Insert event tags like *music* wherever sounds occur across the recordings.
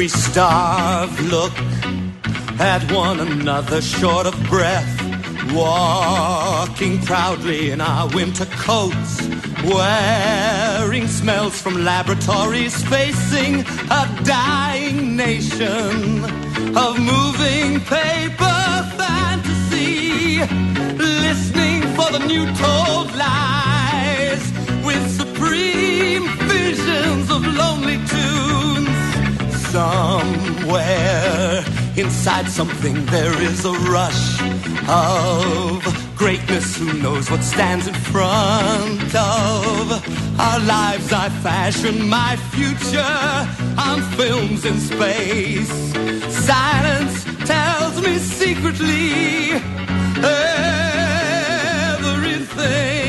We starve, look at one another short of breath. Walking proudly in our winter coats, wearing smells from laboratories, facing a dying nation of moving paper fantasy, listening for the new told lies with supreme visions of lonely tunes. Somewhere inside something there is a rush of greatness. Who knows what stands in front of our lives? I fashion my future on films in space. Silence tells me secretly everything.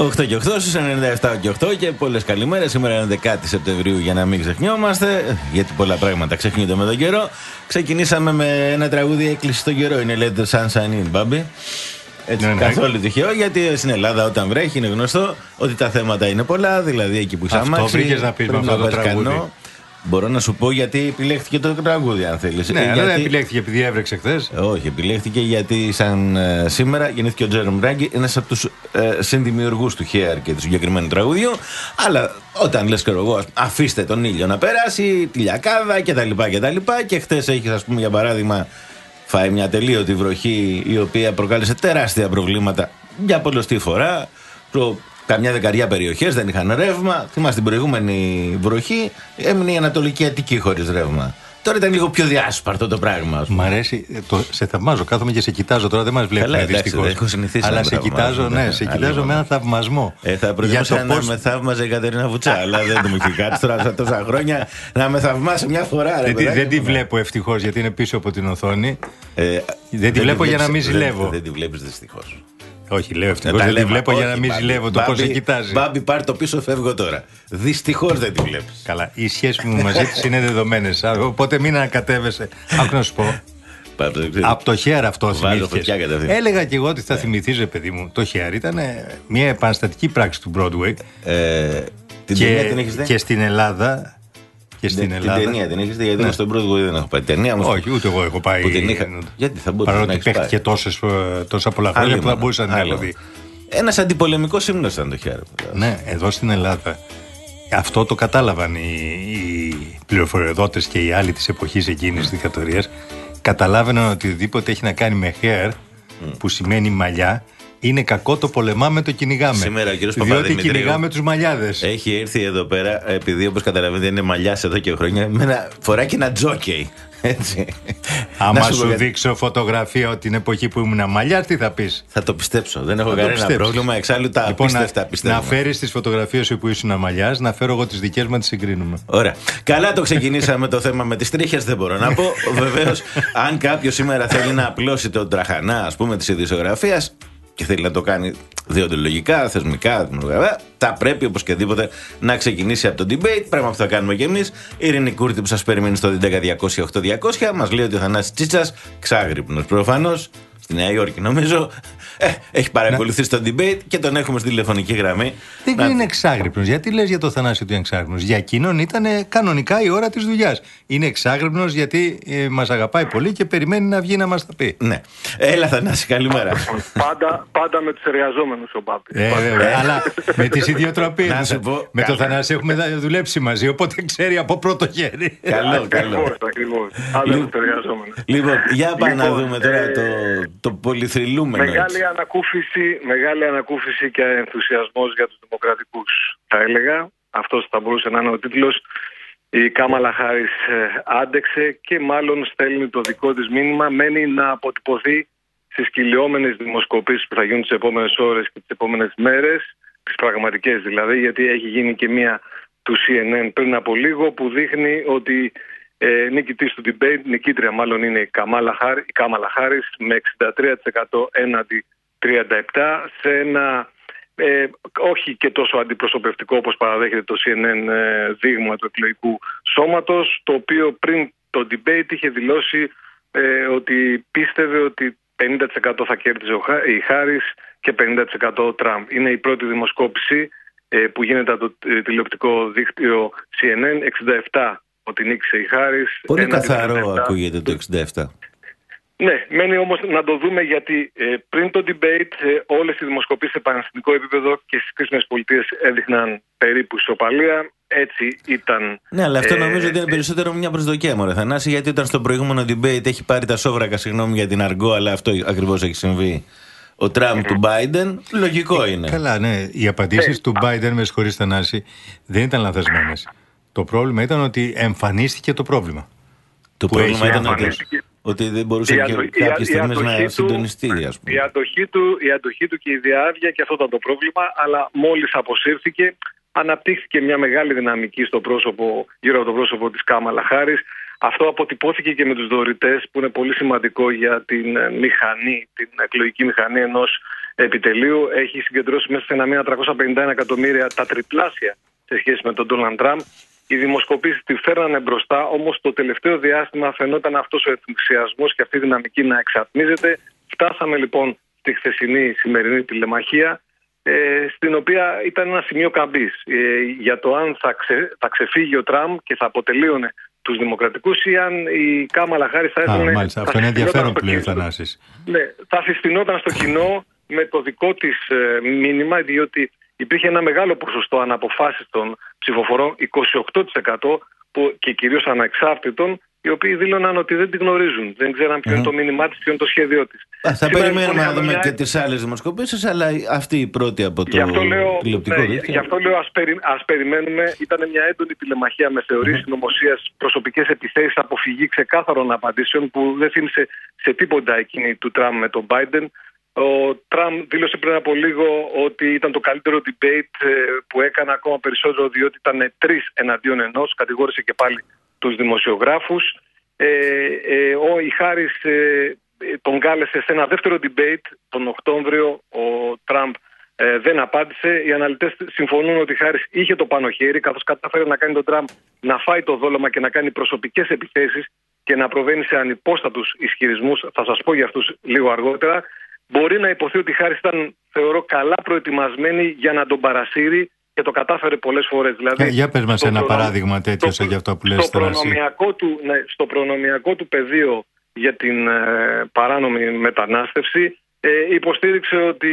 8 και 8 στους 97 και 8 και πολλές καλημέρες. Σήμερα είναι 10 Σεπτεμβρίου για να μην ξεχνιόμαστε, γιατί πολλά πράγματα ξεχνιούνται με τον καιρό. Ξεκινήσαμε με ένα τραγούδι έκλεισε στον καιρό. Είναι Let the Sunshine In, Bambi. Έτσι, Ναι, ναι. καθόλου τυχαίο, γιατί στην Ελλάδα όταν βρέχει είναι γνωστό ότι τα θέματα είναι πολλά. Δηλαδή εκεί που είσαι Αυτό αμάξι, βρήκες να πεις με πρέπει αυτό το βάζεις τραγούδι. κανό. Μπορώ να σου πω γιατί επιλέχθηκε το τραγούδι, αν θέλεις. Ναι, αλλά δεν επιλέχθηκε επειδή έβρεξε χθες. Όχι, επιλέχθηκε γιατί σαν ε, σήμερα γεννήθηκε ο Τζέρομ Ράγκη, ένας από τους ε, συνδημιουργούς του Hair και του συγκεκριμένου τραγουδιού. Αλλά όταν λες και εγώ, αφήστε τον ήλιο να περάσει, τη λιακάδα κτλ. κτλ. Και χθες έχεις, ας πούμε, για παράδειγμα, φάει μια τελείωτη βροχή η οποία προκάλεσε τεράστια προβλήματα για πολλωστή φορά. Προ... Καμιά δεκαριά περιοχές δεν είχαν ρεύμα. Θυμάστε την προηγούμενη βροχή έμεινε η Ανατολική Αττική χωρίς ρεύμα. Τώρα ήταν λίγο πιο διάσπαρτο το πράγμα. ας πούμε. Μ' αρέσει, ε, το, σε θαυμάζω. Κάθομαι και σε κοιτάζω τώρα. Δεν μας βλέπει Καλά, εντάξει, δυστυχώς. δεν έχω συνηθίσει Αλλά να σε θαυμάζω, κοιτάζω, ναι, ναι, σε άλλο κοιτάζω με μόνο. έναν θαυμασμό. Ε, θα Για προτιμούσα το να πώς- με θαύμαζε η Κατερίνα Βουτσά, αλλά δεν του μου έχει κάτσει τώρα σε τόσα χρόνια να με θαυμάσει μια φορά. Ρε, Δεν, τη- παιδάκι δεν τη μου. βλέπω ευτυχώς γιατί είναι πίσω από την οθόνη. Ε, Δεν τη βλέπω για να μην βλέπεις- ζηλεύω. Δεν, δεν τη βλέπεις δυστυχώς. Όχι, λέω ευτυχώς. Δεν τη βλέπω για να μην ζηλεύω το πώς σε κοιτάζει. Μπάμπι, πάρ το πίσω, φεύγω τώρα. Δυστυχώς δεν τη βλέπεις. Καλά, οι σχέσει μου μαζί της είναι δεδομένες. Οπότε μην ανακατεύεσαι. Άκου να σου πω. Από το χέρι αυτό Βάζω θυμήθηκες. φωτιά κατευθείαν. Έλεγα και εγώ ότι θα θυμηθείς, ρε παιδί μου. Το χέρι ήταν ε, μια επαναστατική πράξη του Broadway. Ε, την και, ταινία την έχεις δει; και στην Ελλάδα. Και στην την Ελλάδα. ταινία την έχεις δει, γιατί Ναι. εγώ στον πρώτο δεν έχω πάει. Ταινία όμως Όχι, ούτε εγώ έχω πάει. Που την είχα. Γιατί θα μπορούσε να Παρότι έχει πάει. παίχτηκε τόσες, ε, τόσα πολλά χρόνια που θα μπορούσα να την έχω δει. Ένας αντιπολεμικός ύμνος ήταν το χέρι. Ναι, εδώ στην Ελλάδα. Αυτό το κατάλαβαν οι, οι πληροφοριοδότες και οι άλλοι της εποχής εκείνης της δικτατορίας. Καταλάβαιναν ότι οτιδήποτε έχει να κάνει με hair, που σημαίνει μαλλιά, είναι κακό το πολεμάμε, το κυνηγάμε. Σήμερα ο κύριος Διότι Παπαδημητρίου κυνηγάμε τους μαλλιάδες. Έχει έρθει εδώ πέρα, επειδή όπως καταλαβαίνετε είναι μαλλιάς εδώ και χρόνια, με ένα, φοράει και ένα τζόκεϊ. Έτσι. Άμα Να πω σου κάτι. δείξω φωτογραφία ότι την εποχή που ήμουν μαλλιά, τι θα πεις; Θα το πιστέψω. Δεν έχω το κανένα πιστέψεις. πρόβλημα. Εξάλλου τα Λοιπόν, απίστευτα να, πιστεύω. να φέρεις τις φωτογραφίες σου που ήσουν μαλλιάς, να φέρω εγώ τις δικές μου να τις συγκρίνουμε. Ωραία. Καλά το ξεκινήσαμε το θέμα με τις τρίχες, δεν μπορώ να πω. *laughs* Βεβαίως, αν κάποιος σήμερα θέλει να απλώσει τον τραχανά, ας πούμε, της ειδησιογραφίας και θέλει να το κάνει διοντολογικά, θεσμικά, δημοσιογραφικά, θα πρέπει οπωσδήποτε να ξεκινήσει από το debate. Πράγμα που θα κάνουμε κι εμείς. Η Ειρήνη Κούρτη που σας περιμένει στο 10-200-8200 μας λέει ότι ο Θανάσης Τσίτσας, ξάγρυπνος προφανώς, στη Νέα Υόρκη νομίζω, ε, έχει παρακολουθήσει το debate και τον έχουμε στη τηλεφωνική γραμμή. Δεν Να- είναι εξάγρυπνος; Γιατί λες για το θανάσιο του εξάγρυπνος; Για εκείνον ήταν κανονικά η ώρα της δουλειάς. Είναι εξάγρυπνος γιατί ε, μας αγαπάει πολύ και περιμένει να βγει να μας τα πει. Ναι. Έλα Θανάση, καλημέρα. πάντα, πάντα με τους εργαζόμενους ο Μπάμπης. Ε, βέβαια, αλλά με τις *laughs* ιδιοτροπίες. Να σου πω, Με το καλά. Θανάση έχουμε δα- δουλέψει μαζί, οπότε ξέρει από πρώτο χέρι. καλό, καλό. Ακριβώς, ακριβώς. Πάντα με τους εργαζόμενους. Λοιπόν, για πάμε να Λοιπόν, δούμε τώρα ε, το, το πολυθρυλούμενο. Μεγάλη έτσι. Ανακούφιση, μεγάλη ανακούφιση και ενθουσιασμός για τους δημοκρατικούς, θα έλεγα. Αυτός θα μπορούσε να είναι ο τίτλος. Η Κάμαλα Χάρης ε, άντεξε και μάλλον στέλνει το δικό της μήνυμα. Μένει να αποτυπωθεί στις κυλιόμενες δημοσκοπήσεις που θα γίνουν τις επόμενες ώρες και τις επόμενες μέρες, τις πραγματικές δηλαδή, γιατί έχει γίνει και μία του CNN πριν από λίγο που δείχνει ότι ε, νικητής του debate, νικήτρια μάλλον είναι η Καμάλα, Χάρη, η Κάμαλα Χάρης με 63% έναντι 37% σε ένα ε, όχι και τόσο αντιπροσωπευτικό όπως παραδέχεται το CNN ε, δείγμα του εκλογικού σώματος το οποίο πριν το debate είχε δηλώσει ε, ότι πίστευε ότι 50% θα κέρδιζε ο Χά- η Χάρης και 50% ο Τραμπ. Είναι η πρώτη δημοσκόπηση ε, που γίνεται από το ε, τηλεοπτικό δίκτυο CNN 67 ότι νίκησε η Χάρης. Πολύ έναντι καθαρό 37. ακούγεται το 67. Ναι, μένει όμως να το δούμε γιατί ε, πριν το debate ε, όλες οι δημοσκοπήσεις σε πανελληνικό επίπεδο και στις κρίσιμες πολιτείες έδειχναν περίπου ισοπαλία. Έτσι ήταν. Ναι, αλλά αυτό ε, νομίζω ότι είναι περισσότερο μια προσδοκία, Μωρέ Θανάση, γιατί όταν στο προηγούμενο debate έχει πάρει τα σόβρακα, συγγνώμη για την αργό, αλλά αυτό ακριβώς έχει συμβεί. Ο Τραμπ του Biden, λογικό είναι. Καλά, ναι. Οι απαντήσεις του Biden, με συγχωρείς Θανάση, δεν ήταν λαθασμένε. Το πρόβλημα ήταν ότι εμφανίστηκε το πρόβλημα. Το που πρόβλημα έχει ήταν ότι, εμφανιστεί. Ότι δεν μπορούσε Η και αντοχή- η- κάποιες η στιγμές αντοχή να του- συντονιστεί, ας Η πούμε. αντοχή, του, η αντοχή του και η διάρκεια και αυτό ήταν το πρόβλημα, αλλά μόλις αποσύρθηκε αναπτύχθηκε μια μεγάλη δυναμική στο πρόσωπο, γύρω από το πρόσωπο της Κάμαλα Χάρης. Αυτό αποτυπώθηκε και με τους δωρητές που είναι πολύ σημαντικό για την ε, μηχανή, την εκλογική μηχανή ενός επιτελείου. Έχει συγκεντρώσει μέσα σε ένα μήνα 351 εκατομμύρια τα τριπλάσια σε σχέση με τον Ντόναλντ Τραμπ. Οι δημοσκοπήσεις τη φέρνανε μπροστά, όμως το τελευταίο διάστημα φαινόταν αυτός ο ενθουσιασμός και αυτή η δυναμική να εξατμίζεται. Φτάσαμε λοιπόν στη χθεσινή σημερινή τηλεμαχία, ε, στην οποία ήταν ένα σημείο καμπής ε, για το αν θα, ξε, θα ξεφύγει ο Τραμπ και θα αποτελείωνε τους δημοκρατικούς ή αν η Κάμαλα Χάρης θα Α, έδωνε... μάλιστα. θα Αυτό είναι συστηνόταν ενδιαφέρον στο που λέει ο κοινό. Θανάσης. Ναι, θα συστηνόταν στο κοινό με το δικό της ε, μήνυμα, διότι υπήρχε ένα μεγάλο ποσοστό αναποφάσιστων ψηφοφορών, 28% που, και κυρίως ανεξάρτητων, οι οποίοι δήλωναν ότι δεν τη γνωρίζουν. Δεν ξέραν ποιο είναι το μήνυμά της, ποιο είναι το σχέδιό της. Α, θα Σήμερα, περιμένουμε λοιπόν, να είχαμε δούμε μια- και τις άλλες δημοσκοπήσεις, αλλά αυτή η πρώτη από το Γι' αυτό λέω, τηλεοπτικό ναι, δίκτυο. γι' αυτό λέω ας, περι, ας περιμένουμε. Ήταν μια έντονη τηλεμαχία με θεωρίες συνωμοσίας, προσωπικές επιθέσεις, αποφυγή ξεκάθαρων απαντήσεων που δεν θύμισε σε τίποτα εκείνη του Τραμπ με τον Biden. Ο Τραμπ δήλωσε πριν από λίγο ότι ήταν το καλύτερο debate ε, που έκανε ακόμα περισσότερο διότι ήταν τρεις εναντίον ενός. Κατηγόρησε και πάλι τους δημοσιογράφους. Ε, ε, ο, η Χάρης ε, ε, τον κάλεσε σε ένα δεύτερο debate τον Οκτώβριο. Ο Τραμπ ε, δεν απάντησε. Οι αναλυτές συμφωνούν ότι η Χάρης είχε το πάνω χέρι καθώς κατάφερε να κάνει τον Τραμπ να φάει το δόλωμα και να κάνει προσωπικές επιθέσεις και να προβαίνει σε ανυπόστατους ισχυρισμούς. Θα σας πω για αυτούς λίγο αργότερα. Μπορεί να υποθεί ότι η Χάρης ήταν, θεωρώ, καλά προετοιμασμένη για να τον παρασύρει και το κατάφερε πολλές φορές. Δηλαδή, Ε, για πες μας στο ένα προνο- παράδειγμα τέτοιο στο- για αυτό που λες, στο Θανάση. προνομιακό, του, ναι, στο προνομιακό του πεδίο για την ε, παράνομη μετανάστευση ε, υποστήριξε ότι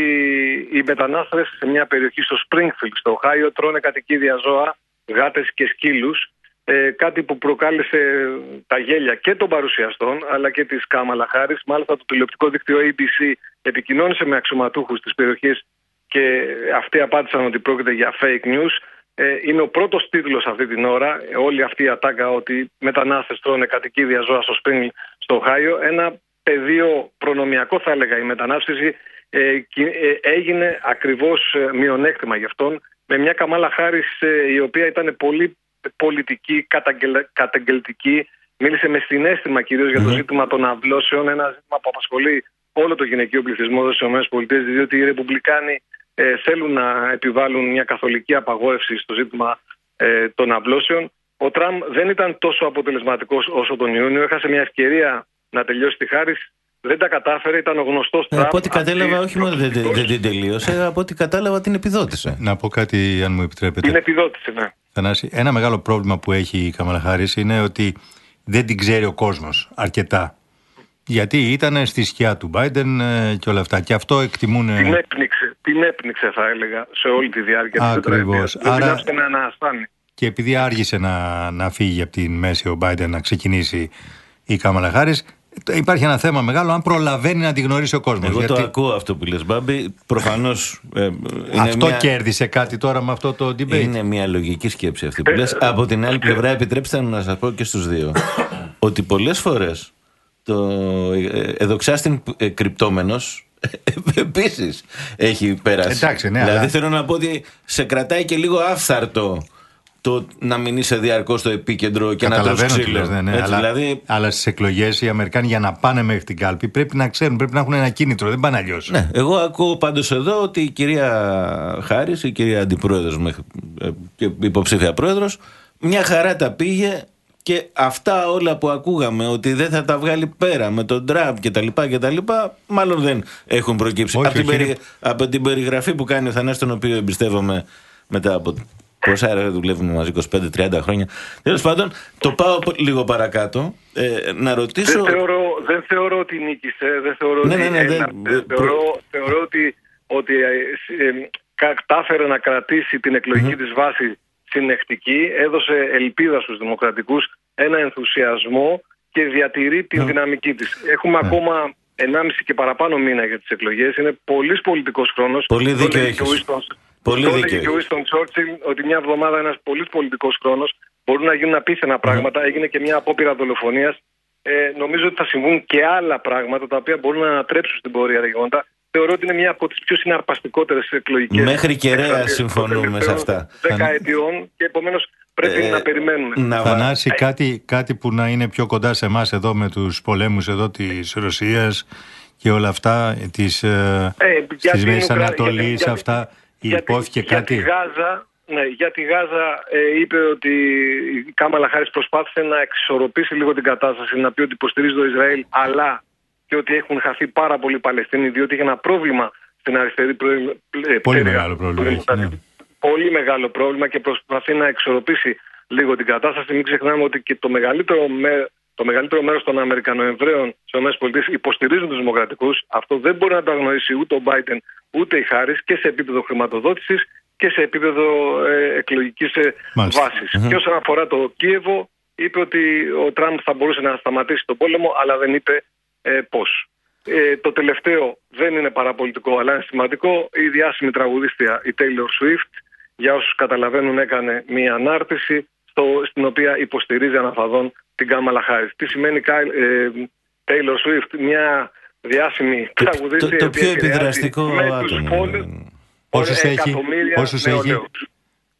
οι μετανάστες σε μια περιοχή στο Springfield, στο Οχάιο, τρώνε κατοικίδια ζώα, γάτες και σκύλους ε, κάτι που προκάλεσε τα γέλια και των παρουσιαστών αλλά και της Κάμαλα Χάρης. Μάλιστα το τηλεοπτικό δίκτυο ABC επικοινώνησε με αξιωματούχους της περιοχής και αυτοί απάντησαν ότι πρόκειται για fake news. Ε, είναι ο πρώτος τίτλος αυτή την ώρα, ε, όλη αυτή η ατάκα ότι μετανάστες τρώνε κατοικίδια ζώα στο Σπρίνγκ στο Οχάιο. Ένα πεδίο προνομιακό θα έλεγα η μετανάστευση ε, και, ε, έγινε ακριβώς ε, μειονέκτημα γι' αυτόν με μια Καμάλα Χάρης ε, η οποία ήταν πολύ πολιτική, καταγγελ- καταγγελτική μίλησε με συνέστημα κυρίως για το ζήτημα των αυλώσεων ένα ζήτημα που απασχολεί όλο το γυναικείο πληθυσμό εδώ στις ΗΠΑ διότι οι Ρεπουμπλικάνοι ε, θέλουν να επιβάλλουν μια καθολική απαγόρευση στο ζήτημα ε, των αυλώσεων. Ο Τραμπ δεν ήταν τόσο αποτελεσματικός όσο τον Ιούνιο. Έχασε μια ευκαιρία να τελειώσει τη χάρη. Δεν τα κατάφερε, ήταν ο γνωστός Ε, Τραμπ. από ό,τι κατέλαβα, αυτή- όχι μόνο δεν, δεν, δεν την τελείωσε, από ό,τι κατάλαβα την επιδότησε. Να πω κάτι, αν μου επιτρέπετε. Την επιδότηση, ναι. Θανάση, ένα μεγάλο πρόβλημα που έχει η Καμαλά Χάρις είναι ότι δεν την ξέρει ο κόσμος αρκετά. Γιατί ήταν στη σκιά του Biden ε, και όλα αυτά. Και αυτό εκτιμούν. Την έπνιξε, την έπνιξε θα έλεγα σε όλη τη διάρκεια της Ακριβώς. τετραετίας. Δεν την Άρα- άφησε να αναστάνει. Και επειδή άργησε να, να φύγει από την μέση ο Biden να ξεκινήσει η Καμαλά Χάρις, υπάρχει ένα θέμα μεγάλο αν προλαβαίνει να τη γνωρίσει ο κόσμος. Εγώ Γιατί το ακούω αυτό που λες Μπάμπη. Προφανώς ε, είναι, αυτό μια, κέρδισε κάτι τώρα με αυτό το debate. είναι μια λογική σκέψη αυτή που λες. Από την άλλη πλευρά επιτρέψτε μου να σας πω και στους δύο ότι πολλές φορές το ε, εδοξάστην ε, κρυπτόμενος επίσης έχει πέρασει. Εντάξει, ναι, δηλαδή αλλά- θέλω να πω ότι σε κρατάει και λίγο άφθαρτο το να μην είσαι διαρκώς στο επίκεντρο και να τρως Καταλαβαίνω τι ξύλο. λες, ναι, ναι, Έτσι, αλλά, δηλαδή, αλλά στις εκλογές οι Αμερικάνοι για να πάνε μέχρι την κάλπη πρέπει να ξέρουν, πρέπει να έχουν ένα κίνητρο. Δεν πάνε αλλιώς. Ναι, εγώ ακούω πάντως εδώ ότι η κυρία Χάρης, η κυρία Αντιπρόεδρος και υποψήφια πρόεδρος, μια χαρά τα πήγε και αυτά όλα που ακούγαμε ότι δεν θα τα βγάλει πέρα με τον Τραμπ και τα λοιπά και τα λοιπά, μάλλον δεν έχουν προκύψει. Όχι, από, την όχι, περι- είναι- από την περιγραφή που κάνει ο Θανάσης, τον οποίο εμπιστεύομαι μετά από πόσα έργα δουλεύουμε μαζί, 25-30 χρόνια. Τέλος πάντων, το πάω πο- λίγο παρακάτω. Ε, να ρωτήσω. Δεν θεωρώ, δεν θεωρώ ότι νίκησε, δεν θεωρώ Ναι, ότι ναι, ναι, δεν- έλαβε. δεν- θεωρώ, θεωρώ ότι, ότι ε, ε, κατάφερε να κρατήσει την εκλογική της βάση συνεχτική, έδωσε ελπίδα στους δημοκρατικούς, ένα ενθουσιασμό και διατηρεί την δυναμική της. Έχουμε ακόμα 1,5 και παραπάνω μήνα για τις εκλογές. Είναι πολύς πολιτικός χρόνος. Πολύ Το δίκιο έλεγε και ο έχεις. Winston- Πολύ το δίκιο έλεγε και ο έχεις. Winston Churchill ότι μια εβδομάδα είναι ένας πολύς πολιτικός χρόνος. Μπορούν να γίνουν απίθανα πράγματα. Έγινε και μια απόπειρα δολοφονίας. Ε, νομίζω ότι θα συμβούν και άλλα πράγματα τα οποία μπορούν να ανατρέψουν στην πορεία τα γεγονότα. Θεωρώ ότι είναι μια από τις πιο συναρπαστικότερες εκλογικές Μέχρι κεραία εκστρατείες των συμφωνούμε σε τελευταίων αυτά. Δεκαετιών και επομένως πρέπει Ε, να περιμένουμε. Να βα- Θανάση, κάτι, κάτι που να είναι πιο κοντά σε εμάς εδώ με τους πολέμους εδώ της Ρωσίας και όλα αυτά, της, ε, Ε, για της την Μέσης Ουκρα- Ανατολής, για την- αυτά, για τη- υπόθηκε για κάτι; τη Γάζα, ναι, για τη Γάζα ε, είπε ότι η Κάμαλα Χάρης προσπάθησε να εξισορροπήσει λίγο την κατάσταση, να πει ότι υποστηρίζει το Ισραήλ, αλλά και ότι έχουν χαθεί πάρα πολλοί Παλαιστίνοι, διότι είχε ένα πρόβλημα στην αριστερή πλε- πλε- Πολύ πλευρά μεγάλο πρόβλημα του έχει, Δημοκρατικού. Πολύ μεγάλο πρόβλημα και προσπαθεί να εξορροπήσει λίγο την κατάσταση. Μην ξεχνάμε ότι και το μεγαλύτερο, με, το μεγαλύτερο μέρος των Αμερικανοεβραίων στις ΗΠΑ υποστηρίζουν τους Δημοκρατικούς. Αυτό δεν μπορεί να το αγνοήσει ούτε ο Biden ούτε η Χάρης και σε επίπεδο χρηματοδότησης και σε επίπεδο ε, εκλογικής ε, Μάλιστα. βάσης. Και όσον αφορά το Κίεβο, είπε ότι ο Τραμπ θα μπορούσε να σταματήσει τον πόλεμο, αλλά δεν είπε ε, πώς. Ε, το τελευταίο δεν είναι παραπολιτικό, αλλά είναι σημαντικό. Η διάσημη τραγουδίστρια, η Taylor Swift, για όσους καταλαβαίνουν, έκανε μία ανάρτηση στο, στην οποία υποστηρίζει αναφαδόν την Κάμαλα Χάρης. Τι σημαίνει Kyle- ε, Taylor Swift, μια διάσημη Το- τραγουδίστρια... το- το η οποία πιο επηρεάζει επιδραστικό με τους άτομο. πόλους Πόσους ε, έχει, εκατομμύρια πόσους έχει, νεολαίους.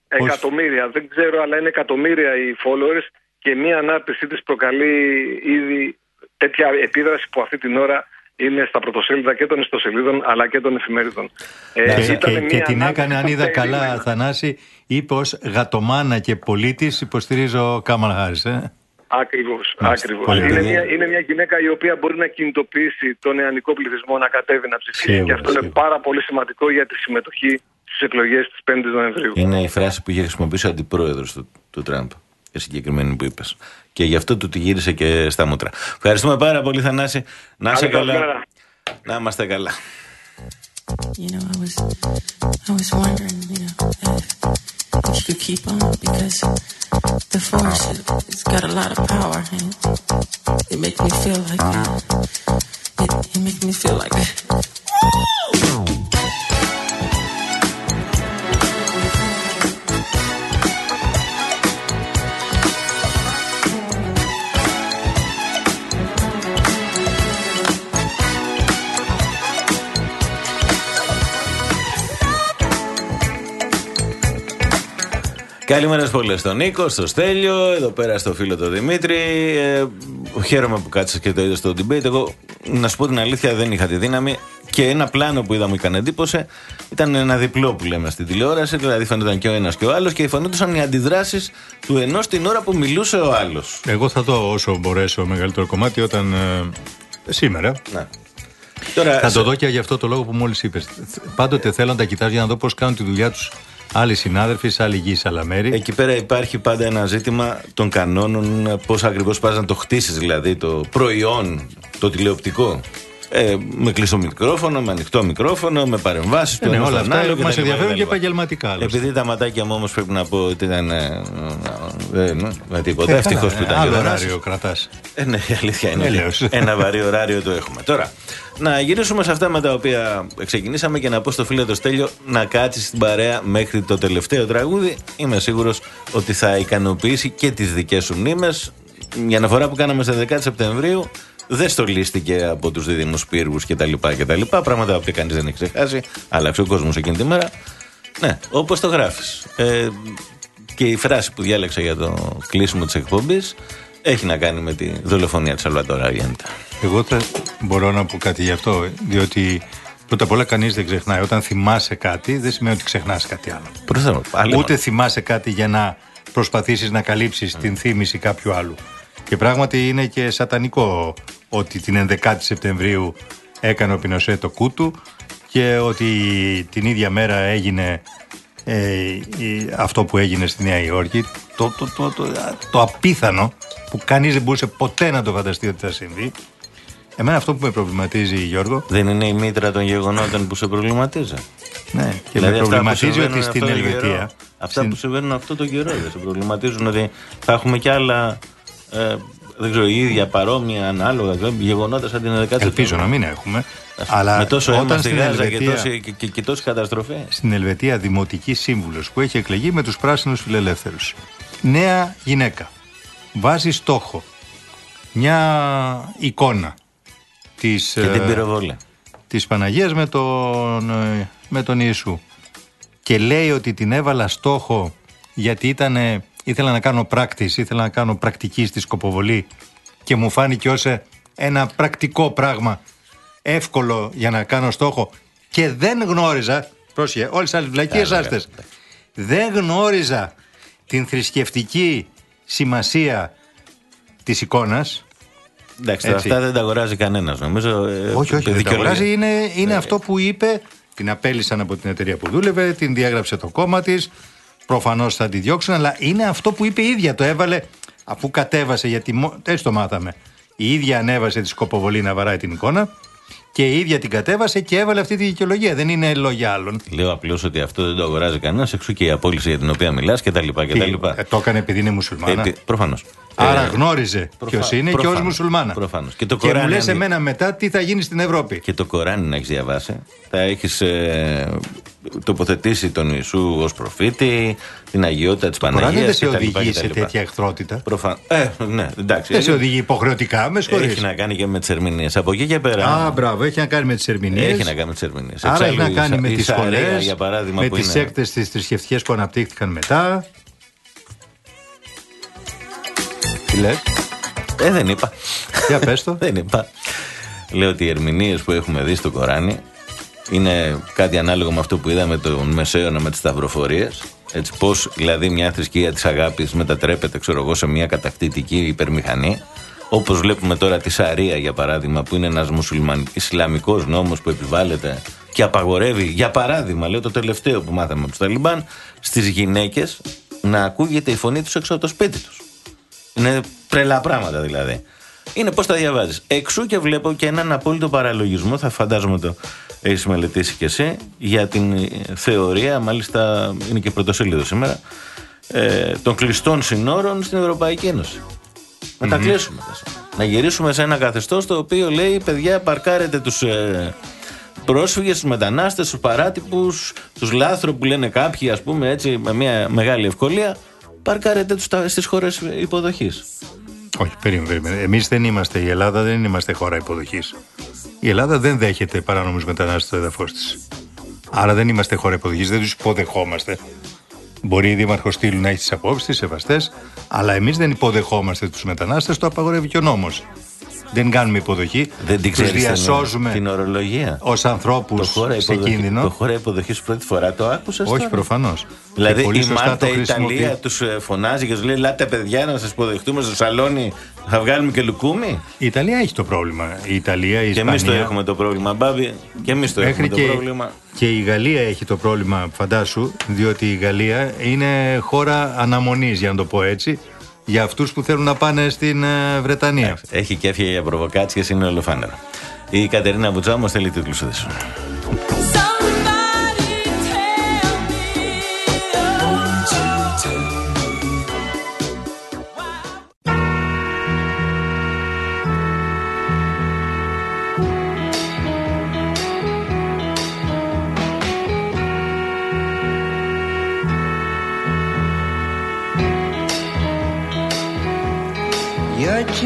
Εκατομμύρια, δεν ξέρω, αλλά είναι εκατομμύρια οι followers και μία ανάρτησή της προκαλεί ήδη τέτοια επίδραση που αυτή την ώρα είναι στα πρωτοσέλιδα και των ιστοσελίδων αλλά και των εφημερίδων. Ε, και, ήταν και, μία και την ανάρτηση έκανε, αν που είδα καλά, περίμενα. Θανάση, είπε ως γατομάνα και πολίτης υποστηρίζω Κάμαλα Χάρης. Ε. Ακριβώς, Μάλιστα. ακριβώς. Πολύ Είναι καλά. μια, είναι μια γυναίκα η οποία μπορεί να κινητοποιήσει τον νεανικό πληθυσμό να κατέβει να ψηφίσει Σίγουρα, και αυτό είναι σίγουρα. πάρα πολύ σημαντικό για τη συμμετοχή στις εκλογές της 5ης Νοεμβρίου. Είναι η φράση που είχε χρησιμοποιήσει ο αντιπρόεδρος του, του Τραμπ. Η συγκεκριμένη που είπες. Και γι' αυτό του τη γύρισε και στα μούτρα. Ευχαριστούμε πάρα πολύ, Θανάση. Να είσαι Καλή καλά. καλημέρα. Να είμαστε καλά. You know, I was, I was wondering, you know, if, if you could keep on because the force it's got a lot of power and it, makes me feel like it, it makes me feel like Καλημέρα πολλέ στον Νίκο, στο Στέλιο, εδώ πέρα στο φίλο τον Δημήτρη. Ε, χαίρομαι που κάτσε και το είδες στο debate. Εγώ, να σου πω την αλήθεια, δεν είχα τη δύναμη και ένα πλάνο που είδα μου έκανε εντύπωση. Ήταν ένα διπλό που λέμε στην τηλεόραση, δηλαδή φαίνονταν και ο ένας και ο άλλος και φαινόντουσαν οι αντιδράσεις του ενός την ώρα που μιλούσε ο άλλος. Εγώ θα δω όσο μπορέσω μεγαλύτερο κομμάτι όταν. ε, σήμερα. Ναι. Τώρα, Θα σε- το δω και για αυτό το λόγο που μόλις είπες. Πάντοτε θέλω να τα κοιτάζω για να δω πώς κάνουν τη δουλειά τους άλλοι συνάδελφοι σε άλλη γη, σε άλλα μέρη. Εκεί πέρα υπάρχει πάντα ένα ζήτημα των κανόνων, πώς ακριβώς πας να το χτίσεις, δηλαδή το προϊόν, το τηλεοπτικό. Ε, με κλειστό μικρόφωνο, με ανοιχτό μικρόφωνο, με παρεμβάσει Ε, ναι, όλα αυτά μα ενδιαφέρουν και επαγγελματικά. άλλωστε. Επειδή τα ματάκια μου όμω πρέπει να πω ότι ήταν. Ε, ε, ε, με τίποτα. Ε, Ευτυχώ καλά, που ήταν Άλλο και ο Θανάσης. ωράριο κρατά. Ε, ναι, η αλήθεια είναι. ότι Έλεος. Ένα βαρύ ωράριο το έχουμε. Τώρα, να γυρίσουμε σε αυτά με τα οποία ξεκινήσαμε και να πω στο φίλο το Στέλιο να κάτσει στην παρέα μέχρι το τελευταίο τραγούδι. Είμαι σίγουρο ότι θα ικανοποιήσει και τι δικέ σου μνήμε. Η αναφορά που κάναμε στα 10 Σεπτεμβρίου δεν στολίστηκε από τους δίδυμους πύργους κτλ. κτλ. Πράγματα που κανείς δεν έχει ξεχάσει. Άλλαξε ο κόσμος εκείνη τη μέρα. Ναι, όπως το γράφεις. Ε, και η φράση που διάλεξα για το κλείσιμο της εκπομπής έχει να κάνει με τη δολοφονία της Σαλβατόρα Αριέντα. Εγώ θα μπορώ να πω κάτι γι' αυτό. Διότι πρώτα απ' όλα κανείς δεν ξεχνάει. Όταν θυμάσαι κάτι, δεν σημαίνει ότι ξεχνάς κάτι άλλο. Προς Θεό, πάλι Ούτε θυμάσαι κάτι για να προσπαθήσεις να καλύψεις την θύμηση κάποιου άλλου. Και πράγματι είναι και σατανικό ότι την 11η Σεπτεμβρίου έκανε ο Πινοσέ το κούτου και ότι την ίδια μέρα έγινε ε, η- αυτό που έγινε στη Νέα Υόρκη. Το, το, το, το, το απίθανο που κανείς δεν μπορούσε ποτέ να το φανταστεί ότι θα συμβεί. Εμένα αυτό που με προβληματίζει Γιώργο Δεν είναι η μήτρα των γεγονότων που σε προβληματίζει. ναι, και Δηλαδή με αυτά που προβληματίζει συμβαίνουν ότι στην αυτό τον καιρό, Ελβετία Αυτά στην- που συμβαίνουν αυτό το καιρό δεν σε προβληματίζουν ότι θα έχουμε κι άλλα. Ε, δεν ξέρω, ίδια παρόμοια, ανάλογα γεγονότα σαν την 11η Ελπίζω να μην έχουμε. Αλλά με τόσο αίμα όταν στη στην Γάζα και, Ελβετία, τόση, και, και, και τόση καταστροφή. στην Ελβετία δημοτική σύμβουλος που έχει εκλεγεί με τους πράσινους φιλελεύθερους. Νέα γυναίκα. Βάζει στόχο. Μια εικόνα της, Και την ε, πυροβόλη. της Παναγίας με τον, ε, με τον Ιησού. Και λέει ότι την έβαλα στόχο γιατί ήταν, ήθελα να κάνω πράκτης, ήθελα να κάνω πρακτική στη σκοποβολή και μου φάνηκε ως ε, ένα πρακτικό πράγμα εύκολο για να κάνω στόχο και δεν γνώριζα, πρόσεχε, όλες τις άλλες βλακίες Καλά, άστες, δεν γνώριζα την θρησκευτική σημασία της εικόνας Εντάξει, Έτσι. αυτά δεν τα αγοράζει κανένας, νομίζω. ε, όχι, όχι, δεν τα δικαιολογία. αγοράζει. Είναι, είναι αυτό που είπε. Την απέλησαν από την εταιρεία που δούλευε, την διάγραψε το κόμμα της. Προφανώς θα τη διώξουν, αλλά είναι αυτό που είπε η ίδια. Το έβαλε αφού κατέβασε, γιατί μο- έτσι το μάθαμε. Η ίδια ανέβασε τη σκοποβολή να βαράει την εικόνα και η ίδια την κατέβασε και έβαλε αυτή τη δικαιολογία. Δεν είναι λόγια άλλων. Λέω απλώς ότι αυτό δεν το αγοράζει κανένας, εξού και η απόλυση για την οποία μιλάς κτλ. Τι, ε, το έκανε επειδή είναι μουσουλμάνα; Προφανώς. Άρα γνώριζε προφα- ποιος είναι και ως προφανώς, μουσουλμάνα. προφανώς. Και το και μου Κοράνι λες αν- εμένα μετά τι θα γίνει στην Ευρώπη. Και το Κοράνι να έχεις διαβάσει. Θα έχεις ε, τοποθετήσει τον Ιησού ως προφήτη, την αγιότητα της Κοράνι Παναγίας. δεν σε οδηγεί σε τέτοια εχθρότητα. Προφανώ. Ε, ναι, εντάξει. Δεν σε οδηγεί υποχρεωτικά, με συγχωρείς. Έχει να κάνει και με τις ερμηνείες. Από εκεί και πέρα. Α, μπράβο, έχει να κάνει με τις ερμηνείες. Έχει να κάνει με τις ερμηνείες. Άρα έχει να κάνει με τις σχολές, Για παράδειγμα, με που τις είναι. σέκτε τις θρησκευτικές που αναπτύχθηκαν μετά. Τι λε, Ε, δεν είπα. για πες το. *laughs* δεν είπα. Λέω ότι οι ερμηνείες που έχουμε δει στο Κοράνι είναι κάτι ανάλογο με αυτό που είδαμε τον Μεσαίωνα με τις σταυροφορίες. Έτσι, πώς δηλαδή μια θρησκεία της αγάπης μετατρέπεται, ξέρω εγώ, σε μια κατακτητική υπερμηχανή. Όπως βλέπουμε τώρα τη Σαρία, για παράδειγμα, που είναι ένας Ισλαμικός νόμος που επιβάλλεται και απαγορεύει, για παράδειγμα, λέω το τελευταίο που μάθαμε από τους Ταλιμπάν, στις γυναίκες να ακούγεται η φωνή τους έξω από το σπίτι τους. Είναι τρελά πράγματα δηλαδή. Είναι πώς τα διαβάζεις. Εξού και βλέπω και έναν απόλυτο παραλογισμό, θα φαντάζομαι το έχεις μελετήσει κι εσύ, για την ε, θεωρία, μάλιστα είναι και πρωτοσέλιδο σήμερα, ε, των κλειστών συνόρων στην Ευρωπαϊκή Ένωση. Να τα κλείσουμε. τα σύνορα. Να γυρίσουμε σε ένα καθεστώς το οποίο λέει: Παιδιά, παρκάρετε τους ε, πρόσφυγες, τους μετανάστες, τους παράτυπους, τους λάθρο που λένε κάποιοι, ας πούμε έτσι, με μια μεγάλη ευκολία. Παρκάρετε τους στις χώρες υποδοχής. Όχι, περίμενε, περίμενε. Εμείς δεν είμαστε, η Ελλάδα δεν είμαστε χώρα υποδοχής. Η Ελλάδα δεν δέχεται παράνομου μετανάστες στο έδαφος της. Άρα δεν είμαστε χώρα υποδοχής, δεν τους υποδεχόμαστε. Μπορεί η Δήμαρχος Στήλου να έχει τις απόψεις της, σεβαστές, αλλά εμείς δεν υποδεχόμαστε τους μετανάστες, το απαγορεύει και ο νόμος. Δεν κάνουμε υποδοχή. Δεν την τους ξέρεις διασώζουμε την ορολογία. ως ανθρώπους Το χώρα σε υποδοχή, κίνδυνο. το χώρα υποδοχή πρώτη φορά το άκουσα. Όχι, προφανώς. Δηλαδή η Μάρτα Ιταλία τους φωνάζει και τους λέει: Λάτε παιδιά να σας υποδεχτούμε στο σαλόνι, θα βγάλουμε και λουκούμι. Η Ιταλία έχει το πρόβλημα. Η Ιταλία, η Και εμείς το Ισπανία. έχουμε το πρόβλημα, Μπάμπη. Και εμείς το έχουμε Μέχρι το και, πρόβλημα. και η Γαλλία έχει το πρόβλημα, φαντάσου, διότι η Γαλλία είναι χώρα αναμονής, για να το πω έτσι, για αυτούς που θέλουν να πάνε στην ε, Βρετανία. Έχει και έφυγε για προβοκάτσια, είναι ολοφάνερο. Η Κατερίνα Βουτζά όμω θέλει τίτλους ειδήσεων.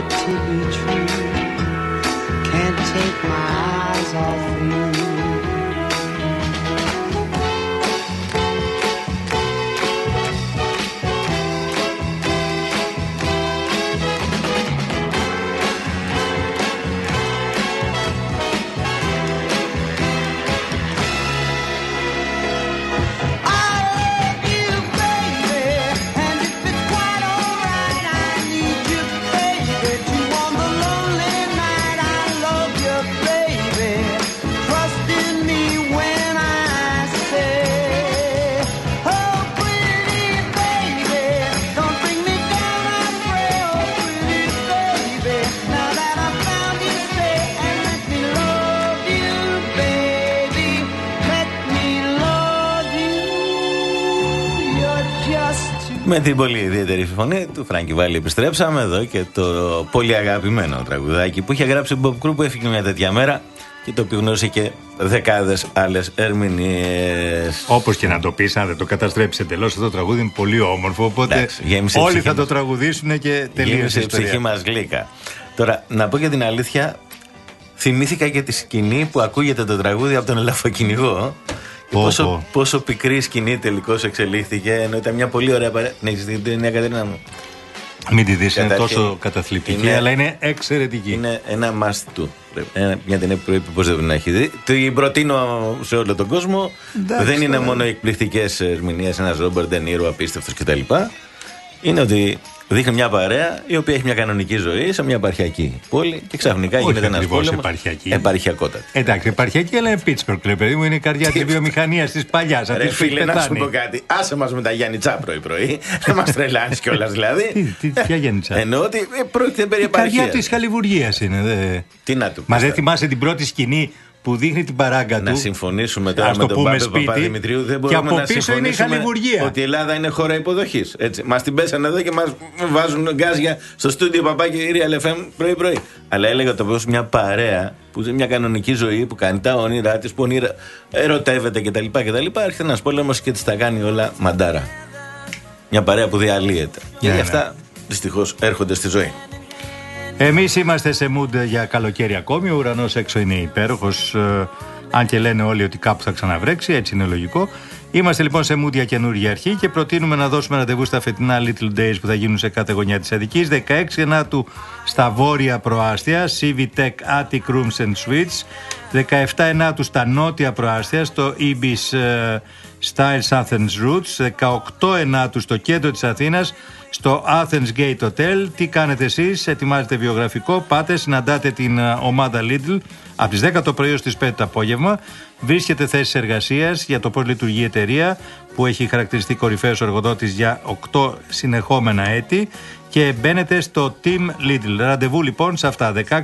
good to be true. Can't take my eyes off Με την πολύ ιδιαίτερη φωνή του Φράγκη Βάλλη επιστρέψαμε εδώ και το πολύ αγαπημένο τραγουδάκι που είχε γράψει ο Bob Crew που έφυγε μια τέτοια μέρα και το οποίο γνώρισε και δεκάδες άλλες ερμηνείες. Όπως και να το πεις, αν δεν το καταστρέψεις εντελώς, αυτό το τραγούδι είναι πολύ όμορφο. Οπότε Εντάξει, γέμισε η όλοι ψυχή θα το μας. τραγουδήσουν και τελείωσε Γέμισε η η ψυχή ιστορία. μας γλύκα. Τώρα, να πω και την αλήθεια, θυμήθηκα και τη σκηνή που ακούγεται το τραγούδι από τον ελαφοκυνηγό. Και Πω, πόσο, πω. πόσο πικρή σκηνή τελικώς εξελίχθηκε, ενώ ήταν μια πολύ ωραία παρέα. Ναι, έχεις δει την Νέα Κατερίνα μου. Μην τη δεις, είναι Καταρχήν, τόσο καταθλιπτική, είναι- αλλά είναι εξαιρετική. Είναι ένα must του. Πρέπει- Ένα, μια ταινία που πρέπει οπωσδήποτε να έχει δει. Την προτείνω σε όλο τον κόσμο. Εντάξει, Δεν είναι τώρα. μόνο εκπληκτικές ερμηνείες, ένας Ρόμπερ Ντενίρο απίστευτος κτλ. Είναι ότι δείχνει μια παρέα η οποία έχει μια κανονική ζωή σε μια επαρχιακή πόλη και ξαφνικά Όχι γίνεται ένας ακριβώς πόλεμος. επαρχιακή. Επαρχιακότατη. Εντάξει, επαρχιακή, αλλά είναι Pittsburgh, ρε παιδί μου, είναι η καρδιά της βιομηχανίας της παλιάς. Ρε φίλε, να σου πω κάτι. Άσε μας με τα Γιάννη Τσά πρωί-πρωί. *laughs* Δεν μας τρελάνεις κιόλας δηλαδή. Τι- τι- ποια Γιάννη Τσά; Εννοώ ότι ε, πρόκειται περί Η καρδιά επαρχίας. της χαλιβουργίας είναι. Δε... Τι να του Μα πεις δεν τώρα. θυμάσαι την πρώτη σκηνή που δείχνει την παράγκα Να του. συμφωνήσουμε τώρα Ας με το τον πούμε Πάπε σπίτι. Παπαδημητρίου. Δεν Και μπορούμε από να πίσω είναι η συμφωνήσουμε χαλιβουργία. ότι η Ελλάδα είναι χώρα υποδοχής. Μας την πέσανε εδώ και μας βάζουν γκάζια στο στούντιο παπάκι Real FM πρωί-πρωί. Αλλά έλεγα το πώ μια παρέα που ζει μια κανονική ζωή που κάνει τα όνειρά της, που ονείρα, ερωτεύεται κτλ. κτλ έρχεται ένας πόλεμος και της τα κάνει όλα μαντάρα. Μια παρέα που διαλύεται. Και Ναι, γι' ναι. αυτά δυστυχώς έρχονται στη ζωή. Εμείς είμαστε σε mood για καλοκαίρι ακόμη. Ο ουρανός έξω είναι υπέροχος. αν και λένε όλοι ότι κάπου θα ξαναβρέξει, έτσι είναι λογικό. Είμαστε λοιπόν σε mood για καινούργια αρχή και προτείνουμε να δώσουμε ραντεβού στα φετινά Little Days που θα γίνουν σε κάθε γωνιά της Αττικής. 16 Ενάτου στα βόρεια προάστια, CV Tech Attic Rooms and Suites. 17 Ενάτου στα νότια προάστια, στο Ibis ε, Styles Athens Roots. 18 Ενάτους στο κέντρο της Αθήνας, στο Athens Gate Hotel. Τι κάνετε εσείς, ετοιμάζετε βιογραφικό, πάτε, συναντάτε την ε, ομάδα Lidl από τις 10 το πρωί ως τις 5 το απόγευμα. Βρίσκεται θέσεις εργασίας για το πώς λειτουργεί η εταιρεία που έχει χαρακτηριστεί κορυφαίος εργοδότης για 8 συνεχόμενα έτη και μπαίνετε στο Team Lidl. Ραντεβού λοιπόν σε αυτά 16,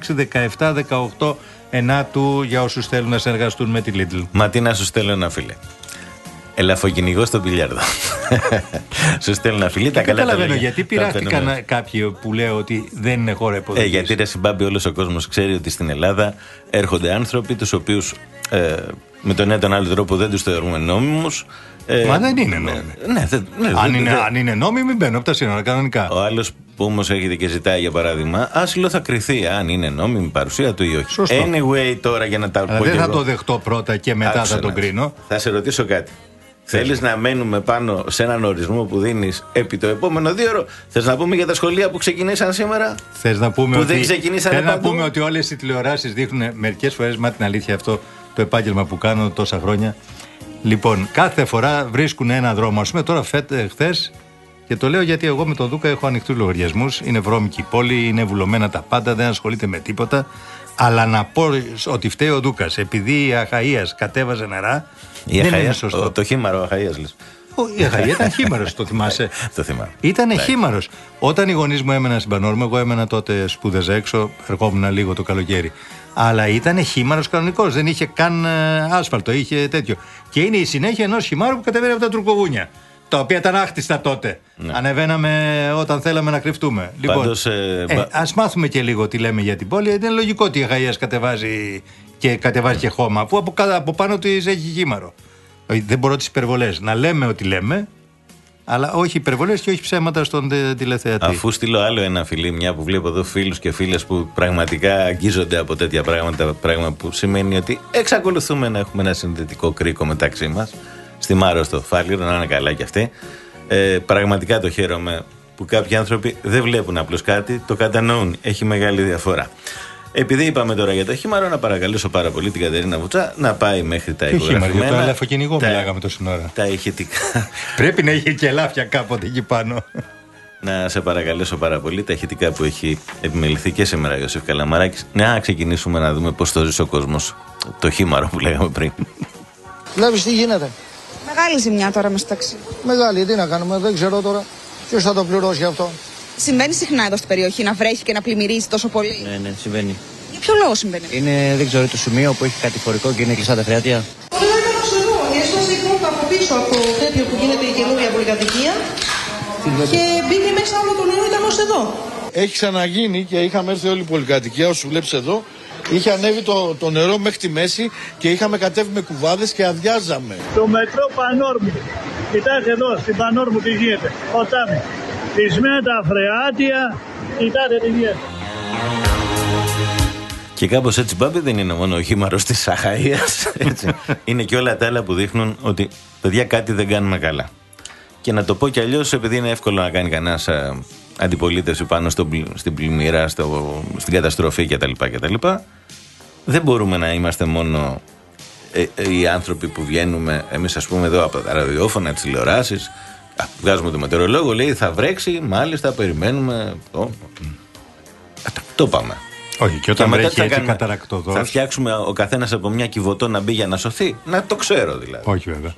17, 18 ενάτου για όσους θέλουν να συνεργαστούν με τη Lidl. Μα τι να σου στέλνω ένα φίλε. Ελαφοκυνηγό στο πιλιάρδο. *laughs* σου στέλνω ένα φιλί, τα Δεν καλά τα καταλαβαίνω λέγε. γιατί Τα πειράχτηκαν φαινόμενα. κάποιοι που λέω ότι δεν είναι χώρα Ε, υποδοχής. γιατί ρε Συμπάμπη, όλος ο κόσμος ξέρει ότι στην Ελλάδα έρχονται άνθρωποι τους οποίους ε, με τον ένα ή τον άλλο τρόπο δεν τους θεωρούμε νόμιμους. Ε, Μα δεν είναι νόμιμοι. Ναι, δεν- ναι, αν, δεν- είναι, δεν- αν είναι νόμιμοι μπαίνουν από τα σύνορα κανονικά. Ο άλλος που όμως έρχεται και ζητάει για παράδειγμα άσυλο θα κρυθεί αν είναι νόμιμη η παρουσία του ή όχι. Σωστό. Anyway, τώρα για να τα Αλλά πω δεν κι θα εγώ. το δεχτώ πρώτα και μετά Άκουσε θα τον να δεις. κρίνω. Θα σε ρωτήσω κάτι. Θέλεις να μένουμε πάνω σε έναν ορισμό που δίνεις επί το επόμενο δύο ώρο; Θες να πούμε για τα σχολεία που ξεκινήσαν σήμερα; Θες να πούμε Που ότι. δεν ξεκινήσανε θέλω να παντού; πούμε ότι όλες οι τηλεοράσεις δείχνουν μερικές φορές, μα την αλήθεια αυτό το επάγγελμα που κάνω τόσα χρόνια. Λοιπόν, κάθε φορά βρίσκουν ένα δρόμο. Α πούμε τώρα, χθες, και το λέω γιατί εγώ με τον Δούκα έχω ανοιχτούς λογαριασμούς. Είναι βρώμικη η πόλη, είναι βουλωμένα τα πάντα, δεν ασχολείται με τίποτα. Αλλά να πω ότι φταίει ο Δούκας επειδή η Αχαία κατέβαζε νερά. Η δεν Αχαΐας, είναι σωστό. ο- το χήμαρο Αχαία λες. Ο- Η Αχαία ήταν χήμαρο, το θυμάσαι. *laughs* Το θυμάμαι. Ήταν χήμαρο. Όταν οι γονείς μου έμεναν στην Πανόρμη, εγώ έμενα τότε σπούδαζα έξω, ερχόμουν λίγο το καλοκαίρι. Αλλά ήταν χήμαρο κανονικός, δεν είχε καν ε, άσφαλτο, είχε τέτοιο. Και είναι η συνέχεια ενός χυμάρου που κατεβαίνει από τα τουρκογούνια. Τα οποία ήταν άχτιστα τότε. Ανεβαίναμε όταν θέλαμε να κρυφτούμε. Λοιπόν, Πάντως, ε, ε, μπα- ας μάθουμε και λίγο τι λέμε για την πόλη. Είναι λογικό ότι η Αχαία κατεβάζει και κατεβάζει και χώμα, αφού από, κάτω- από πάνω της έχει χήμαρο. Ε, Δεν μπορώ τις υπερβολές. Να λέμε ότι λέμε, αλλά όχι υπερβολές και όχι ψέματα στον τε- τηλεθεατή. Αφού στείλω άλλο ένα φιλί, μια που βλέπω εδώ φίλους και φίλες που πραγματικά αγγίζονται από τέτοια πράγματα, πράγμα που σημαίνει ότι εξακολουθούμε να έχουμε ένα συνδετικό κρίκο μεταξύ μας. Στη Μάρο στο Φάληρο, να είναι καλά κι αυτοί. Ε, πραγματικά το χαίρομαι που κάποιοι άνθρωποι δεν βλέπουν απλώς κάτι, το κατανοούν. Έχει μεγάλη διαφορά. Επειδή είπαμε τώρα για το χήμαρο, να παρακαλέσω πάρα πολύ την Κατερίνα Βουτσά να πάει μέχρι τα Ποιο χήμαρο, για το ηχογραφημένα. ελαφοκυνηγό τα- μιλάγαμε τόση ώρα. Τα ηχητικά. Πρέπει να είχε και ελάφια κάποτε εκεί πάνω. Να σε παρακαλέσω πάρα πολύ τα ηχητικά που έχει επιμεληθεί και σήμερα ο Ιωσήφ Καλαμαράκης να ξεκινήσουμε να δούμε πώς το ζεις ο κόσμος το χήμαρο που λέγαμε πριν Βλέπεις τι γίνεται. Μεγάλη ζημιά τώρα μες στο ταξί. Μεγάλη, τι να κάνουμε, δεν ξέρω τώρα. Ποιος θα το πληρώσει αυτό. Συμβαίνει συχνά εδώ στην περιοχή να βρέχει και να πλημμυρίζει τόσο πολύ; Ναι, ναι, συμβαίνει. Για ποιο λόγο συμβαίνει; Είναι, δεν ξέρω, το σημείο που έχει κατηφορικό και είναι κλειστά τα φρεάτια. Εδώ ήταν ξενό. Έσπασε η πόρτα από πίσω από το τέτοιο που γίνεται η καινούργια πολυκατοικία. Και μπήκε μέσα όλο το νερό, ήταν ως εδώ. Έχει ξαναγίνει και είχαμε έρθει όλη η πολυκατοικία, όσο βλέπεις εδώ. Είχε ανέβει το, το νερό μέχρι τη μέση και είχαμε κατέβει με κουβάδες και αδειάζαμε. Το μετρό Πανόρμου. Κοιτάξτε εδώ, στην Πανόρμου τι γίνεται. Ποτάμι. Κλεισμένα τα φρεάτια. Κοιτάξτε τι γίνεται. και κάπως έτσι Μπάμπη δεν είναι μόνο ο χήμαρος της Αχαΐας έτσι. *laughs* είναι και όλα τα άλλα που δείχνουν ότι παιδιά κάτι δεν κάνουμε καλά και να το πω κι αλλιώς επειδή είναι εύκολο να κάνει κανένας αντιπολίτευση πάνω στο, πλη- στην πλημμύρα, στο, στην καταστροφή κτλ. κτλ. Δεν μπορούμε να είμαστε μόνο ε, ε, οι άνθρωποι που βγαίνουμε, εμείς ας πούμε εδώ από τα ραδιόφωνα, τις τηλεοράσεις. Βγάζουμε το μετεωρολόγο, λέει θα βρέξει, μάλιστα περιμένουμε. Το, το πάμε. Όχι, και όταν μετά βρέχει τι θα έτσι κάνουμε; καταρακτοδός. Θα φτιάξουμε ο καθένας από μια κυβωτό να μπει για να σωθεί; Να το ξέρω δηλαδή. Όχι βέβαια.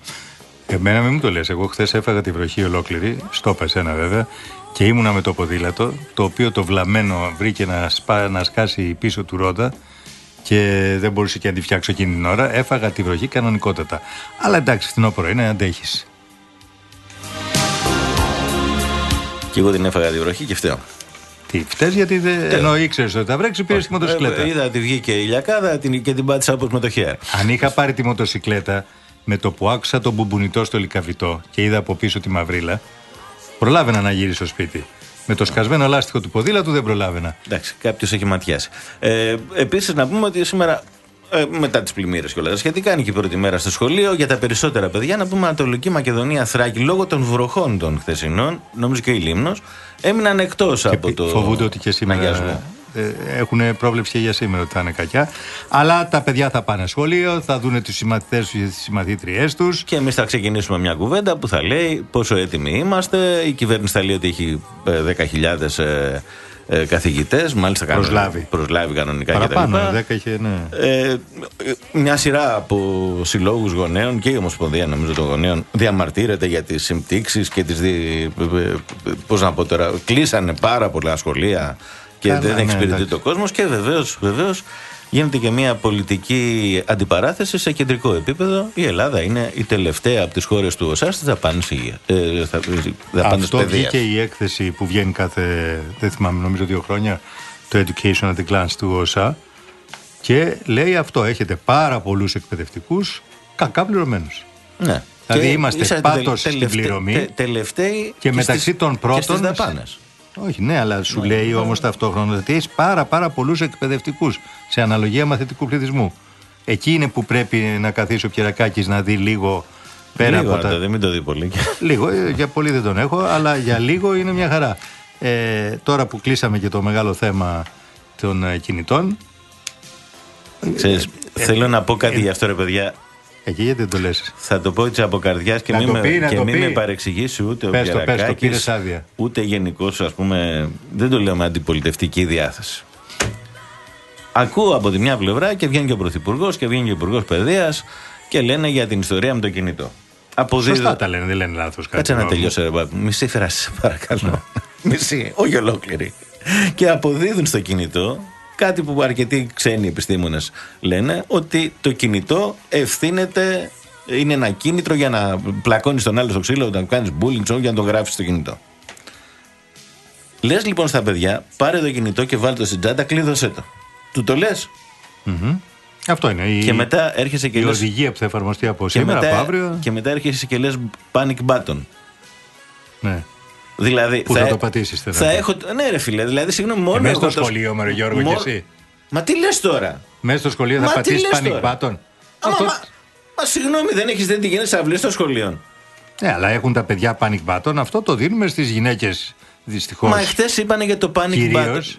Εμένα μην μου το λες. Εγώ χθες έφαγα τη βροχή ολόκληρη, στο είπα εσένα βέβαια, και ήμουνα με το ποδήλατο, το οποίο το βλαμμένο βρήκε να, σπά, να σκάσει πίσω του ρόντα και δεν μπορούσε και να τη φτιάξω εκείνη την ώρα. Έφαγα τη βροχή κανονικότατα. Αλλά εντάξει, φθινόπωρο είναι, αντέχεις. Και εγώ την έφαγα τη βροχή και φταίω. Τι, φταίεις γιατί δεν. Ενώ ήξερες ότι θα βρέξει, πήρες τη μοτοσυκλέτα. Ε, είδα ότι βγήκε η λιακάδα την- και την πάτησα όπως με το χέρι. Αν είχα πάρει τη μοτοσυκλέτα με το που άκουσα τον μπουμπονιτό στο λικαβιτό και είδα από πίσω τη μαυρίλα, προλάβαινα να γυρίσω στο σπίτι. Με το σκασμένο λάστιχο του ποδήλατου δεν προλάβαινα. Εντάξει, κάποιος έχει ματιάσει. Ε, Επίσης, να πούμε ότι σήμερα, ε, μετά τις πλημμύρες και όλα τα σχετικά, είναι και η πρώτη μέρα στο σχολείο. Για τα περισσότερα παιδιά, να πούμε Ανατολική Μακεδονία, Θράκη, λόγω των βροχών των χθεσινών, νομίζω και η Λίμνος, έμειναν εκτός από το. Φοβούνται ότι και σήμερα αγιασμό. ε, έχουν πρόβλεψη και για σήμερα ότι θα είναι κακιά. Αλλά τα παιδιά θα πάνε σχολείο, θα δουν τους συμμαθητές τους και τι συμμαθήτριές τους. Και εμείς θα ξεκινήσουμε μια κουβέντα που θα λέει πόσο έτοιμοι είμαστε. Η κυβέρνηση θα λέει ότι έχει ε, 10.000 ε, ε, καθηγητές. Μάλιστα κανονικά- Προσλάβει. προσλάβει κανονικά Παραπάνω, κτλ. 10 είχε, ναι. Ε, μια σειρά από συλλόγους γονέων και η Ομοσπονδία νομίζω των γονέων διαμαρτύρεται για τις συμπτύξεις και τις δι... πώς να πω τώρα κλείσανε πάρα πολλά σχολεία και Καλά, δεν ναι, εξυπηρετεί εντάξει. το κόσμος και βεβαίως, βεβαίως γίνεται και μια πολιτική αντιπαράθεση σε κεντρικό επίπεδο η Ελλάδα είναι η τελευταία από τις χώρες του ΟΣΑ στις δαπάνες υγεία ε, θα- δαπάνες Αυτό παιδείας. βγήκε η έκθεση που βγαίνει κάθε, δεν θυμάμαι, νομίζω δύο χρόνια, το Education at a Glance του ΩΣΑ και λέει αυτό, έχετε πάρα πολλούς εκπαιδευτικούς κακά πληρωμένους. ναι. Δηλαδή Και είμαστε ήσασταν πάτος στην τελευτε- πληρωμή τε- τελευταίοι και μεταξύ στις- των και πρώτων- στις δαπάνες. Όχι, ναι, αλλά σου λέει όμως ταυτόχρονα ότι έχεις πάρα, πάρα πολλούς εκπαιδευτικούς σε αναλογία μαθητικού πληθυσμού. Εκεί είναι που πρέπει να καθίσει ο Πιερακάκης να δει λίγο πέρα Λίγο από να τα. το δει, μην το δει πολύ. *laughs* Λίγο, ε, για πολύ δεν τον έχω, αλλά για λίγο είναι μια χαρά. Ε, τώρα που κλείσαμε και το μεγάλο θέμα των ε, κινητών. Ξέρεις, θέλω να πω κάτι γι' αυτό ρε παιδιά. Εκεί γιατί δεν το λες. Θα το πω έτσι από καρδιάς και Να μην το με, πει, να και το μην πει. με παρεξηγήσει ούτε Πες ο το, πες το, Πιερακάκης, πήρες άδεια. ούτε γενικώς, ας πούμε, δεν το λέω με αντιπολιτευτική διάθεση. Ακούω από τη μια πλευρά και βγαίνει και ο Πρωθυπουργός και βγαίνει και ο Υπουργός Παιδείας και λένε για την ιστορία με το κινητό. Αποδίδω- Σωστά τα λένε, δεν λένε λάθος κάτι. Κάτσε να νόμο. τελειώσω, ρε Μπάμπη. Μισή φράση, σε *laughs* παρακαλώ. *laughs* Μισή, όχι ολόκληρη. Και αποδίδουν στο κινητό κάτι που αρκετοί ξένοι επιστήμονες λένε, ότι το κινητό ευθύνεται, είναι ένα κίνητρο για να πλακώνεις τον άλλο στο ξύλο, όταν κάνεις bullying, ξέρω, για να το γράφει στο κινητό. Λες λοιπόν στα παιδιά, πάρε το κινητό και βάλε το στην τσάντα, κλείδωσέ το. Του το λες. Μμμ. Αυτό είναι. Η, Και μετά έρχεσαι και η λες- οδηγία που θα εφαρμοστεί από Και σήμερα, μετά, από αύριο. και μετά έρχεσαι και λες panic button. Ναι. Δηλαδή, Πού θα το πατήσεις, θέλω Θα να πω. έχω. Ναι, ρε φίλε, δηλαδή, συγγνώμη, μόνο. Ε, μέσα έχω στο το- σχολείο, μωρέ Γιώργο, Μο- και εσύ; Μα τι λες τώρα; Μέσα στο σχολείο Μα θα τι πατήσεις λες panic τώρα; button; Άμα, Αυτό- μα, μα συγγνώμη, δεν έχεις δει τι γίνεται σε αυλή στο σχολείο. Ναι, αλλά έχουν τα παιδιά panic button. Αυτό το δίνουμε στις γυναίκες δυστυχώς. Μα εχθέ είπανε για το panic Κυρίως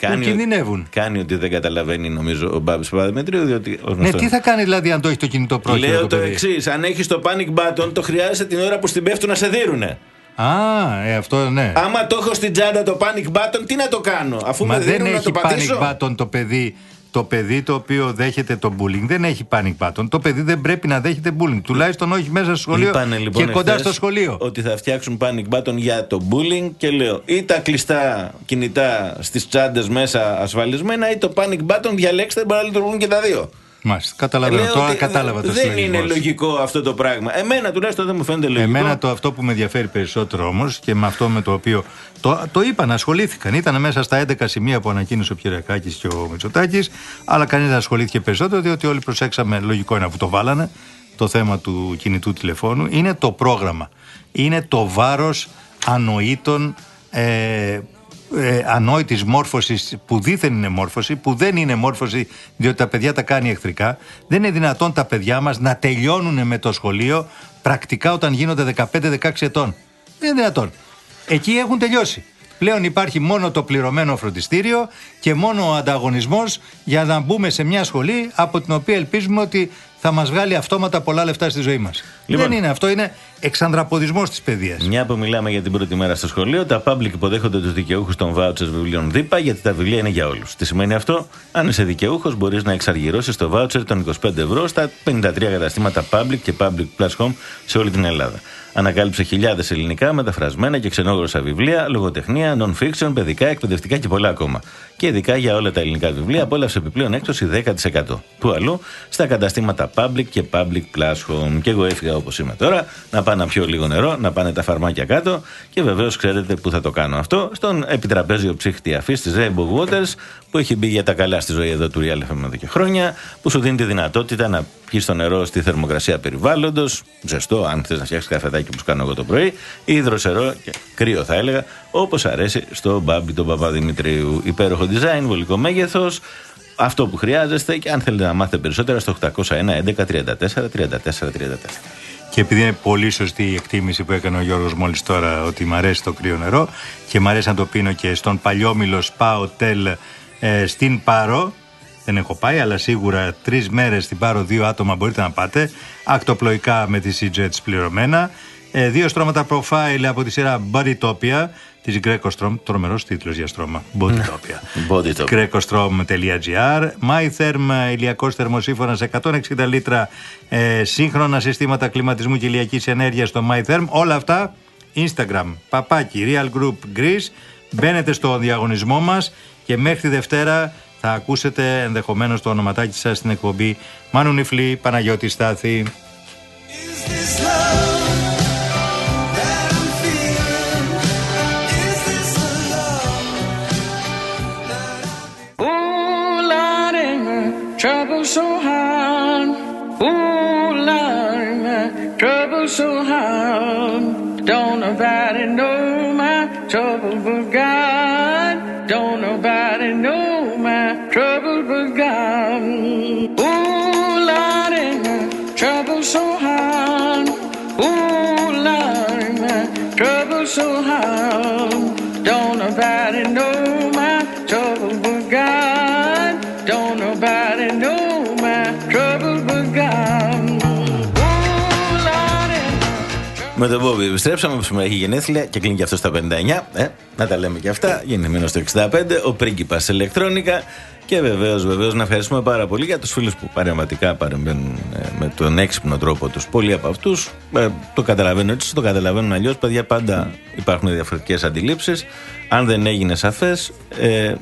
button. που κινδυνεύουν. Κάνει ότι δεν καταλαβαίνει, νομίζω, ο Μπάμπης Παπαδημητρίου, διότι. ως Ναι, γνωστό- τι θα κάνει δηλαδή αν το έχει το κινητό πρόχειρο Λέω το το παιδί; εξής: Αν έχεις το panic button, το χρειάζεσαι την ώρα που στην πέφτουν να σε δίνουνε. Α, ε, αυτό ναι. Άμα το έχω στην τσάντα το panic button, τι να το κάνω, αφού Μα με δεν δίνουν να έχει το πατήσω; panic button το παιδί. Το παιδί το οποίο δέχεται το bullying δεν έχει panic button. Το παιδί δεν πρέπει να δέχεται bullying. Τουλάχιστον όχι μέσα στο σχολείο Είπανε, λοιπόν, και κοντά εχθές στο σχολείο. Ότι θα φτιάξουν panic button για το bullying και λέω ή τα κλειστά κινητά στις τσάντες μέσα ασφαλισμένα ή το panic button διαλέξτε μπορεί να λειτουργούν και τα δύο. Μάλιστα, καταλαβαίνω. Λέω Τώρα ότι κατάλαβα το Δεν είναι συλλογισμό σου. λογικό αυτό το πράγμα. Εμένα τουλάχιστον δεν μου φαίνεται λογικό. Εμένα το αυτό που με ενδιαφέρει περισσότερο όμως και με αυτό με το οποίο. Το, το είπαν, ασχολήθηκαν. Ήταν μέσα στα 11 σημεία που ανακοίνωσε ο Κυριακάκης και ο Μητσοτάκης, αλλά κανείς δεν ασχολήθηκε περισσότερο, διότι όλοι προσέξαμε, λογικό είναι αφού το βάλανε, το θέμα του κινητού τηλεφώνου. Είναι το πρόγραμμα. Είναι το βάρος ανοήτων. Ε, ε, ανόητης μόρφωσης που δίθεν είναι μόρφωση, που δεν είναι μόρφωση διότι τα παιδιά τα κάνει εχθρικά. Δεν είναι δυνατόν τα παιδιά μας να τελειώνουν με το σχολείο πρακτικά όταν γίνονται 15-16 ετών. Δεν είναι δυνατόν. Εκεί έχουν τελειώσει. Πλέον υπάρχει μόνο το πληρωμένο φροντιστήριο και μόνο ο ανταγωνισμός για να μπούμε σε μια σχολή από την οποία ελπίζουμε ότι θα μας βγάλει αυτόματα πολλά λεφτά στη ζωή μας. Λοιπόν. Δεν είναι αυτό, είναι εξανδραποδισμός της παιδείας. Μια που μιλάμε για την πρώτη μέρα στο σχολείο, τα public υποδέχονται τους δικαιούχους των vouchers βιβλίων ΔΥΠΑ γιατί τα βιβλία είναι για όλους. Τι σημαίνει αυτό, αν είσαι δικαιούχος, μπορείς να εξαργυρώσεις το voucher των 25 ευρώ στα 53 καταστήματα public και public plus home σε όλη την Ελλάδα. Ανακάλυψε χιλιάδες ελληνικά, μεταφρασμένα και ξενόγλωσσα βιβλία, λογοτεχνία, non-fiction, παιδικά, εκπαιδευτικά και πολλά ακόμα. Και ειδικά για όλα τα ελληνικά βιβλία απόλαυσε επιπλέον έκπτωση 10%. Που αλλού στα καταστήματα public και public plus home. Και εγώ έφυγα όπως είμαι τώρα, να πάω να πιω λίγο νερό, να πάνε τα φαρμάκια κάτω και βεβαίως ξέρετε πού θα το κάνω αυτό. Στον επιτραπέζιο ψύχτη αφής της Rainbow Waters που έχει μπει για τα καλά στη ζωή εδώ του Real FM εδώ και χρόνια, που σου δίνει τη δυνατότητα να πιεις το νερό στη θερμοκρασία περιβάλλοντος, ζεστό, αν θες να φτιάξεις καφεδάκι που σου κάνω εγώ το πρωί, ή υδροσερό, και κρύο θα έλεγα, όπως αρέσει στο μπάμπι τον Παπαδημητρίου. Υπέροχο design, βολικό μέγεθος, αυτό που χρειάζεστε και αν θέλετε να μάθετε περισσότερα στο 801 11 34 34 34. Και επειδή είναι πολύ σωστή η εκτίμηση που έκανε ο Γιώργος μόλις τώρα ότι μ' αρέσει το κρύο νερό και μ' αρέσει να το πίνω και στον Παλιόμιλο Spa Hotel ε, στην Πάρο. Δεν έχω πάει, αλλά σίγουρα τρεις μέρες στην Πάρο, δύο άτομα μπορείτε να πάτε. Ακτοπλοϊκά με τη Sea-Jets πληρωμένα. Ε, δύο στρώματα profile από τη σειρά Bodytopia της Greco-Strom. Τρομερός τίτλος για στρώμα. Bodytopia. Bodytopia. Grecostrom.gr MyTherm ηλιακός θερμοσύφωνας 160 λίτρα ε, σύγχρονα συστήματα κλιματισμού και ηλιακής ενέργειας στο MyTherm. Όλα αυτά Instagram, παπάκι, Real Group Greece. Μπαίνετε στο διαγωνισμό μας και μέχρι τη Δευτέρα θα ακούσετε ενδεχομένως το ονοματάκι σας στην εκπομπή Μάνου Νιφλή, Παναγιώτη Στάθη. Ooh, Lord, ain't my trouble so hard. Ooh, Lord, ain't my trouble so hard. Don't nobody know my trouble but God. Don't nobody know my trouble but God. Ooh, Lord, my trouble so hard. Ooh, Lord, my trouble so hard. Don't nobody know my trouble but God. Don't nobody know Με τον Μπόμπι επιστρέψαμε που σήμερα έχει γενέθλια και κλείνει και αυτός στα 59. Ε, να τα λέμε και αυτά. Γεννημένο στο 65, ο πρίγκιπας ηλεκτρόνικα. Και βεβαίως, βεβαίως να ευχαριστούμε πάρα πολύ για τους φίλους που παρεμβατικά παρεμβαίνουν ε, με τον έξυπνο τρόπο τους. Πολλοί από αυτούς ε, το καταλαβαίνουν έτσι, το καταλαβαίνουν αλλιώς. Παιδιά, πάντα υπάρχουν διαφορετικές αντιλήψεις. Αν δεν έγινε σαφές, ε,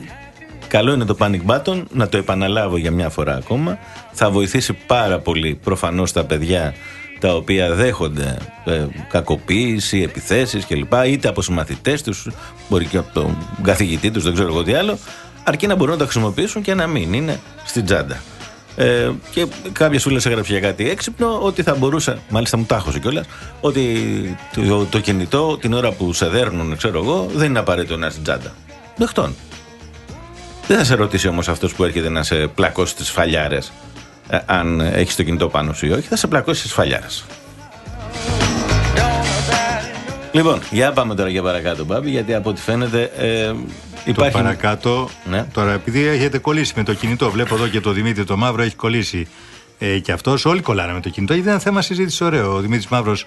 Καλό είναι το panic button, να το επαναλάβω για μια φορά ακόμα. Θα βοηθήσει πάρα πολύ προφανώς τα παιδιά τα οποία δέχονται ε, κακοποίηση, επιθέσεις κλπ. είτε από συμμαθητές τους, μπορεί και από τον καθηγητή τους, δεν ξέρω εγώ τι άλλο, αρκεί να μπορούν να τα χρησιμοποιήσουν και να μην είναι στην τσάντα. Ε, και κάποιο φίλο έγραψε για κάτι έξυπνο ότι θα μπορούσε, μάλιστα μου τάχωσε κιόλας, ότι το, το κινητό την ώρα που σε δέρνουν, ξέρω εγώ, δεν είναι απαραίτητο να είναι στην τσάντα. Δεχτών. Δεν θα σε ρωτήσει όμως αυτός που έρχεται να σε πλακώσει τις φαλιάρες, αν έχεις το κινητό πάνω σου ή όχι, θα σε πλακώσεις τι φαλιάρε. Λοιπόν, για πάμε τώρα για παρακάτω, Μπάμπη, γιατί από ό,τι φαίνεται ε, υπάρχει. Το παρακάτω, Ναι. τώρα επειδή έχετε κολλήσει με το κινητό, βλέπω εδώ και το Δημήτρη το Μαύρο έχει κολλήσει ε, και αυτός. Όλοι κολλάνε με το κινητό. Γιατί είναι ένα θέμα συζήτηση ωραίο. Ο Δημήτρης Μαύρος,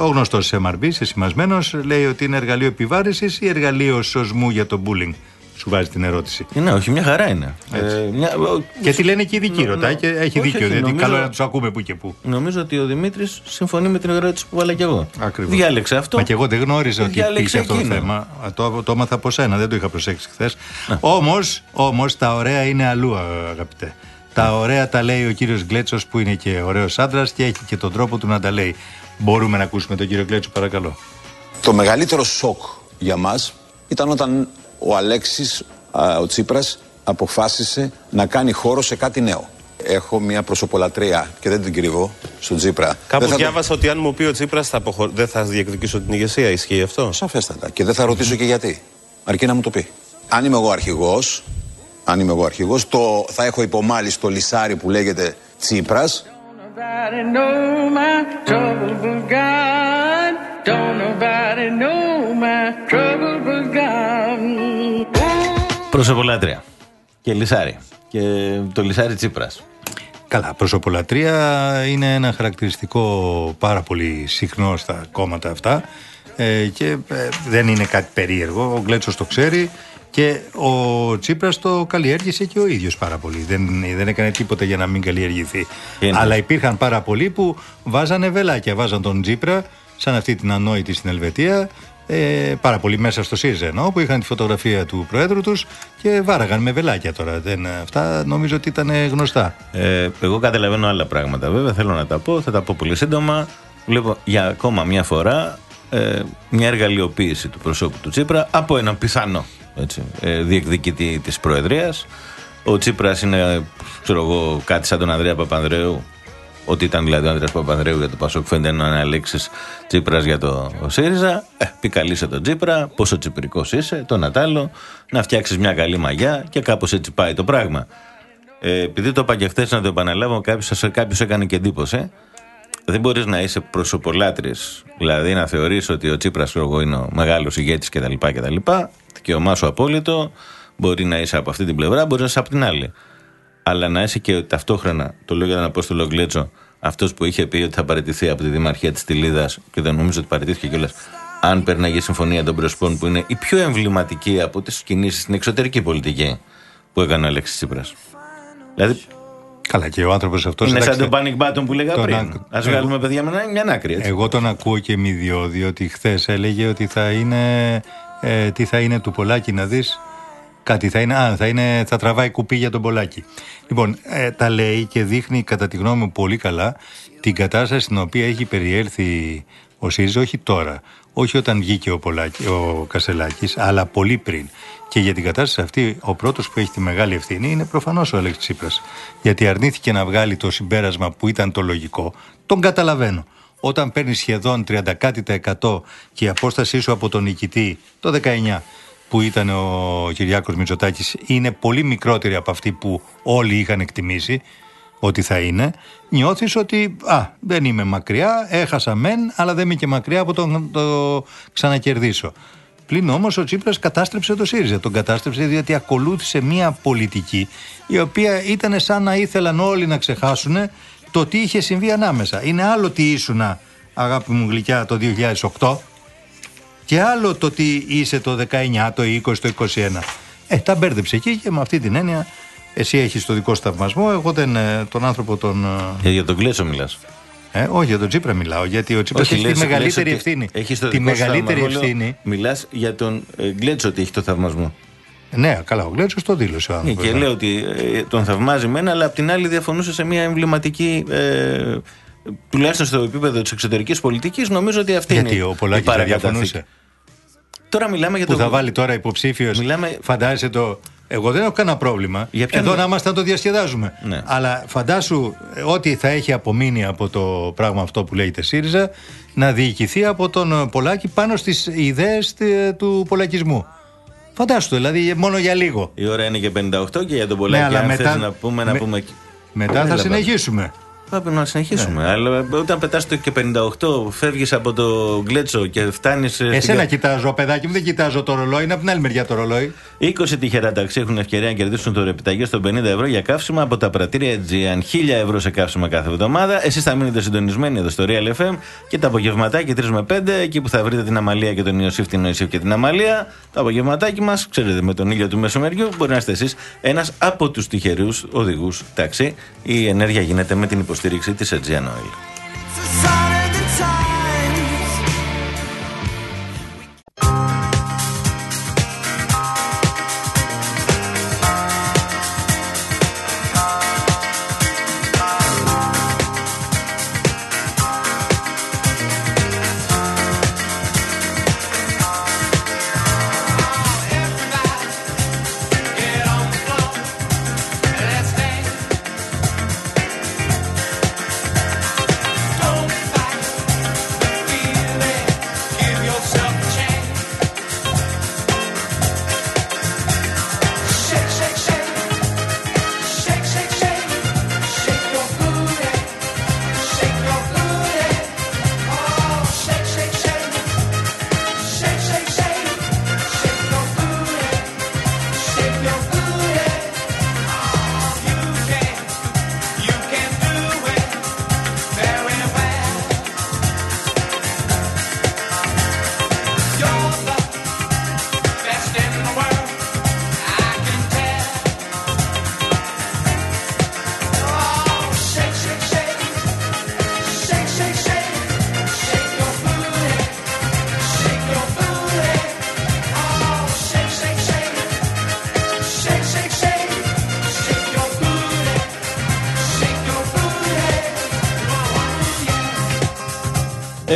ο γνωστός MRB, σεσημασμένο, λέει ότι είναι εργαλείο επιβάρησης ή εργαλείο σωσμού για το bullying. Σου βάζει την ερώτηση. Ναι, όχι, μια χαρά είναι. Ε, μια... Και τι λένε και οι ειδικοί, Νο- ρωτάει νο- και έχει όχι, δίκιο. όχι, γιατί νομίζω- καλό είναι να τους ακούμε που και που. Νομίζω ότι ο Δημήτρης συμφωνεί με την ερώτηση που βάλα κι εγώ. Ακριβώς. Διάλεξε αυτό. Μα και εγώ δεν γνώριζα ότι Διάλεξε υπήρχε αυτό το εκείνο. θέμα. Α, Το, το έμαθα από σένα, δεν το είχα προσέξει χθες. Όμως, όμως, τα ωραία είναι αλλού, α, αγαπητέ. Τα ωραία τα λέει ο κύριος Γκλέτσος που είναι και ωραίος άντρας και έχει και τον τρόπο του να τα λέει. Μπορούμε να ακούσουμε τον κύριο Γκλέτσο, παρακαλώ. Το μεγαλύτερο σοκ για μας ήταν όταν ο Αλέξης, α, ο Τσίπρας, αποφάσισε να κάνει χώρο σε κάτι νέο. Έχω μια προσωπολατρία και δεν την κρύβω στον Τσίπρα. Κάπου Δεν θα το- διάβασα ότι αν μου πει ο Τσίπρας θα αποχω... δεν θα διεκδικήσω την ηγεσία. Ισχύει αυτό; Σαφέστατα. Και δεν θα ρωτήσω και γιατί. Αρκεί να μου το πει. Αν είμαι εγώ αρχηγός, αν είμαι εγώ αρχηγός, το θα έχω υπομάλει στο λισάρι που λέγεται Τσίπρας nobody know my trouble but God. Don't nobody know my trouble but God. Προσωπολάτρια. Και λισάρι. Και το λισάρι Τσίπρας. Καλά, προσωπολατρία είναι ένα χαρακτηριστικό πάρα πολύ συχνό στα κόμματα αυτά ε, και ε, δεν είναι κάτι περίεργο. Ο Γκλέτσος το ξέρει και ο Τσίπρας το καλλιέργησε και ο ίδιος πάρα πολύ. Δεν, δεν έκανε τίποτα για να μην καλλιεργηθεί. Είναι. Αλλά υπήρχαν πάρα πολλοί που βάζανε βελάκια. Βάζαν τον Τσίπρα, σαν αυτή την ανόητη στην Ελβετία, ε, πάρα πολύ μέσα στο ΣΥΡΙΖΑ εννοώ, που είχαν τη φωτογραφία του Προέδρου τους και βάραγαν με βελάκια τώρα. Δεν, αυτά νομίζω ότι ήταν γνωστά. Ε, εγώ καταλαβαίνω άλλα πράγματα. Βέβαια θέλω να τα πω, θα τα πω πολύ σύντομα. Βλέπω για ακόμα μια φορά ε, μια εργαλειοποίηση του προσώπου του Τσίπρα από έναν πιθανό έτσι, ε, διεκδικητή της Προεδρίας. Ο Τσίπρας είναι, ξέρω εγώ, κάτι σαν τον Ανδρέα Παπανδρέου. Ότι ήταν δηλαδή ο Ανδρέας Παπανδρέου για το Πασόκ, φαίνεται να είναι Αλέξης Τσίπρας για το ΣΥΡΙΖΑ. Ε, πικαλείσαι τον Τσίπρα, πόσο τσιπρικός είσαι, τον Ατάλο, να φτιάξεις μια καλή μαγιά και κάπως έτσι πάει το πράγμα. Ε, επειδή το είπα και χθες να το επαναλάβω, κάποιος κάποιος έκανε και εντύπωση. Δεν μπορείς να είσαι προσωπολάτρης, δηλαδή να θεωρείς ότι ο Τσίπρας εγώ είναι ο μεγάλος ηγέτης κτλ. κτλ. Δικαίωμά σου απόλυτο. Μπορεί να είσαι από αυτή την πλευρά, μπορείς να είσαι από την άλλη. Αλλά να είσαι και ταυτόχρονα, το λέω για τον Απόστολο Γκλέτσο, αυτός που είχε πει ότι θα παραιτηθεί από τη Δημαρχία της Τιλίδα και δεν νομίζω ότι παραιτήθηκε κιόλας. Αν πέρναγε η Συμφωνία των Πρεσπών, που είναι η πιο εμβληματική από τις κινήσεις στην εξωτερική πολιτική που έκανε ο Αλέξης Τσίπρας. Δηλαδή, Καλά, και ο άνθρωπος αυτός. είναι σαν το panic button που λέγα τον πριν. άκου- Α βγάλουμε παιδιά με μια άκρη. Έτσι. Εγώ τον ακούω και μη διόδι ότι χθες έλεγε ότι θα είναι. Ε, τι θα είναι του Πολάκη να δεις. Κάτι θα είναι. Α, θα, είναι, θα τραβάει κουπί για τον Πολάκη. Λοιπόν, ε, τα λέει και δείχνει κατά τη γνώμη μου πολύ καλά την κατάσταση στην οποία έχει περιέλθει ο ΣΥΡΙΖΑ, όχι τώρα. Όχι όταν βγήκε ο, Πολάκη, ο Κασελάκης, αλλά πολύ πριν. Και για την κατάσταση αυτή, ο πρώτος που έχει τη μεγάλη ευθύνη είναι προφανώς ο Αλέξης Τσίπρας. Γιατί αρνήθηκε να βγάλει το συμπέρασμα που ήταν το λογικό. Τον καταλαβαίνω. Όταν παίρνει σχεδόν 30 κάτι τα εκατό και η απόστασή σου από τον νικητή το 19 που ήταν ο Κυριάκος Μητσοτάκης είναι πολύ μικρότερη από αυτή που όλοι είχαν εκτιμήσει ότι θα είναι, νιώθεις ότι α, δεν είμαι μακριά, έχασα μεν, αλλά δεν είμαι και μακριά από τον το ξανακερδίσω. Πλην όμως ο Τσίπρας κατάστρεψε το ΣΥΡΙΖΑ. Τον κατάστρεψε διότι ακολούθησε μια πολιτική η οποία ήταν σαν να ήθελαν όλοι να ξεχάσουν το τι είχε συμβεί ανάμεσα. Είναι άλλο τι ήσουνα, αγάπη μου γλυκιά, το 2008 και άλλο το τι είσαι το 19, το 20, το 21. Ε, τα μπέρδεψε εκεί και με αυτή την έννοια εσύ έχεις το δικό σου θαυμασμό, εγώ δεν, ε, τον άνθρωπο τον... Ε, για τον Κλέτσο μιλάς. Ε, όχι, για τον Τσίπρα μιλάω, γιατί ο Τσίπρας έχει τη μεγαλύτερη ευθύνη. Έχεις το τη δικό σου μεγαλύτερη θαυμασμό, λέω, ευθύνη. Μιλάς για τον ε, Γκλέτσο ότι έχει το θαυμασμό. Ναι, καλά, ο Γκλέτσος το δήλωσε ο Ναι, άνθρωπος. και ναι. λέω ότι ε, τον θαυμάζει μένα, αλλά απ' την άλλη διαφωνούσε σε μια εμβληματική. Ε, τουλάχιστον στο επίπεδο της εξωτερικής πολιτικής, νομίζω ότι αυτή Γιατί είναι ο η Πολάκης δεν παρακαταθήκη. διαφωνούσε. Τώρα μιλάμε για Που το. θα βάλει τώρα υποψήφιος. Μιλάμε- Φαντάζεσαι το. Εγώ δεν έχω κανένα πρόβλημα. Για ποιον Εδώ είναι; να είμαστε να το διασκεδάζουμε. Ναι. Αλλά φαντάσου ε, ό,τι θα έχει απομείνει από το πράγμα αυτό που λέγεται ΣΥΡΙΖΑ να διοικηθεί από τον ε, Πολάκη πάνω στις ιδέες του πολακισμού. Φαντάσου το, δηλαδή μόνο για λίγο. Η ώρα είναι και 58 και για τον Πολάκη, Ναι, αλλά αν μετά- θες να πούμε, να με- πούμε. Μετά Έλα, θα πάμε. συνεχίσουμε. Πάμε να συνεχίσουμε. Αλλά όταν πετάς το και 58, φεύγεις από το γκλέτσο και φτάνεις. Εσένα κοιτάζω, παιδάκι μου, δεν κοιτάζω το ρολόι, είναι από την άλλη μεριά το ρολόι. 20 τυχερά ταξί έχουν ευκαιρία να κερδίσουν το ρεπιταγείο στο 50 ευρώ για καύσιμα από τα πρατήρια Aegean. 1000 ευρώ σε καύσιμα κάθε εβδομάδα. Εσείς θα μείνετε συντονισμένοι εδώ στο Real FM και τα απογευματάκια 3 με 5, εκεί που θα βρείτε την Αμαλία και τον Ιωσήφ, την Ιωσήφ και την Αμαλία. Το απογευματάκι μας, ξέρετε, με τον ήλιο του μεσομεριού, μπορεί να είστε εσείς ένας από τους τυχερούς οδηγούς ταξί. Η ενέργεια γίνεται με την υποστήριξη υποστήριξη της Aegean Oil.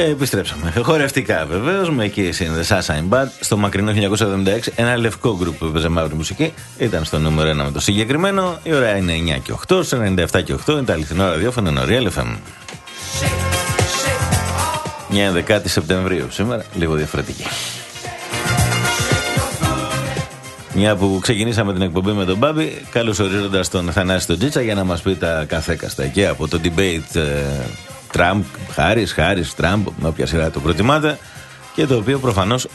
Ε, επιστρέψαμε. Χορευτικά βεβαίως, με εκεί είναι The Sunshine Band. Στο μακρινό 1976, ένα λευκό γκρουπ που έπαιζε μαύρη μουσική. Ήταν στο νούμερο 1 με το συγκεκριμένο. Η ώρα είναι 9 και 8, σε 97 και 8 είναι τα αληθινό ραδιόφωνο είναι ο Real FM. Μια 11η Σεπτεμβρίου σήμερα, λίγο διαφορετική. Μια που ξεκινήσαμε την εκπομπή με τον Μπάμπη, καλώς ορίζοντας τον Θανάση τον Τζίτσα για να μας πει τα καθέκαστα εκεί από το debate ε, Τραμπ, Χάρης, Χάρης, Τραμπ, με όποια σειρά το προτιμάτε. Και το οποίο προφανώς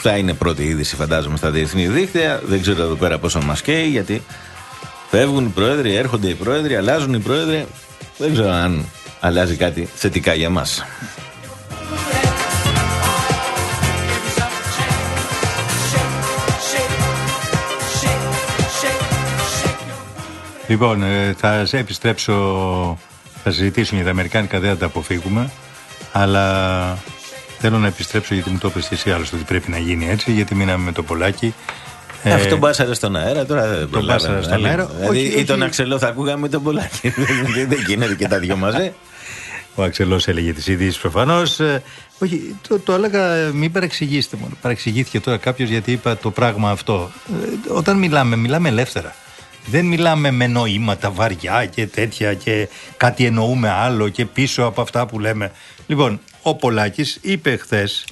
θα είναι πρώτη είδηση, φαντάζομαι, στα διεθνή δίκτυα. Δεν ξέρω εδώ πέρα πόσο μας καίει, γιατί φεύγουν οι πρόεδροι, έρχονται οι πρόεδροι, αλλάζουν οι πρόεδροι. Δεν ξέρω αν αλλάζει κάτι θετικά για μας. Λοιπόν, ε, θα σε επιστρέψω. Θα συζητήσουμε για τα Αμερικάνικα, δεν θα τα αποφύγουμε. Αλλά θέλω να επιστρέψω γιατί μου το είπες και εσύ άλλωστε ότι πρέπει να γίνει έτσι, γιατί μείναμε με το πολλάκι. Ε, Αυτό μπάσαρε στον αέρα, τώρα δεν Το μπάσαρε στον προλάβαμε. αέρα. Δηλαδή, Όχι, ή τον όχι. Αξελό θα ακούγαμε τον Πολάκη. *laughs* Δεν- Δεν γίνεται και τα δυο μαζί. Ο Αξελός έλεγε τις ειδήσεις προφανώς. όχι, το, το έλεγα, ε, μην παρεξηγήσετε μόνο. Παρεξηγήθηκε τώρα κάποιος γιατί είπα το πράγμα αυτό. Ε, όταν μιλάμε, μιλάμε ελεύθερα. Δεν μιλάμε με νοήματα βαριά και τέτοια και κάτι εννοούμε άλλο και πίσω από αυτά που λέμε. Λοιπόν, ο Πολάκης είπε χθες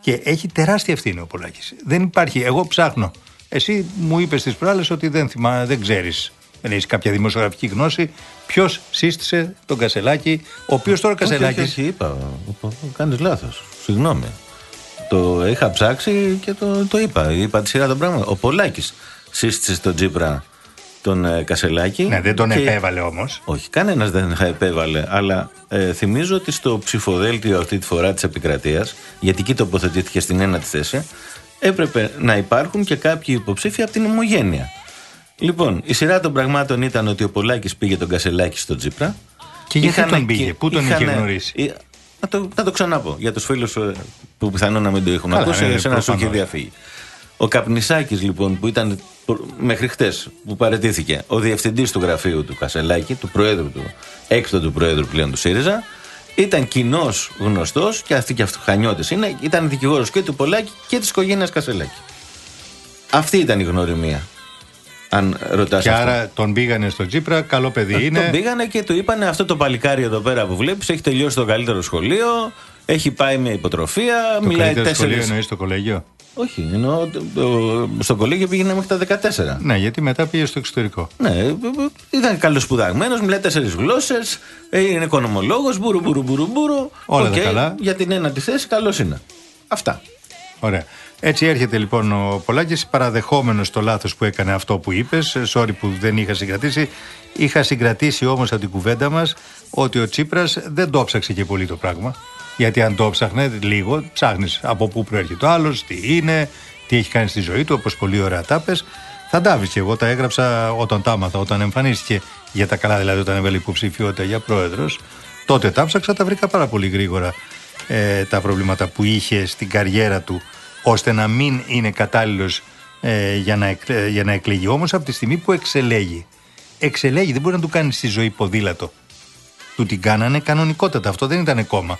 και έχει τεράστια ευθύνη ο Πολάκης. Δεν υπάρχει, εγώ ψάχνω. Εσύ μου είπες στις προάλλες ότι δεν, θυμά, δεν ξέρεις, δεν έχεις κάποια δημοσιογραφική γνώση. Ποιος σύστησε τον Κασελάκη, ο οποίος τώρα Κασελάκη. Όχι, όχι, είπα. Κάνεις λάθος. Συγγνώμη. Το είχα ψάξει και το, το είπα. Είπα τη σειρά των πράγματων. Ο Πολάκης σύστησε στον Τζίπρα τον ε, Κασελάκη. Ναι, δεν τον και- επέβαλε όμως. Όχι, κανένας δεν *laughs* επέβαλε. Αλλά ε, θυμίζω ότι στο ψηφοδέλτιο αυτή τη φορά της επικρατείας, γιατί εκεί τοποθετήθηκε στην ένατη θέση, έπρεπε να υπάρχουν και κάποιοι υποψήφοι από την ομογένεια. Λοιπόν, η σειρά των πραγμάτων ήταν ότι ο Πολάκης πήγε τον Κασελάκη στον Τζίπρα. Και γιατί Είχανε τον πήγε, και- πού τον είχε είχανε- γνωρίσει; ε, Να το, να το ξαναπώ για τους φίλους που πιθανόν να μην το έχουν Καλά, ακούσει, ε, εσένα σου έχει προφανώς. διαφύγει. Ο Καπνισάκης, λοιπόν, που ήταν προ- μέχρι χτες που παρετήθηκε, ο διευθυντής του γραφείου του Κασελάκη, του προέδρου του, έκτο του προέδρου πλέον του ΣΥΡΙΖΑ, ήταν κοινός γνωστός και αυτοί και αυτοί χανιώτε είναι, ήταν δικηγόρος και του Πολάκη και της οικογένειας Κασελάκη. Αυτή ήταν η γνωριμία. Αν ρωτάς Και αυτό. άρα τον πήγανε στο Τζίπρα, καλό παιδί είναι. Τον πήγανε και του είπανε αυτό το παλικάρι εδώ πέρα που βλέπεις έχει τελειώσει το καλύτερο σχολείο, έχει πάει με υποτροφία, Το μιλάει καλύτερο σχολείο τέσσερι. εννοείς στο κολέγιο; Όχι, εννοώ το- το- στο κολέγιο πήγαινε μέχρι τα 14. Ναι, γιατί μετά πήγε στο εξωτερικό. Ναι, ήταν καλοσπουδαγμένο, μιλάει τέσσερις γλώσσες, είναι οικονομολόγος, μπουρου μπουρου μπουρου μπουρου. Όλα τα Οκ, καλά. Για την ένατη θέση, καλός είναι. Αυτά. Ωραία. Έτσι έρχεται λοιπόν ο Πολάκης παραδεχόμενος το λάθος που έκανε αυτό που είπες. Sorry που δεν είχα συγκρατήσει. Είχα συγκρατήσει όμως από την κουβέντα μας ότι ο Τσίπρας δεν το ψάξε και πολύ το πράγμα. Γιατί αν το ψάχνε λίγο, ψάχνεις από πού προέρχεται ο άλλος, τι είναι, τι έχει κάνει στη ζωή του, όπως πολύ ωραία τα πες. Θα τα βρεις και εγώ τα έγραψα όταν τα άμαθα, όταν εμφανίστηκε για τα καλά, δηλαδή όταν έβαλε υποψηφιότητα για πρόεδρος. Τότε τα ψάξα, τα βρήκα πάρα πολύ γρήγορα ε, τα προβλήματα που είχε στην καριέρα του ώστε να μην είναι κατάλληλος ε, για, να, εκ- ε, για να εκλεγεί. Όμως από τη στιγμή που εξελέγει, εξελέγη, δεν μπορεί να του κάνεις στη ζωή ποδήλατο. Του την κάνανε κανονικότατα. Αυτό δεν ήταν κόμμα.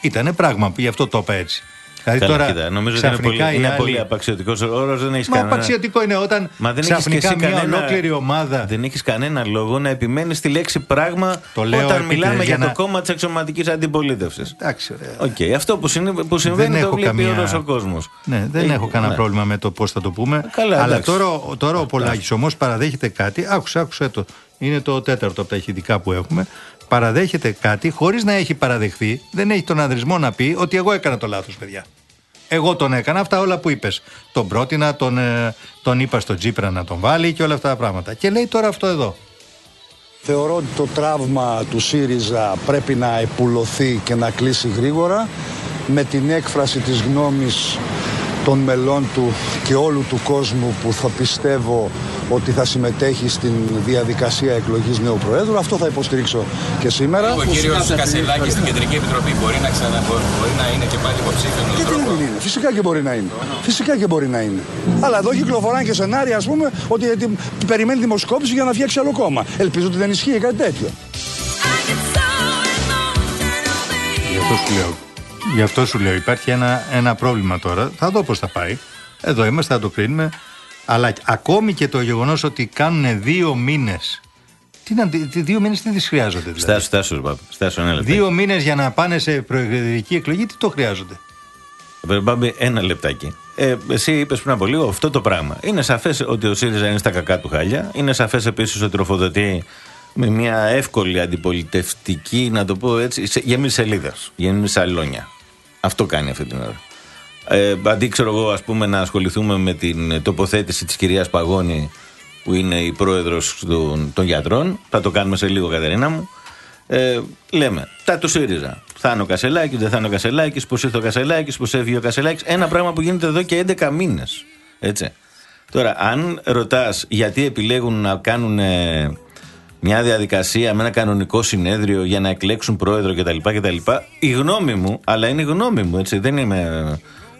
Ήτανε πράγμα, γι' αυτό το είπα έτσι. Δηλαδή Καλά, τώρα κοίτα, νομίζω ότι είναι πολύ, ξαφνικά οι είναι άλλοι- πολύ απαξιωτικός όρο, δεν έχεις Μα κανένα. απαξιωτικό είναι όταν Μα δεν έχεις και ξαφνικά εσύ μια κανένα- ολόκληρη ομάδα Δεν έχεις κανένα λόγο να επιμένεις στη λέξη πράγμα Το λέω όταν επίτηδες μιλάμε για για, να- το κόμμα της αξιωματική αντιπολίτευσης. Εντάξει, ωραία. Οκ, αυτό που, συνε- που συμβαίνει Δεν το έχω βλέπει καμία- όλος ο κόσμος. Ναι, δεν έχω κανένα ναι. πρόβλημα με το πώς θα το πούμε. Καλά, Αλλά εντάξει. τώρα, τώρα ο Πολάκης όμως παραδέχεται κάτι. Άκουσε, άκουσε το. Είναι το τέταρτο από τα ηχητικά που έχουμε. Παραδέχεται κάτι χωρίς να έχει παραδεχθεί. Δεν έχει τον ανδρισμό να πει ότι εγώ έκανα το λάθος, παιδιά. Εγώ τον έκανα αυτά όλα που είπες. Τον πρότεινα, τον, ε, τον είπα στον Τζίπρα να τον βάλει και όλα αυτά τα πράγματα. Και λέει τώρα αυτό εδώ. Θεωρώ ότι το τραύμα του ΣΥΡΙΖΑ πρέπει να επουλωθεί και να κλείσει γρήγορα με την έκφραση της γνώμης των μελών του και όλου του κόσμου που θα πιστεύω ότι θα συμμετέχει στην διαδικασία εκλογής νέου Προέδρου. Αυτό θα υποστηρίξω και σήμερα. Ο κύριος Κασελάκης στην Κεντρική Επιτροπή μπορεί να, ξανα... μπορεί να είναι και πάλι υποψήφιος με τον Γιατί να τρόπο. μην είναι. Φυσικά και μπορεί να είναι. Φυσικά και μπορεί να είναι. Αλλά εδώ κυκλοφοράνε και σενάρια, ας πούμε, ότι ε, τι- περιμένει δημοσκόπηση για να φτιάξει άλλο κόμμα. Ελπίζω ότι δεν ισχύει κάτι τέτοιο. Γι' αυτό σου λέω. Γι' αυτό σου λέω. Υπάρχει ένα, ένα πρόβλημα τώρα. Θα δω πώς θα πάει. Εδώ είμαστε, θα το κρίνουμε. Αλλά ακόμη και το γεγονός ότι κάνουν δύο μήνες. Τι να, τι- δύο μήνες τι τις χρειάζονται δηλαδή; Στάσου, στάσου, Μπάμπη. Στάσου ένα λεπτό. Δύο μήνες για να πάνε σε προεδρική εκλογή, τι το χρειάζονται; Μπάμπη, ένα λεπτάκι. Ε, εσύ είπες πριν από λίγο αυτό το πράγμα. Είναι σαφές ότι ο ΣΥΡΙΖΑ είναι στα κακά του χάλια. Είναι σαφές επίσης ότι τροφοδοτεί με μια εύκολη αντιπολιτευτική, να το πω έτσι, σε, γέμιση σελίδα. Γέμιση σαλόνια. Αυτό κάνει αυτή την ώρα. Ε, αντί ξέρω εγώ ας πούμε να ασχοληθούμε με την τοποθέτηση της κυρίας Παγώνη που είναι η πρόεδρος των, των γιατρών, θα το κάνουμε σε λίγο Κατερίνα μου, ε, λέμε τα του ΣΥΡΙΖΑ. Θα είναι ο Κασελάκης, δεν θα είναι ο Κασελάκης, πώς ήρθε ο Κασελάκης, πώς έφυγε ο Κασελάκης. Ένα πράγμα που γίνεται εδώ και 11 μήνες. Έτσι. Τώρα, αν ρωτάς γιατί επιλέγουν να κάνουν ε, μια διαδικασία με ένα κανονικό συνέδριο για να εκλέξουν πρόεδρο κτλ. κτλ η γνώμη μου, αλλά είναι η γνώμη μου, έτσι, δεν είμαι...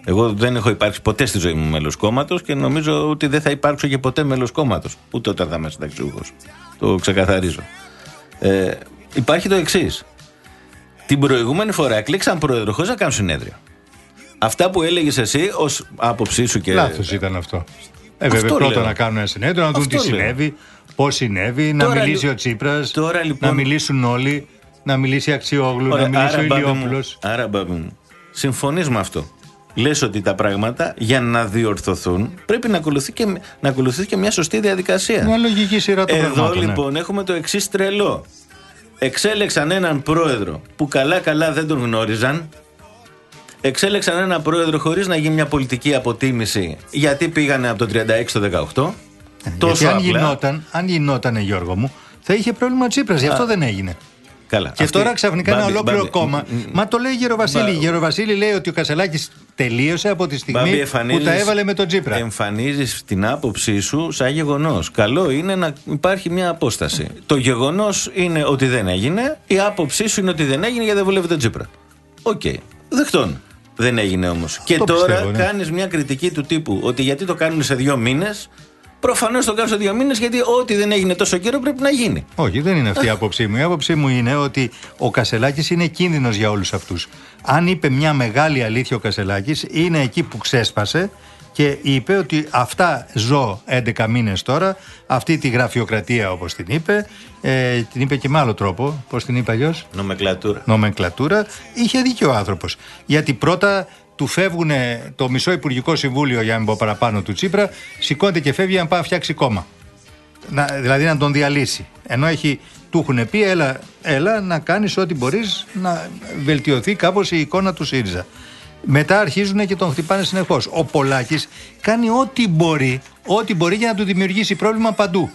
Εγώ δεν έχω υπάρξει ποτέ στη ζωή μου μέλος κόμματος και νομίζω ότι δεν θα υπάρξω και ποτέ μέλος κόμματος. Ούτε όταν θα είμαι συνταξιούχος. Το ξεκαθαρίζω. Ε, υπάρχει το εξής. Την προηγούμενη φορά εκλέξαν πρόεδρο χωρίς να κάνουν συνέδριο. Αυτά που έλεγες εσύ ως άποψή σου και. Λάθος ήταν αυτό. Ε, βέβαια, Αυτό πρώτα λέω. να κάνουν ένα συνέδριο, να δουν Αυτό τι λέω. συνέβη, πώς συνέβη, να Τώρα μιλήσει λι- ο Τσίπρας, Τώρα, λοιπόν- να μιλήσουν όλοι, να μιλήσει η Αξιόγλου, Ωραία, να μιλήσει ο άρα, μπάμπη Ηλιόπουλος. μου, άρα, μπάμπη μου, συμφωνείς με αυτό. Λες ότι τα πράγματα για να διορθωθούν πρέπει να ακολουθεί και, να ακολουθεί και μια σωστή διαδικασία. Μια λογική σειρά των Εδώ πραγμάτων. ναι. λοιπόν έχουμε το εξής τρελό. Εξέλεξαν έναν πρόεδρο που καλά-καλά δεν τον γνώριζαν. Εξέλεξαν έναν πρόεδρο χωρίς να γίνει μια πολιτική αποτίμηση γιατί πήγανε από το 36 στο 18. Τόσο Γιατί αν απλά. γινόταν, αν γινόταν, Γιώργο μου, θα είχε πρόβλημα ο Τσίπρας. Γι' αυτό Α. δεν έγινε. Καλά. Και Αυτή- τώρα ξαφνικά ένα Μπάμπη, ολόκληρο Μπάμπη, κόμμα. μ, μ, Μα το λέει η Γεροβασίλη. Μπα- Η Γεροβασίλη λέει ότι ο Κασελάκης τελείωσε από τη στιγμή Μπάμπη, που εμφανίζεις- τα έβαλε με τον Τσίπρα. Εμφανίζεις την άποψή σου σαν γεγονός. Καλό είναι να υπάρχει μια απόσταση. Το γεγονός είναι ότι δεν έγινε, η άποψή σου είναι ότι δεν έγινε γιατί δεν βολεύει τον Τσίπρα. Οκ. Δεκτών. Δεν έγινε όμως. Και Το τώρα πιστεύω, ναι. κάνεις μια κριτική του τύπου ότι γιατί το κάνουν σε δύο μήνες. Προφανώς το κάνουν σε δύο μήνες γιατί ό,τι δεν έγινε τόσο καιρό πρέπει να γίνει. Όχι, δεν είναι αυτή η άποψή μου. Η άποψή μου είναι ότι ο Κασελάκης είναι κίνδυνος για όλους αυτούς. Αν είπε μια μεγάλη αλήθεια ο Κασελάκης, είναι εκεί που ξέσπασε και είπε ότι αυτά ζω 11 μήνες τώρα, αυτή τη γραφειοκρατία όπως την είπε, ε, την είπε και με άλλο τρόπο. Πώς την είπε αλλιώς, Νομεκλατούρα. νομενκλατούρα. Είχε δίκιο ο άνθρωπος. Γιατί πρώτα του φεύγουν το μισό Υπουργικό Συμβούλιο, για να μην πω παραπάνω του Τσίπρα, σηκώνεται και φεύγει για να πάει να φτιάξει κόμμα. Να, δηλαδή να τον διαλύσει. Ενώ έχει, του έχουν πει, έλα, έλα να κάνεις ό,τι μπορείς να βελτιωθεί κάπως η εικόνα του ΣΥΡΙΖΑ. Μετά αρχίζουν και τον χτυπάνε συνεχώς. Ο Πολάκης κάνει ό,τι μπορεί, ό,τι μπορεί για να του δημιουργήσει πρόβλημα παντού.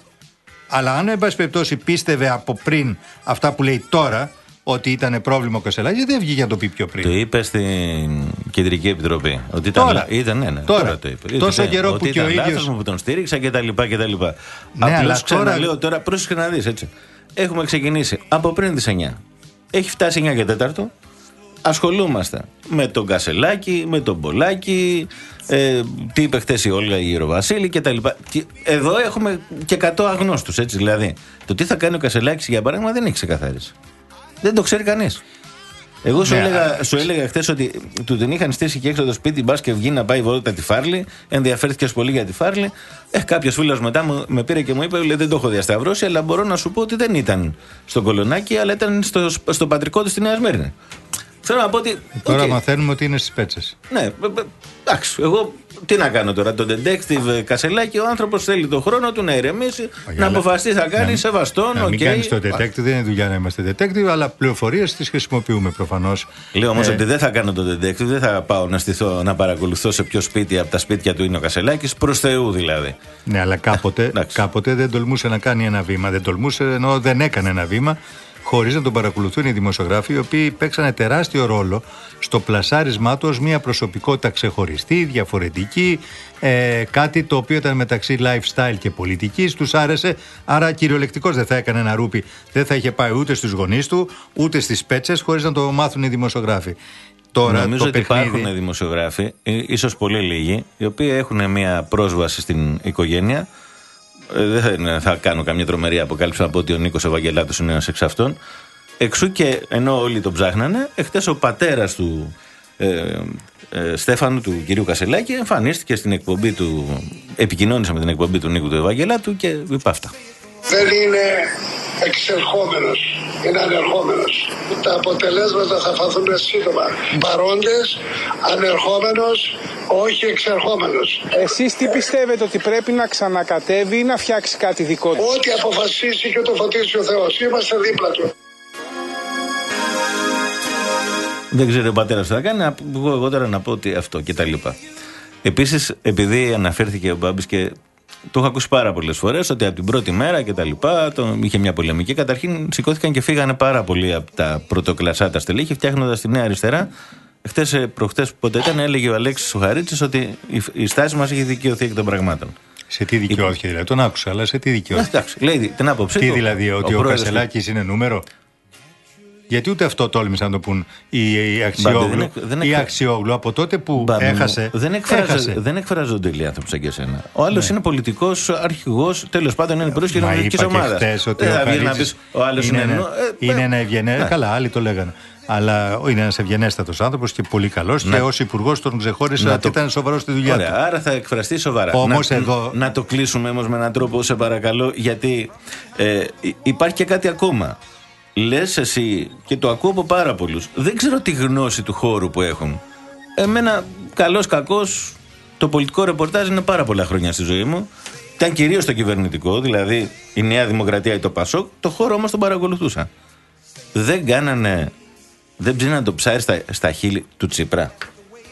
Αλλά αν, εν πάση περιπτώσει, πίστευε από πριν αυτά που λέει τώρα, ότι ήταν πρόβλημα ο Κασελάκης, δεν βγήκε να το πει πιο πριν. Το είπε στην Κεντρική Επιτροπή. Ότι ήταν, Τώρα. ήταν, ναι, ναι, Τώρα. το είπε. Τόσο Ότι καιρό ότι που και ήταν ο ίδιος- λάθος μου που τον στήριξα και τα λοιπά και τα λοιπά. Ναι, Απλώς αλλά τώρα- ξαναλέω τώρα, πρόσεχε να δεις έτσι. Έχουμε ξεκινήσει από πριν τις 9. Έχει φτάσει 9 και 4. Ασχολούμαστε με τον Κασελάκη, με τον Πολάκη, ε, τι είπε χθες η Όλγα η Γεροβασίλη και τα λοιπά. Και Εδώ έχουμε και 100 αγνώστους, έτσι δηλαδή. Το τι θα κάνει ο Κασελάκης για παράδειγμα δεν έχει ξεκαθαρίσει. Δεν το ξέρει κανείς. Εγώ σου, Ναι, έλεγα, σου έλεγα χθες ότι του την είχαν στήσει και έξω από το σπίτι, μπας και βγει να πάει βόλτα τη Φάρλη. Ενδιαφέρθηκες πολύ για τη Φάρλη. Ε, Κάποιος φίλος μετά μου, με πήρε και μου είπε: λέει, Δεν το έχω διασταυρώσει, αλλά μπορώ να σου πω ότι δεν ήταν στο κολονάκι, αλλά ήταν στο, στο πατρικό του στη Νέα Σμύρνη. Θέλω να πω ότι. Τώρα οκ, μαθαίνουμε ότι είναι στις πέτσες. ναι, ε, ε, εντάξει, εγώ τι να κάνω τώρα. Το detective ε, Κασελάκη, ο άνθρωπος θέλει τον χρόνο του να ηρεμήσει, να αλλά- αποφασίσει τι θα κάνει, Ναι. σεβαστόν, Να οκ. μην κάνεις το detective, δεν είναι δουλειά να είμαστε detective, αλλά πληροφορίες τις χρησιμοποιούμε προφανώς. Λέω όμως Ε, ότι δεν θα κάνω το detective, δεν θα πάω να στηθώ να παρακολουθώ σε ποιο σπίτι από τα σπίτια του είναι ο Κασελάκης, προς Θεού δηλαδή. Ναι, αλλά κάποτε, κάποτε δεν τολμούσε να κάνει ένα βήμα. Δεν τολμούσε, ενώ δεν έκανε ένα βήμα, χωρίς να τον παρακολουθούν οι δημοσιογράφοι, οι οποίοι παίξανε τεράστιο ρόλο στο πλασάρισμά τους ω μια προσωπικότητα ξεχωριστή, διαφορετική, ε, κάτι το οποίο ήταν μεταξύ lifestyle και πολιτικής, τους άρεσε. Άρα κυριολεκτικώ δεν θα έκανε ένα ρούπι. Δεν θα είχε πάει ούτε στους γονείς του, ούτε στις πέτσες, χωρίς να το μάθουν οι δημοσιογράφοι. Τώρα Νομίζω το ότι παιχνίδι. υπάρχουν δημοσιογράφοι, ίσως πολύ λίγοι, οι οποίοι έχουν μια πρόσβαση στην οικογένεια. Ε, Δεν θα, είναι- θα κάνω καμία τρομερή αποκάλυψη να πω ότι ο Νίκος Ευαγγελάτος είναι ένας εξ αυτών. Εξού και ενώ όλοι τον ψάχνανε, εχθές ο πατέρας του ε, ε, Στέφανου, του κυρίου Κασελάκη, εμφανίστηκε στην εκπομπή του. Επικοινώνησε με την εκπομπή του Νίκου του Ευαγγελάτου και είπε αυτά. Δεν είναι εξερχόμενος, είναι ανερχόμενος. Τα αποτελέσματα θα φαθούν σύντομα. Παρόντες, ανερχόμενος, όχι εξερχόμενος. Εσείς τι πιστεύετε ότι πρέπει να ξανακατέβει ή να φτιάξει κάτι δικό του; Ό,τι αποφασίσει και το φωτίσει ο Θεός. Είμαστε δίπλα του. Δεν ξέρει ο πατέρας τι θα κάνει. Να βγω εγώ τώρα να πω ότι αυτό και τα λοιπά. Επίσης, επειδή αναφέρθηκε ο Μπάμπης και το έχω ακούσει πάρα πολλές φορές ότι από την πρώτη μέρα και τα λοιπά το, είχε μια πολεμική. Καταρχήν σηκώθηκαν και φύγανε πάρα πολλοί από τα πρωτοκλασσά τα στελέχη, φτιάχνοντας τη Νέα Αριστερά. Χθες, προχτές που ποτέ ήταν, έλεγε ο Αλέξης Σουχαρίτση ότι η, η στάση μας έχει δικαιωθεί εκ των πραγμάτων. Σε τι δικαιώθηκε δηλαδή, τον άκουσα, αλλά σε τι δικαιώθηκε; Εντάξει, λέει την άποψή Τι του. δηλαδή, ότι ο, πρόεδρος- Κασελάκης είναι νούμερο; Γιατί ούτε αυτό τόλμησαν να το πούν οι, οι Μπάμπη, Αξιόγλου. δεν εκ- δεν οι εκ- Αξιόγλου από τότε που Μπάμπη μου, έχασε. Δεν, εκφράζονται, έχασε. δεν εκφράζονται όλοι οι άνθρωποι σαν και εσένα. Ο άλλος είναι πολιτικός αρχηγός, τέλος πάντων είναι πρόεδρος Μα κοινωνικής είπα και ομάδας. χθες ότι Δεν ο θα βγει να Χαρίτσης πεις ο άλλος είναι. ένα, νο- ε, είναι ε, ένα ευγενέ. ναι. Καλά, άλλοι το λέγανε. Αλλά είναι ένας ευγενέστατος άνθρωπος και πολύ καλός Ναι. και ως υπουργός τον ξεχώρισε Να ότι το- ήταν σοβαρός στη δουλειά Ωραία, του. άρα θα εκφραστεί σοβαρά. Όμως να, εδώ- να το κλείσουμε όμως με έναν τρόπο, σε παρακαλώ, γιατί ε, υ- υπάρχει και κάτι ακόμα. Λες εσύ, και το ακούω από πάρα πολλούς, δεν ξέρω τη γνώση του χώρου που έχουν. Εμένα, καλός κακός, το πολιτικό ρεπορτάζ είναι πάρα πολλά χρόνια στη ζωή μου. Ήταν κυρίως το κυβερνητικό, δηλαδή η Νέα Δημοκρατία ή το Πασόκ. Το χώρο όμως τον παρακολουθούσα. Δεν κάνανε. Δεν ψήναν το ψάρι στα, στα χείλη του Τσίπρα.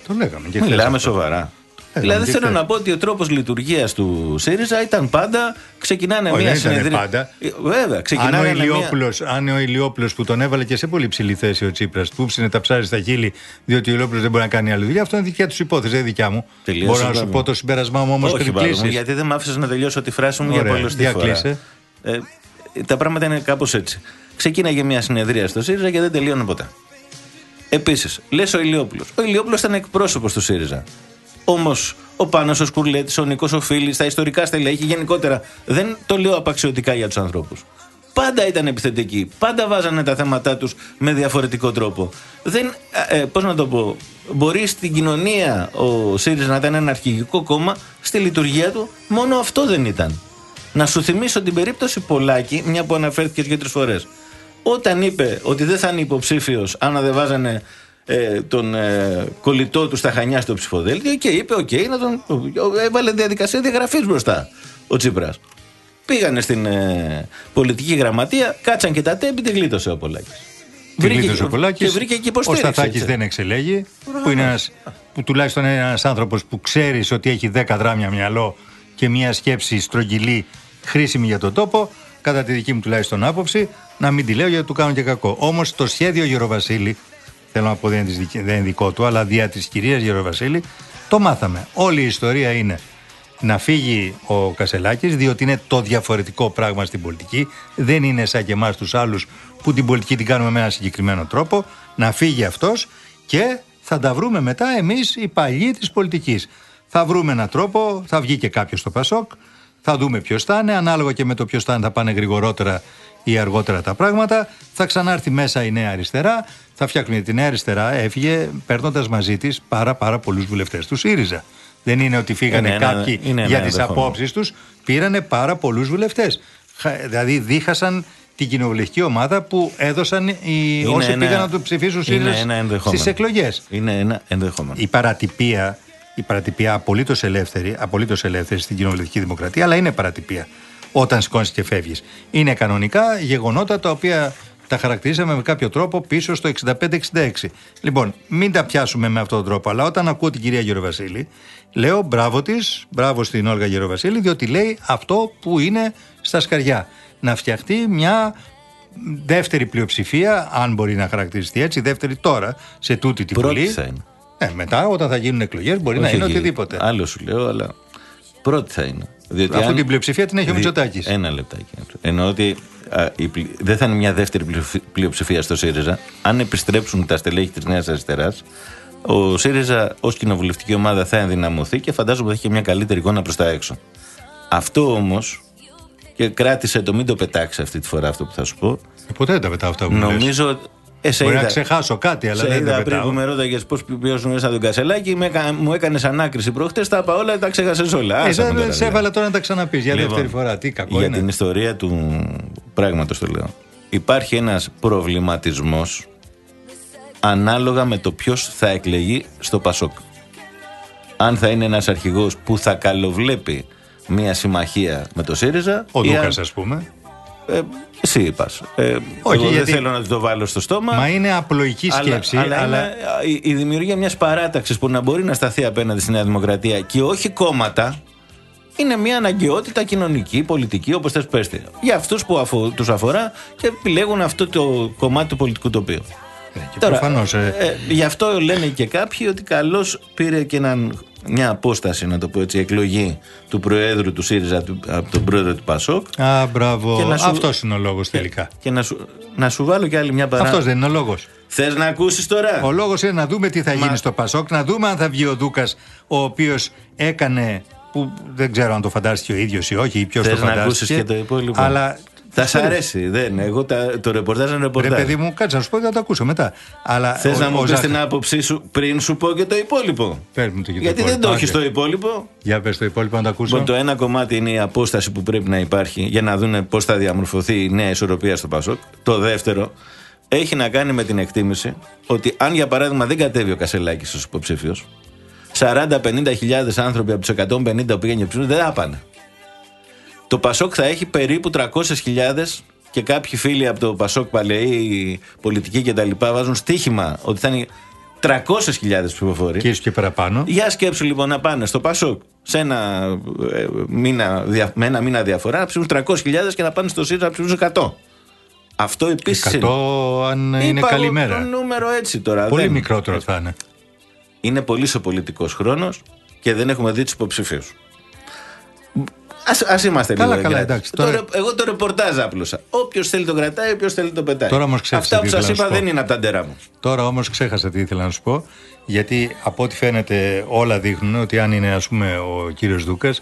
Το λέγαμε και χθες Μιλάμε αυτό. σοβαρά. Ε, δηλαδή και θέλω χθες. να πω ότι ο τρόπος λειτουργίας του ΣΥΡΙΖΑ ήταν πάντα. Ξεκινάνε Όχι, μια δεν ήτανε συνεδρία. πάντα. Ε, Βέβαια, Αν ξεκινάνε ο, μια. Ηλιόπουλος, αν ο Ηλιόπουλος που τον έβαλε και σε πολύ ψηλή θέση ο Τσίπρας, του ψήνε τα ψάρι στα χείλη, διότι ο Ηλιόπουλος δεν μπορεί να κάνει άλλη δουλειά, αυτό είναι δικιά τους υπόθεση, δεν δικιά μου. Τελείωσε, Μπορώ να σου μπράβο. πω το συμπέρασμά μου όμως Όχι, πριν Βάρο μου, κλείσεις. γιατί δεν μ' άφησες να τελειώσω τη φράση μου για Ωραία, πολλωστή για φορά. κλείσε. Ε, τα πράγματα είναι κάπως έτσι. Ξεκίναγε μια συνεδρία στο ΣΥΡΙΖΑ και δεν τελείωνε ποτέ. Επίσης, λες ο Ηλιόπουλος. Ο Ηλιόπουλος ήταν εκπρόσωπος του ΣΥΡΙΖΑ. Όμως ο Πάνος, ο Σκουρλέτης, ο Νικό ο Φίλης, τα ιστορικά στελέχη γενικότερα δεν το λέω απαξιωτικά για τους ανθρώπους. Πάντα ήταν επιθετικοί. Πάντα βάζανε τα θέματα τους με διαφορετικό τρόπο. Δεν, ε, πώς να το πω, μπορεί στην κοινωνία ο ΣΥΡΙΖΑ να ήταν ένα αρχηγικό κόμμα, στη λειτουργία του μόνο αυτό δεν ήταν. Να σου θυμίσω την περίπτωση Πολάκη, μια που αναφέρθηκε δύο-τρει φορές. Όταν είπε ότι δεν θα είναι υποψήφιος αν δεν βάζανε ε, τον ε, κολλητό του στα Χανιά στο ψηφοδέλτιο και είπε: Οκ, να τον. Έβαλε διαδικασία διαγραφής μπροστά ο Τσίπρας. Πήγανε στην ε, πολιτική γραμματεία, κάτσαν και τα Τέμπη, τη γλίτωσε ο Πολάκης. Τη γλίτωσε ο Πολάκης. Και βρήκε και Ο υποστήριξη. Σταθάκης έτσι. δεν εξελέγη, που είναι ένας, που τουλάχιστον είναι ένας άνθρωπος που ξέρεις ότι έχει 10 δράμια μυαλό και μια σκέψη στρογγυλή χρήσιμη για τον τόπο, κατά τη δική μου τουλάχιστον άποψη, να μην τη λέω γιατί του κάνω και κακό. Όμως το σχέδιο Γεροβασίλη, θέλω να πω δεν είναι, της δικ- δεν είναι δικό του, αλλά δια της κυρίας Γεροβασίλη, το μάθαμε. Όλη η ιστορία είναι να φύγει ο Κασελάκης διότι είναι το διαφορετικό πράγμα στην πολιτική. Δεν είναι σαν και εμάς τους άλλους που την πολιτική την κάνουμε με ένα συγκεκριμένο τρόπο. Να φύγει αυτός και θα τα βρούμε μετά εμείς οι παλιοί της πολιτικής. Θα βρούμε έναν τρόπο, θα βγει και κάποιος στο Πασόκ θα δούμε ποιος θα είναι, ανάλογα και με το ποιος θα είναι θα πάνε γρηγορότερα ή αργότερα τα πράγματα. Θα ξανάρθει μέσα η Νέα Αριστερά, θα φτιάχνουν τη Νέα Αριστερά, έφυγε παίρνοντας μαζί της πάρα, πάρα πολλούς βουλευτές του ΣΥΡΙΖΑ. Δεν είναι ότι φύγανε Είναι ένα- κάποιοι είναι ένα για τις ενδεχόμενο. απόψεις τους, πήρανε πάρα πολλούς βουλευτές. Δηλαδή δίχασαν την κοινοβουλευτική ομάδα που έδωσαν οι, Είναι όσοι ένα- πήγαν να το ψηφίσουν είναι ΣΥΡΙΖΑ ένα ενδεχόμενο. στι εκλογές. Είναι ένα ενδεχόμενο. Η παρατυπία, η παρατυπία απολύτως ελεύθερη, απολύτως ελεύθερη στην κοινοβουλευτική δημοκρατία, αλλά είναι παρατυπία όταν σηκώνεις και φεύγεις. Είναι κανονικά γεγονότα τα οποία τα χαρακτηρίσαμε με κάποιο τρόπο πίσω στο 65-66. Λοιπόν, μην τα πιάσουμε με αυτόν τον τρόπο, αλλά όταν ακούω την κυρία Γεροβασίλη, λέω μπράβο της, μπράβο στην Όλγα Γεροβασίλη, διότι λέει αυτό που είναι στα σκαριά. Να φτιαχτεί μια δεύτερη πλειοψηφία, αν μπορεί να χαρακτηριστεί έτσι, δεύτερη τώρα, σε τούτη την Πρώτη Βουλή. θα είναι. Ε, μετά, όταν θα γίνουν εκλογές, μπορεί να Όχι, είναι όχι. οτιδήποτε. Άλλο σου λέω, αλλά πρώτη θα είναι. Διότι Αφού αν- την πλειοψηφία την έχει ο δι- Μητσοτάκης. Ένα λεπτάκι. Εννοώ ότι α, η πλη- δεν θα είναι μια δεύτερη πλειοφυ- πλειοψηφία στο ΣΥΡΙΖΑ. Αν επιστρέψουν τα στελέχη της Νέας Αριστεράς, ο ΣΥΡΙΖΑ ως κοινοβουλευτική ομάδα θα ενδυναμωθεί και φαντάζομαι θα έχει και μια καλύτερη εικόνα προς τα έξω. Αυτό όμως, και κράτησε το μην το πετάξεις αυτή τη φορά αυτό που θα σου πω. Ε, ποτέ δεν τα πετάω αυτά που μου λες. Νομίζω. Ε, σε Μπορεί να είδα- ξεχάσω κάτι, αλλά σε δεν είδα τα πριν πετάω. που με ρώταγες πώς πιώσουν μέσα τον κασελάκι, με έκα- μου έκανες ανάκριση προχτές. Τα είπα όλα, τα ξέχασες όλα. Ε, Άσε με δεν- τώρα, σε δηλαδή. έβαλα τώρα να τα ξαναπείς για Λοιπόν, δεύτερη φορά. Τι κακό για είναι. την ιστορία του πράγματος το λέω. Υπάρχει ένας προβληματισμός ανάλογα με το ποιος θα εκλεγεί στο Πασόκ. Αν θα είναι ένας αρχηγός που θα καλοβλέπει μια συμμαχία με το ΣΥΡΙΖΑ Ο ή αν- Δούκα, ας πούμε. Ε, εσύ είπας. Ε, Όχι, εγώ γιατί- δεν θέλω να του το βάλω στο στόμα. Μα είναι απλοϊκή σκέψη, Αλλά, αλλά, αλλά- είναι η, η δημιουργία μιας παράταξης που να μπορεί να σταθεί απέναντι στη Νέα Δημοκρατία και όχι κόμματα είναι μια αναγκαιότητα κοινωνική, πολιτική, όπως θες πέστε. Για αυτούς που αφο, τους αφορά και επιλέγουν αυτό το κομμάτι του πολιτικού τοπίου. Και προφανώς, ε. ε, γι' αυτό λένε και κάποιοι ότι καλώς πήρε και έναν, μια απόσταση, να το πω έτσι, εκλογή του Προέδρου του ΣΥΡΙΖΑ του- από τον Πρόεδρο του ΠΑΣΟΚ. Α, μπράβο. Και να σου- Αυτός είναι ο λόγος τελικά. Και να σου, να σου βάλω και άλλη μια παρά. Αυτός δεν είναι ο λόγος. Θες να ακούσεις τώρα; Ο λόγος είναι να δούμε τι θα γίνει στο Πασόκ, να δούμε αν θα βγει ο Δούκας, ο οποίος έκανε. Που δεν ξέρω αν το φαντάστηκε ο ίδιος ή όχι, ή ποιος το Θε να φαντάστηκε. ακούσεις και το υπόλοιπο. Αλλά. Θα σ' αρέσει. Δεν. Εγώ τα, το ρεπορτάζ είναι Ρε ρεπορτάζ. παιδί μου, κάτσε να σου πω, θα το ακούσω μετά. Αλλά Θες ο- να ο μου πεις Ζαχ- την άποψή σου πριν σου πω και το υπόλοιπο; Παίρνουμε το και το Γιατί δεν υπόλοιπο. το έχεις Άντε. το υπόλοιπο. Για πες το υπόλοιπο να το ακούσω. Λοιπόν, το ένα κομμάτι είναι η απόσταση που πρέπει να υπάρχει για να δουν πώς θα διαμορφωθεί η νέα ισορροπία στο Πασόκ. Το δεύτερο έχει να κάνει με την εκτίμηση ότι αν για παράδειγμα δεν κατέβει ο Κασελάκης ως υποψήφιος, 40-50 χιλιάδες άνθρωποι από τους 150 που πήγαν για ψήφους δεν θα πάνε. Το Πασόκ θα έχει περίπου 300.000 και κάποιοι φίλοι από το Πασόκ παλαιοί, πολιτικοί κτλ. βάζουν στοίχημα ότι θα είναι 300.000 ψηφοφόροι. Και ίσως και παραπάνω. Για σκέψου λοιπόν να πάνε στο Πασόκ σε ένα, ε, μήνα, δια- με ένα μήνα διαφορά να ψηφίσουν 300.000 και να πάνε στο ΣΥΡΙΖΑ να ψηφίσουν 100. Αυτό επίσης 100 αν είναι καλή μέρα. Το νούμερο έτσι τώρα. Πολύ δεν- μικρότερο θα είναι. Είναι πολύ ο πολιτικός χρόνος και δεν έχουμε δει τους υποψηφίους. Α είμαστε Καλά, λίγο καλά, εγκράτες. εντάξει, Το τώρα- ρε- εγώ το ρεπορτάζ άπλωσα. Όποιος θέλει το κρατάει, όποιος θέλει το πετάει. Τώρα όμως ξέρεις Αυτά τι που ήθελα σα να σου είπα πω. δεν είναι από τα ντερά μου. Τώρα όμως ξέχασα τι ήθελα να σου πω γιατί από ό,τι φαίνεται όλα δείχνουν ότι αν είναι ας πούμε ο κύριος Δούκας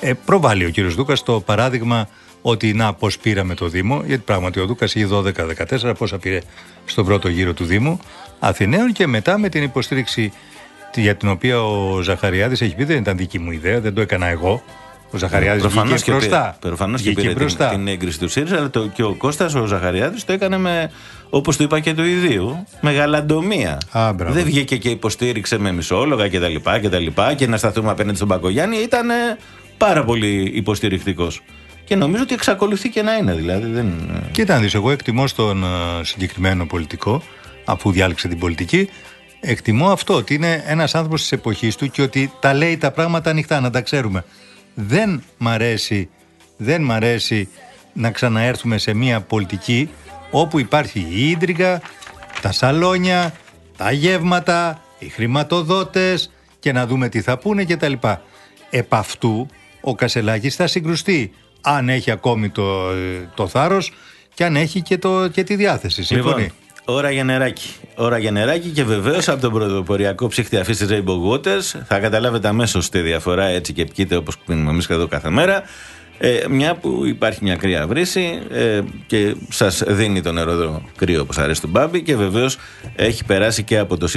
ε, προβάλλει ο κύριος Δούκας το παράδειγμα ότι να πώς πήραμε το Δήμο γιατί πράγματι ο Δούκας είχε 12-14 πόσα πήρε στον πρώτο γύρο του Δήμου Αθηναίων και μετά με την υποστήριξη για την οποία ο Ζαχαριάδης έχει πει δεν ήταν δική μου ιδέα, δεν το έκανα εγώ ο Ζαχαριάδης βγήκε Προφανώς και μπροστά. πήρε, προφανώς και Βγήκε πήρε την, μπροστά. την έγκριση του ΣΥΡΙΖΑ, αλλά το, και ο Κώστας ο Ζαχαριάδης το έκανε με, όπως το είπα και του ιδίου, με γαλαντομία. Α, μπράβο. Δεν βγήκε και υποστήριξε με μισόλογα κτλ. Και, τα λοιπά και, τα λοιπά και να σταθούμε απέναντι στον Πακογιάννη. Ήταν ε, πάρα πολύ υποστηρικτικός. Και νομίζω ότι εξακολουθεί και να είναι. Δηλαδή δεν... ε, Κοίτα, να δεις, εγώ εκτιμώ στον ε, συγκεκριμένο πολιτικό, αφού διάλεξε την πολιτική, εκτιμώ αυτό, ότι είναι ένας άνθρωπος της εποχής του και ότι τα λέει τα πράγματα ανοιχτά, να τα ξέρουμε. Δεν μ' αρέσει, δεν μ' αρέσει να ξαναέρθουμε σε μια πολιτική όπου υπάρχει η ίντριγκα, τα σαλόνια, τα γεύματα, οι χρηματοδότες και να δούμε τι θα πούνε και τα λοιπά. Επ' αυτού ο Κασελάκης θα συγκρουστεί αν έχει ακόμη το, ε, το θάρρος και αν έχει και, το, και τη διάθεση. Συμφωνεί; Λοιπόν, ώρα για νεράκι. Ώρα για νεράκι και βεβαίως από τον πρωτοποριακό ψύχτη αφή της Rainbow Waters θα καταλάβετε αμέσως τη διαφορά έτσι και πιείτε όπως πίνουμε εμείς εδώ κάθε μέρα. Ε, μια που υπάρχει μια κρύα βρύση ε, και σας δίνει το νερό εδώ κρύο όπως αρέσει του Μπάμπη και βεβαίως έχει περάσει και από το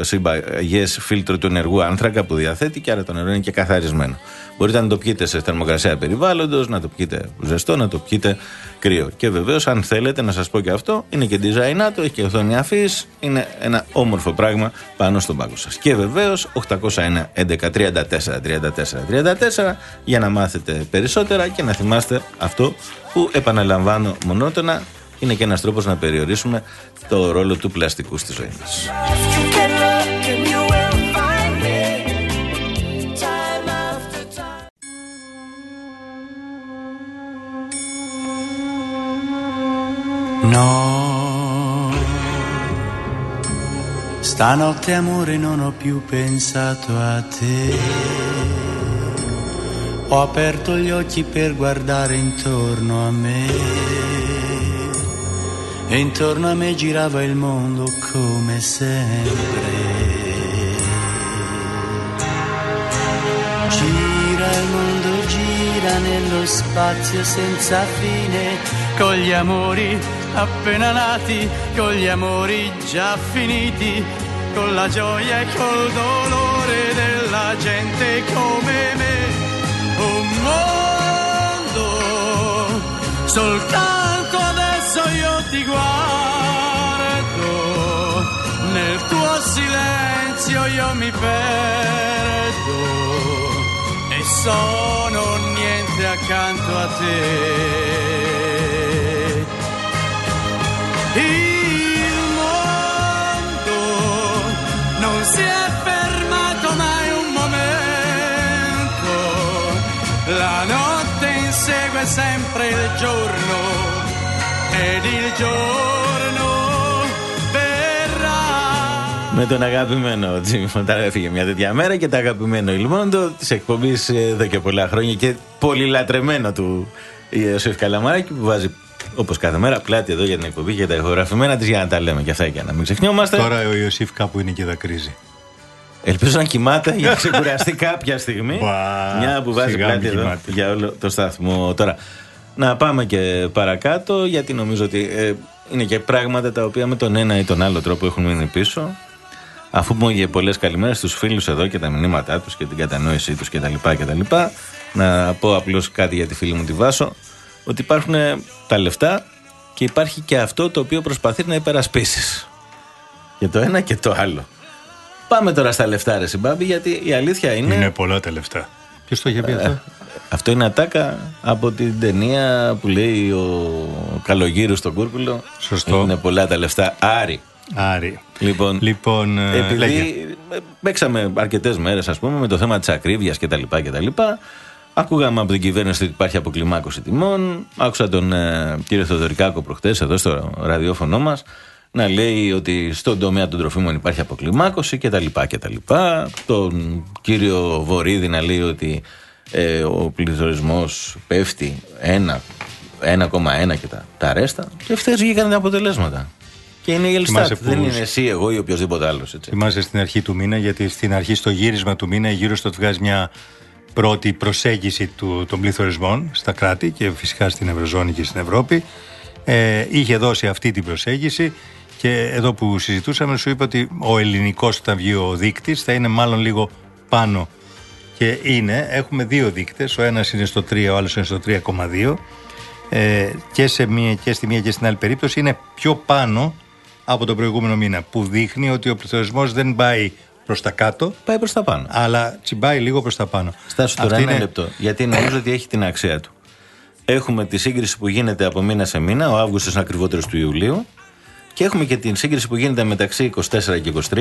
συμπαγές φίλτρο του ενεργού άνθρακα που διαθέτει και άρα το νερό είναι και καθαρισμένο. Μπορείτε να το πιείτε σε θερμοκρασία περιβάλλοντος, να το πιείτε ζεστό, να το πιείτε κρύο. Και βεβαίως, αν θέλετε να σας πω και αυτό, είναι και design του, έχει και οθόνη αφής, είναι ένα όμορφο πράγμα πάνω στον πάγκο σας. Και βεβαίως 801 11 34 34 34 για να μάθετε περισσότερα και να θυμάστε αυτό που επαναλαμβάνω μονότονα είναι και ένας τρόπος να περιορίσουμε το ρόλο του πλαστικού στη ζωή μας. No, stanotte amore non ho più pensato a te. Ho aperto gli occhi per guardare intorno a me. E intorno a me girava il mondo come sempre. Gira il mondo, gira nello spazio senza fine, con gli amori appena nati, con gli amori già finiti, con la gioia e col dolore della gente come me. Un mondo, soltanto adesso io ti guardo, nel tuo silenzio io mi perdo e sono niente accanto a te. Insegue sempre il giorno ed il giorno verrà. Με τον αγαπημένο Τζίμι Φοντάρα έφυγε μια τέτοια μέρα και το αγαπημένο Ιλμόντο της εκπομπής εδώ και πολλά χρόνια και πολύ λατρεμένο του Ιωσήφ Καλαμαράκη που βάζει όπως κάθε μέρα πλάτη εδώ για την εκπομπή και τα ηχογραφημένα της για να τα λέμε και αυτά και να μην ξεχνιόμαστε. Τώρα ο Ιωσήφ κάπου είναι και δακρύζει. Ελπίζω να κοιμάται για να ξεκουραστεί *laughs* κάποια στιγμή. Μπα, Μια που βάζει σιγά πλάτη μην εδώ κοιμάται. για όλο το σταθμό. Τώρα, να πάμε και παρακάτω, γιατί νομίζω ότι ε, είναι και πράγματα τα οποία με τον ένα ή τον άλλο τρόπο έχουν μείνει πίσω. Αφού πούμε για πολλές καλημέρες στους φίλους εδώ και τα μηνύματά τους και την κατανόησή τους κτλ. κτλ. Να πω απλώς κάτι για τη φίλη μου τη Βάσο, ότι υπάρχουν ε, τα λεφτά και υπάρχει και αυτό το οποίο προσπαθεί να υπερασπίσεις. Και το ένα και το άλλο. Πάμε τώρα στα λεφτά, ρε Συμπάμπη, γιατί η αλήθεια είναι. Είναι πολλά τα λεφτά. Ποιος το είχε πει αυτό; Ε, Αυτό είναι ατάκα από την ταινία που λέει ο Καλογύρου στον Κούρκουλο. Σωστό. Είναι πολλά τα λεφτά. Άρη. Άρη. Λοιπόν, Λοιπόν, ε, λέγε. επειδή ε, παίξαμε αρκετές μέρες, ας πούμε, με το θέμα της ακρίβειας κτλ. κτλ. Ακούγαμε από την κυβέρνηση ότι υπάρχει αποκλιμάκωση τιμών. Άκουσα τον ε, κύριο Θεοδωρικάκο προχτές εδώ στο ραδιόφωνο μας να λέει ότι στον τομέα των τροφίμων υπάρχει αποκλιμάκωση κτλ. κτλ. Τον κύριο Βορύδη να λέει ότι ε, ο πληθωρισμός πέφτει 1,1 και τα, τα ρέστα. Και αυτές βγήκαν τα αποτελέσματα. Και είναι η Ελστάτ. Θυμάσαι που- Δεν είναι εσύ, εγώ ή οποιοδήποτε άλλος. Θυμάσαι στην αρχή του μήνα, γιατί στην αρχή στο γύρισμα του μήνα η Eurostat βγάζει μια πρώτη προσέγγιση του, των πληθωρισμών στα κράτη και φυσικά στην Ευρωζώνη και στην Ευρώπη. Ε, είχε δώσει αυτή την προσέγγιση και εδώ που συζητούσαμε σου είπα ότι ο ελληνικός όταν βγει ο δείκτης θα είναι μάλλον λίγο πάνω και είναι, έχουμε δύο δείκτες, ο ένας είναι στο 3, ο άλλος είναι στο 3,2 ε, και, σε μία, και στη μία και στην άλλη περίπτωση είναι πιο πάνω από τον προηγούμενο μήνα που δείχνει ότι ο πληθωρισμός δεν πάει προς τα κάτω Πάει προς τα πάνω. αλλά τσιμπάει λίγο προς τα πάνω. Στάσου τώρα Αυτή ένα είναι- λεπτό. Γιατί νομίζω ότι έχει την αξία του. Έχουμε τη σύγκριση που γίνεται από μήνα σε μήνα. Ο Αύγουστος είναι ακριβότερος του Ιουλίου. Και έχουμε και την σύγκριση που γίνεται μεταξύ 24 και 23.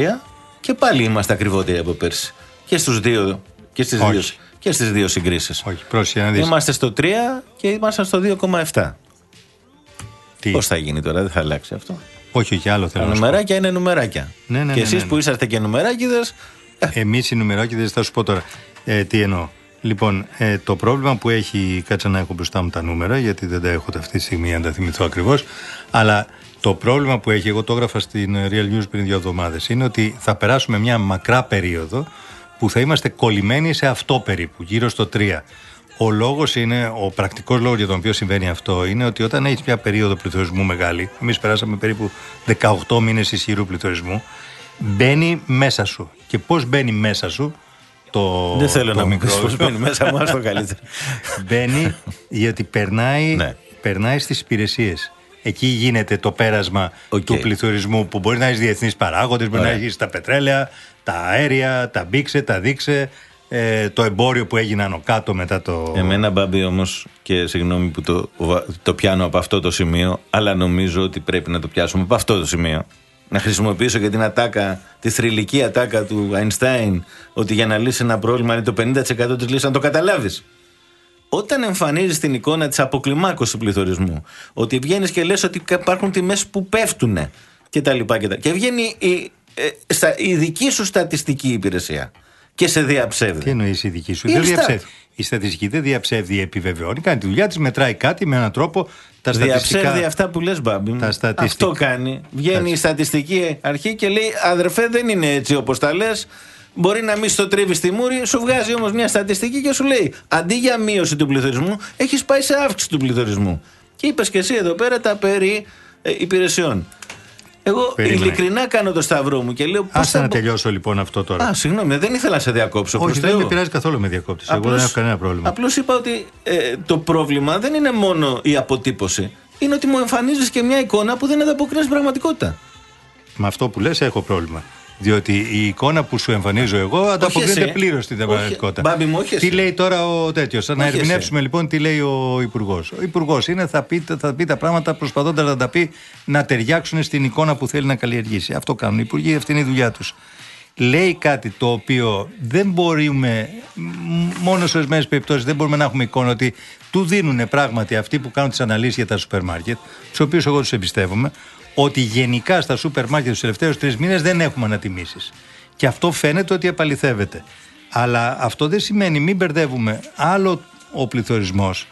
Και πάλι είμαστε ακριβότεροι από πέρσι. Και, στους δύο, και, στις, Όχι. δύο, και στις δύο συγκρίσεις. Όχι, πρόσεχε να δεις. Είμαστε στο 3 και είμαστε στο 2,7. Τι; Πώς θα γίνει τώρα, δεν θα αλλάξει αυτό. Όχι, όχι, άλλο θέλω Τα να σου πω. νουμεράκια είναι νουμεράκια. Ναι, ναι, και ναι, εσείς ναι, ναι. που είσαστε και νουμεράκιδες, Εμείς οι νουμεράκιδες θα σου πω τώρα. Ε, τι εννοώ. Λοιπόν, ε, το πρόβλημα που έχει. Κάτσε να έχω μπροστά μου τα νούμερα, γιατί δεν τα έχω αυτή τη στιγμή, αν τα θυμηθώ ακριβώς. Αλλά το πρόβλημα που έχει, εγώ το έγραφα στην ε, Real News πριν δύο εβδομάδες, είναι ότι θα περάσουμε μια μακρά περίοδο που θα είμαστε κολλημένοι σε αυτό περίπου, γύρω στο 3. Ο λόγος είναι, ο πρακτικός λόγος για τον οποίο συμβαίνει αυτό, είναι ότι όταν έχεις μια περίοδο πληθωρισμού μεγάλη, εμείς περάσαμε περίπου 18 μήνες ισχυρού πληθωρισμού, μπαίνει μέσα σου. Και πώς μπαίνει μέσα σου, το. δεν θέλω το να μου μικρό- πεις πώς μπαίνει μέσα μου, ας το *laughs* καλύτερο. Μπαίνει γιατί περνάει, Ναι. περνάει στις υπηρεσίες. Εκεί γίνεται το πέρασμα του πληθωρισμού που μπορεί να έχεις διεθνείς παράγοντες, μπορεί Ωραία. να έχεις τα πετρέλαια, τα αέρια, τα μπήξε, τα δείξε, ε, το εμπόριο που έγινε άνω κάτω μετά το. Εμένα, Μπάμπη, όμως, και συγγνώμη που το, το πιάνω από αυτό το σημείο, αλλά νομίζω ότι πρέπει να το πιάσουμε από αυτό το σημείο. Να χρησιμοποιήσω και την ατάκα, τη θρηλυκή ατάκα του Αϊνστάιν, ότι για να λύσει ένα πρόβλημα είναι το 50% της λύσης, να το καταλάβεις. Όταν εμφανίζεις την εικόνα της αποκλιμάκωσης του πληθωρισμού, ότι βγαίνεις και λες ότι υπάρχουν τιμές που πέφτουν και τα λοιπά και τα Και βγαίνει η, ε, στα, η δική σου στατιστική υπηρεσία και σε διαψεύδει. Τι εννοείς η δική σου; Η δεν Ελστάτ. διαψεύδει. Η στατιστική δεν διαψεύδει, επιβεβαιώνει. Κάνει τη δουλειά της, μετράει κάτι με έναν τρόπο. Τα στατιστικά. Διαψεύδει αυτά που λες Μπάμπη μου. Τα στατιστικά. Αυτό κάνει. Βγαίνει η στατιστική αρχή και λέει αδερφέ δεν είναι έτσι όπως τα λες. Μπορεί να μην στο τρίβεις στη μούρη, σου βγάζει όμως μια στατιστική και σου λέει αντί για μείωση του πληθωρισμού, έχεις πάει σε αύξηση του πληθωρισμού. Και είπες και εσύ εδώ πέρα τα περί ε, υπηρεσιών. Εγώ Περίμενε. ειλικρινά κάνω το σταυρό μου και λέω πώς Άσε θα να μπο- τελειώσω λοιπόν αυτό τώρα. Α, συγγνώμη, δεν ήθελα να σε διακόψω. Όχι, προς δεν Θεού. με πειράζει καθόλου με διακόπτη. Εγώ δεν έχω κανένα πρόβλημα. Απλώς είπα ότι ε, το πρόβλημα δεν είναι μόνο η αποτύπωση. Είναι ότι μου εμφανίζεις και μια εικόνα που δεν ανταποκρίνεις στην πραγματικότητα. Με αυτό που λες έχω πρόβλημα. Διότι η εικόνα που σου εμφανίζω εγώ ανταποκρίνεται εσύ. πλήρως στην Όχι, πραγματικότητα. Μπάμπη μου, όχι Τι εσύ. λέει τώρα ο τέτοιος; Να Όχι ερμηνεύσουμε λοιπόν τι λέει ο Υπουργός. Ο Υπουργός είναι θα πει, θα πει τα πράγματα προσπαθώντας να τα πει να ταιριάξουν στην εικόνα που θέλει να καλλιεργήσει. Αυτό κάνουν οι Υπουργοί, αυτή είναι η δουλειά τους. Λέει κάτι το οποίο δεν μπορούμε, μ- μόνο σε ορισμένες περιπτώσεις δεν μπορούμε να έχουμε εικόνα ότι του δίνουν πράγματι αυτοί που κάνουν τις αναλύσεις για τα σούπερ μάρκετ, τους οποίους εγώ τους εμπιστεύομαι, ότι γενικά στα σούπερ μάρκετ τους τελευταίους τρεις μήνες δεν έχουμε ανατιμήσεις. Και αυτό φαίνεται ότι επαληθεύεται. Αλλά αυτό δεν σημαίνει, μην μπερδεύουμε άλλο ο πληθωρισμός.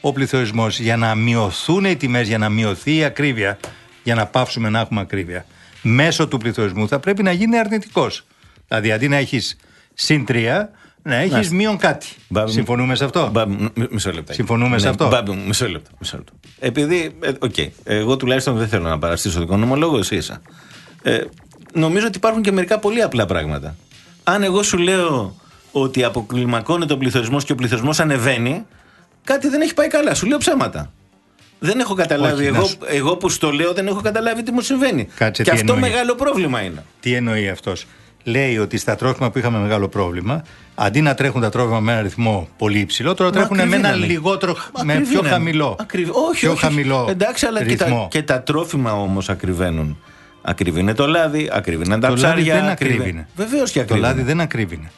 Ο πληθωρισμός για να μειωθούν οι τιμές, για να μειωθεί η ακρίβεια, για να πάψουμε να έχουμε ακρίβεια, μέσω του πληθωρισμού θα πρέπει να γίνει αρνητικός. Δηλαδή αντί να έχεις συν 3, να έχεις Μάλιστα. μείον κάτι. Μπάμπη μου. Συμφωνούμε σε αυτό; Μπάμπη μου, μ- μισό λεπτό. Συμφωνούμε σε αυτό; Μπάμπη μου, μισό λεπτό. Μισό λεπτό. Επειδή, ε, οκ, εγώ τουλάχιστον δεν θέλω να παραστήσω τον οικονομολόγο, εσύ είσαι. Ε, νομίζω ότι υπάρχουν και μερικά πολύ απλά πράγματα. Αν εγώ σου λέω ότι αποκλιμακώνεται ο πληθωρισμός και ο πληθωρισμός ανεβαίνει, κάτι δεν έχει πάει καλά. Σου λέω ψέματα. Δεν έχω καταλάβει. Όχι, να εγώ, σου- εγώ που στο λέω δεν έχω καταλάβει τι μου συμβαίνει. Κάτσε, και τι αυτό εννοεί. μεγάλο πρόβλημα είναι. Τι εννοεί αυτός; Λέει ότι στα τρόφιμα που είχαμε μεγάλο πρόβλημα, αντί να τρέχουν τα τρόφιμα με ένα ρυθμό πολύ υψηλό, τώρα Μα τρέχουν με ένα ακριβήνανε. λιγότερο, με Ακριβήνανε. πιο χαμηλό. Ακριβ- Όχι, πιο όχι, χαμηλό Εντάξει, αλλά και τα, ρυθμό. και τα τρόφιμα όμως ακριβένουν. Ακριβήνε το λάδι, ακριβήνε τα το λάδι ψάρια. δεν ακρίβεινε. Βεβαίως και Το ακριβήνε. λάδι δεν ακρίβεινε.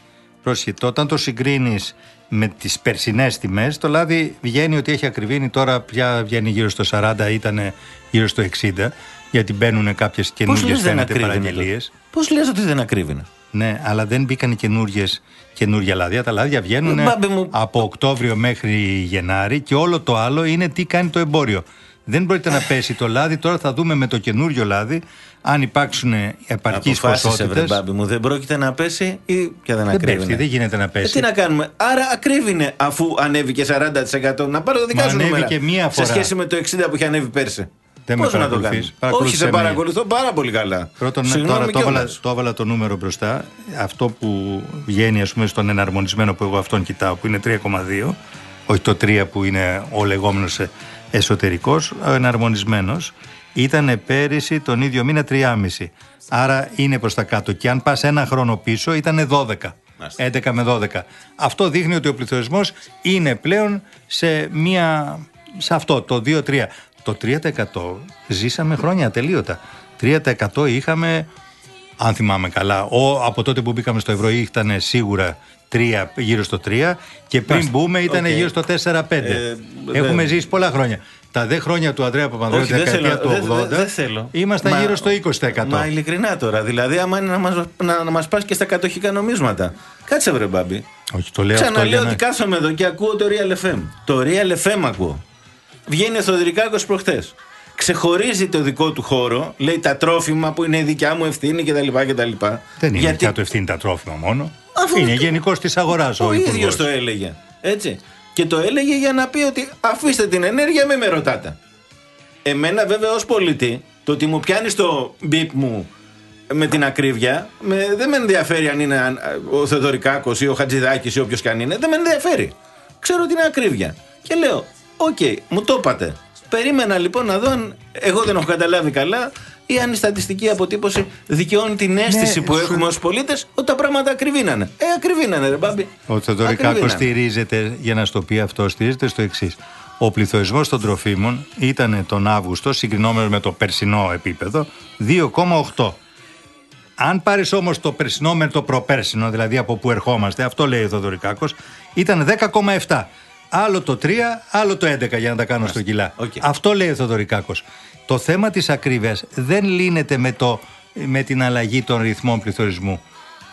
Πρόσχετο, όταν το συγκρίνεις με τις περσινές τιμές, το λάδι βγαίνει ότι έχει ακριβήνει τώρα πια βγαίνει γύρω στο 40, ήταν γύρω στο 60, γιατί μπαίνουν κάποιες Πώς καινούργιες λες δεν φαίνεται ακρίβηνε. παραγγελίες. Πώς λες ότι δεν ακρίβηνε. Ναι, αλλά δεν μπήκαν καινούργιες, καινούργια λάδια. Τα λάδια βγαίνουν Ε, μπάμπη μου. από Οκτώβριο μέχρι Γενάρη και όλο το άλλο είναι τι κάνει το εμπόριο. Δεν μπορείτε να πέσει το λάδι. Τώρα θα δούμε με το καινούριο λάδι αν υπάρξουν επαρκείς Αποφάσισε, βρε ποσότητες. μπάμπη μου, δεν πρόκειται να πέσει ή και δεν Δεν ακρίβηνε. πέφτει, δεν γίνεται να Ε, πέσει. τι να κάνουμε; Άρα ακρίβηνε αφού ανέβηκε 40%. Να πάρω τα δικά Μα σου ανέβηκε νούμερα. μία φορά. Σε σχέση με το 60% που είχε ανέβει πέρσι. Δεν με Πώς να το παρακολουθείς. κάνεις; Όχι, Παρακολούθησε σε με. παρακολουθώ πάρα πολύ καλά. Πρώτον, Συγγνώμη τώρα το έβαλα, κιόλας. το έβαλα το νούμερο μπροστά. Αυτό που βγαίνει ας πούμε, στον εναρμονισμένο που εγώ αυτόν κοιτάω, που είναι 3,2, όχι το 3 που είναι ο λεγόμενος εσωτερικός, ο εναρμονισμένος, ήταν πέρυσι τον ίδιο μήνα 3,5. Άρα είναι προς τα κάτω. Και αν πας ένα χρόνο πίσω, ήταν 12. 11 με 12. Αυτό δείχνει ότι ο πληθωρισμός είναι πλέον σε, μία, σε αυτό, το 2-3. Το 3% ζήσαμε χρόνια ατελείωτα. 3% είχαμε, αν θυμάμαι καλά, ο, από τότε που μπήκαμε στο ευρώ ήταν σίγουρα 3, γύρω στο 3 και πριν Μάλιστα. μπούμε ήταν Οκ. γύρω στο 4-5. Ε, Έχουμε δεν- ζήσει πολλά χρόνια. Τα δε χρόνια του Ανδρέα Παπανδρέου, Όχι, τη δεν δεκαετία θέλω, του δεν- 80, δεν- δεν θέλω. ήμασταν Μα- γύρω στο 20%. Μα ειλικρινά τώρα. Δηλαδή, άμα είναι να μα να, να μας πας και στα κατοχικά νομίσματα. Κάτσε βρε Μπάμπη. Όχι, το λέω αυτό Ξαναλέω για ότι να... κάθομαι εδώ και ακούω το Real FM. Το Real FM ακούω. Βγαίνει ο Θοδωρικάκος προχτές. Ξεχωρίζει το δικό του χώρο, λέει τα τρόφιμα που είναι η δικιά μου ευθύνη κτλ. κτλ. Δεν είναι Γιατί δικιά του ευθύνη τα τρόφιμα μόνο. Αφού είναι το- γενικός της αγοράς ο, ο ίδιος Υπουργός. το έλεγε. Έτσι. Και το έλεγε για να πει ότι αφήστε την ενέργεια, μην με ρωτάτε. Εμένα βέβαια ως πολίτη, το ότι μου πιάνει το μπιπ μου με την ακρίβεια, με, δεν με ενδιαφέρει αν είναι αν- ο Θεοδωρικάκος ή ο Χατζηδάκης ή όποιος και αν είναι, δεν με ενδιαφέρει. Ξέρω ότι είναι ακρίβεια. Και λέω, οκ, μου το είπατε. Περίμενα λοιπόν να δω αν εγώ δεν έχω καταλάβει καλά ή αν η στατιστική αποτύπωση δικαιώνει την αίσθηση Ναι, που σου- έχουμε ως πολίτες ότι τα πράγματα ακριβήνανε. Ε, ακριβήνανε ρε Μπάμπη. Ο Θεοδωρικάκος Ακριβήνανε. στηρίζεται, για να στο πει αυτό, στηρίζεται στο εξής. Ο πληθωρισμός των τροφίμων ήταν τον Αύγουστο, συγκρινόμενος με το περσινό επίπεδο, 2,8. Αν πάρεις όμως το περσινό με το προπέρσινο, δηλαδή από πού ερχόμαστε, αυτό λέει ο Θεοδωρικάκο, ήταν 10,7. Άλλο το 3, άλλο το 11 για να τα κάνω στο κιλά. Αυτό λέει ο Θεοδωρικάκο. Το θέμα της ακρίβειας δεν λύνεται με, το, με την αλλαγή των ρυθμών πληθωρισμού.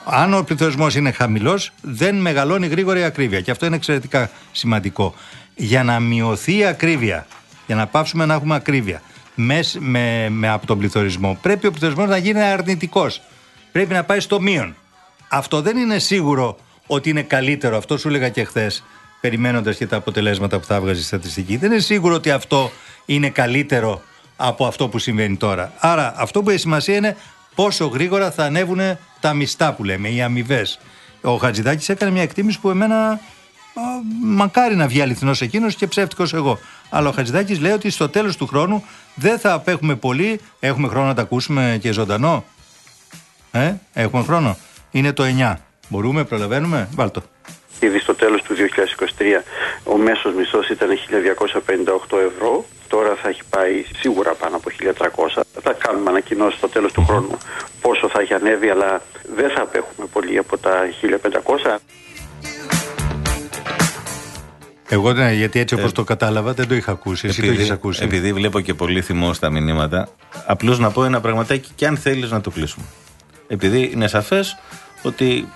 Αν ο πληθωρισμός είναι χαμηλός, δεν μεγαλώνει γρήγορα η ακρίβεια. Και αυτό είναι εξαιρετικά σημαντικό. Για να μειωθεί η ακρίβεια, για να πάψουμε να έχουμε ακρίβεια μες, με, με, από τον πληθωρισμό, πρέπει ο πληθωρισμός να γίνει αρνητικός. Πρέπει να πάει στο μείον. Αυτό δεν είναι σίγουρο ότι είναι καλύτερο. Αυτό σου έλεγα και χθες, περιμένοντας και τα αποτελέσματα που θα έβγαζε η στατιστική. Δεν είναι σίγουρο ότι αυτό είναι καλύτερο από αυτό που συμβαίνει τώρα. Άρα, αυτό που έχει σημασία είναι πόσο γρήγορα θα ανέβουν τα μισθά που λέμε, οι αμοιβές. Ο Χατζηδάκης έκανε μια εκτίμηση που εμένα α, μακάρι να βγει αληθινός εκείνος και ψεύτικος εγώ. Αλλά ο Χατζηδάκης λέει ότι στο τέλος του χρόνου δεν θα απέχουμε πολύ. Έχουμε χρόνο να τα ακούσουμε και ζωντανό. Ε, έχουμε χρόνο. Είναι το 9. Μπορούμε, προλαβαίνουμε; Βάλτο. Ήδη στο τέλος του 2023 ο μέσος μισθός ήταν 1.258 ευρώ. Τώρα θα έχει πάει σίγουρα πάνω από 1.300. Θα κάνουμε ανακοινώσεις στο τέλος του χρόνου πόσο θα έχει ανέβει, αλλά δεν θα απέχουμε πολύ από τα 1.500. Εγώ ναι, γιατί έτσι όπως το κατάλαβα δεν το είχα ακούσει. Εσύ το έχεις ακούσει. Ε, επειδή βλέπω και πολύ θυμό στα μηνύματα, απλώς να πω ένα πραγματάκι και αν θέλεις να το κλείσουμε. Επειδή είναι σαφές ότι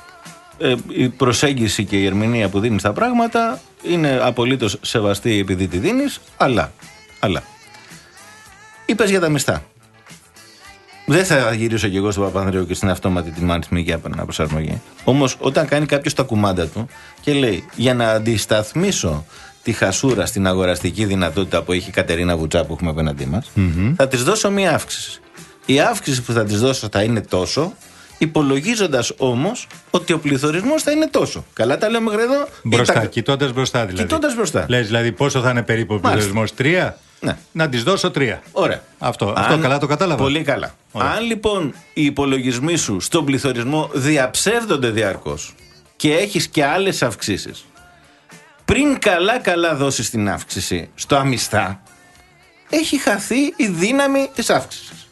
ε, η προσέγγιση και η ερμηνεία που δίνεις στα πράγματα είναι απολύτως σεβαστή επειδή τη δίνεις, αλλά. αλλά. Είπες για τα μισθά. Δεν θα γυρίσω κι εγώ στον Παπανδρέο και στην αυτόματη τη μάνθμη για προσαρμογή. Όμως, όταν κάνει κάποιος τα κουμάντα του και λέει για να αντισταθμίσω τη χασούρα στην αγοραστική δυνατότητα που έχει η Κατερίνα Βουτσά που έχουμε απέναντί μας, θα της δώσω μία αύξηση. Η αύξηση που θα της δώσω θα είναι τόσο, υπολογίζοντας όμως ότι ο πληθωρισμός θα είναι τόσο. Καλά τα λέω μέχρι εδώ. Μπροστά, Ήταν- κοιτώντας μπροστά δηλαδή. Κοιτώντας μπροστά. Λες δηλαδή πόσο θα είναι περίπου ο Μάλιστα. πληθωρισμός, 3. Ναι. Να της δώσω 3. Ωραία. Αυτό, αυτό Αν- καλά το κατάλαβα. Πολύ καλά. Ωραία. Αν λοιπόν οι υπολογισμοί σου στον πληθωρισμό διαψεύδονται διαρκώς και έχεις και άλλες αυξήσεις, πριν καλά-καλά δώσεις την αύξηση στο αμυστά, έχει χαθεί η δύναμη της αύξησης.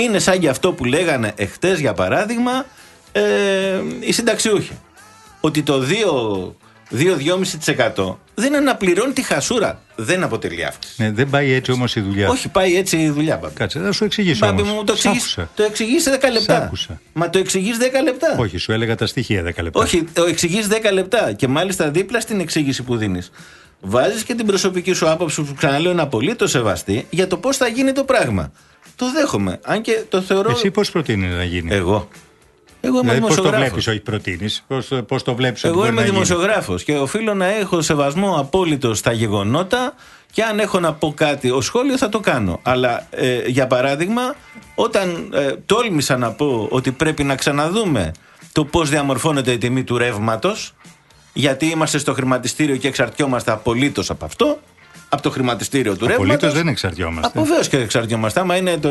Είναι σαν και αυτό που λέγανε εχθές για παράδειγμα ε, οι συνταξιούχοι. Ότι το 2-2,5% δεν αναπληρώνει τη χασούρα. Δεν αποτελεί αύξηση. Ναι, δεν πάει έτσι όμως η δουλειά. Όχι, πάει έτσι η δουλειά, Μπάμπη. Κάτσε, θα σου εξηγήσω. Μπάμπη όμως. μου, το Σ' εξηγείς, άκουσα. το εξηγείς σε 10 λεπτά. Σ' άκουσα. Μα το εξηγείς 10 λεπτά. Όχι, σου έλεγα τα στοιχεία 10 λεπτά. Όχι, το εξηγείς 10 λεπτά. Και μάλιστα δίπλα στην εξήγηση που δίνεις. Βάζεις και την προσωπική σου άποψη που ξαναλέω είναι απολύτως σεβαστή για το πώς θα γίνει το πράγμα. Το δέχομαι. Αν και το θεωρώ. Εσύ πώς προτείνεις να γίνει; Εγώ. Εγώ είμαι δηλαδή, πώς το δημοσιογράφος. βλέπεις, όχι προτείνεις; Πώς το βλέπεις ότι Εγώ μπορεί είμαι να γίνει; δημοσιογράφος και οφείλω να έχω σεβασμό απόλυτο στα γεγονότα και αν έχω να πω κάτι ως σχόλιο θα το κάνω. Αλλά ε, για παράδειγμα, όταν ε, τόλμησα να πω ότι πρέπει να ξαναδούμε το πώς διαμορφώνεται η τιμή του ρεύματος, γιατί είμαστε στο χρηματιστήριο και εξαρτιόμαστε απολύτως από αυτό, από το χρηματιστήριο του Απολύτως ρεύματο. δεν εξαρτιόμαστε. Βεβαίω και εξαρτιόμαστε. Άμα είναι το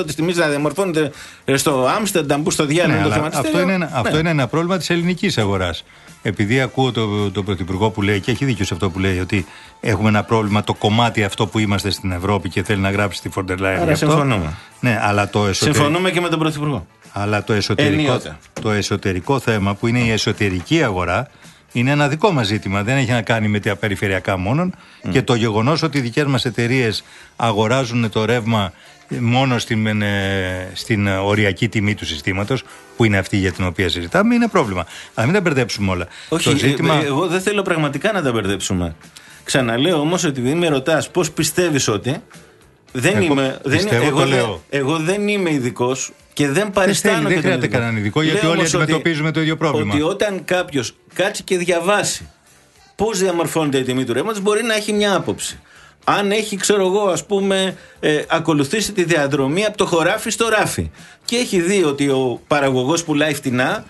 95% της τιμής να διαμορφώνεται ε, στο Άμστερνταμ που στο διάλογο Ναι, το αλλά χρηματιστήριο. αυτό, είναι ένα, ναι. αυτό είναι ένα πρόβλημα της ελληνικής αγοράς. Επειδή ακούω τον το Πρωθυπουργό που λέει, και έχει δίκιο σε αυτό που λέει, ότι έχουμε ένα πρόβλημα το κομμάτι αυτό που είμαστε στην Ευρώπη και θέλει να γράψει τη Φορντερ Λάιεν. Άρα γι' αυτό. συμφωνούμε. Ναι, αλλά το εσωτερικό. Συμφωνούμε και με τον Πρωθυπουργό. Αλλά το εσωτερικό, Ενίοτε. το εσωτερικό θέμα που είναι η εσωτερική αγορά είναι ένα δικό μας ζήτημα. Δεν έχει να κάνει με τα περιφερειακά μόνον. Και το γεγονός ότι οι δικές μας εταιρείες αγοράζουν το ρεύμα μόνο στην, ε, στην οριακή τιμή του συστήματος, που είναι αυτή για την οποία συζητάμε, είναι πρόβλημα. Αλλά μην τα μπερδέψουμε όλα. Όχι, το ζήτημα. ε, εγώ δεν θέλω πραγματικά να τα μπερδέψουμε. Ξαναλέω όμως ότι επειδή με ρωτάς πώς πιστεύεις ότι. Δεν Εγώ είμαι. Δεν, πιστεύω, εγώ, το δεν- λέω. εγώ δεν είμαι ειδικός και δεν Δεν, παριστάνω. θέλει, και δεν τον χρειάζεται κανέναν ειδικό, γιατί Λέω όλοι όμως ότι- αντιμετωπίζουμε το ίδιο πρόβλημα. Ότι όταν κάποιος κάτσει και διαβάσει πώς διαμορφώνεται η τιμή του ρεύματος, μπορεί να έχει μια άποψη. Αν έχει, ξέρω εγώ, ας πούμε, ε, ακολουθήσει τη διαδρομή από το χωράφι στο ράφι και έχει δει ότι ο παραγωγός πουλάει φτηνά,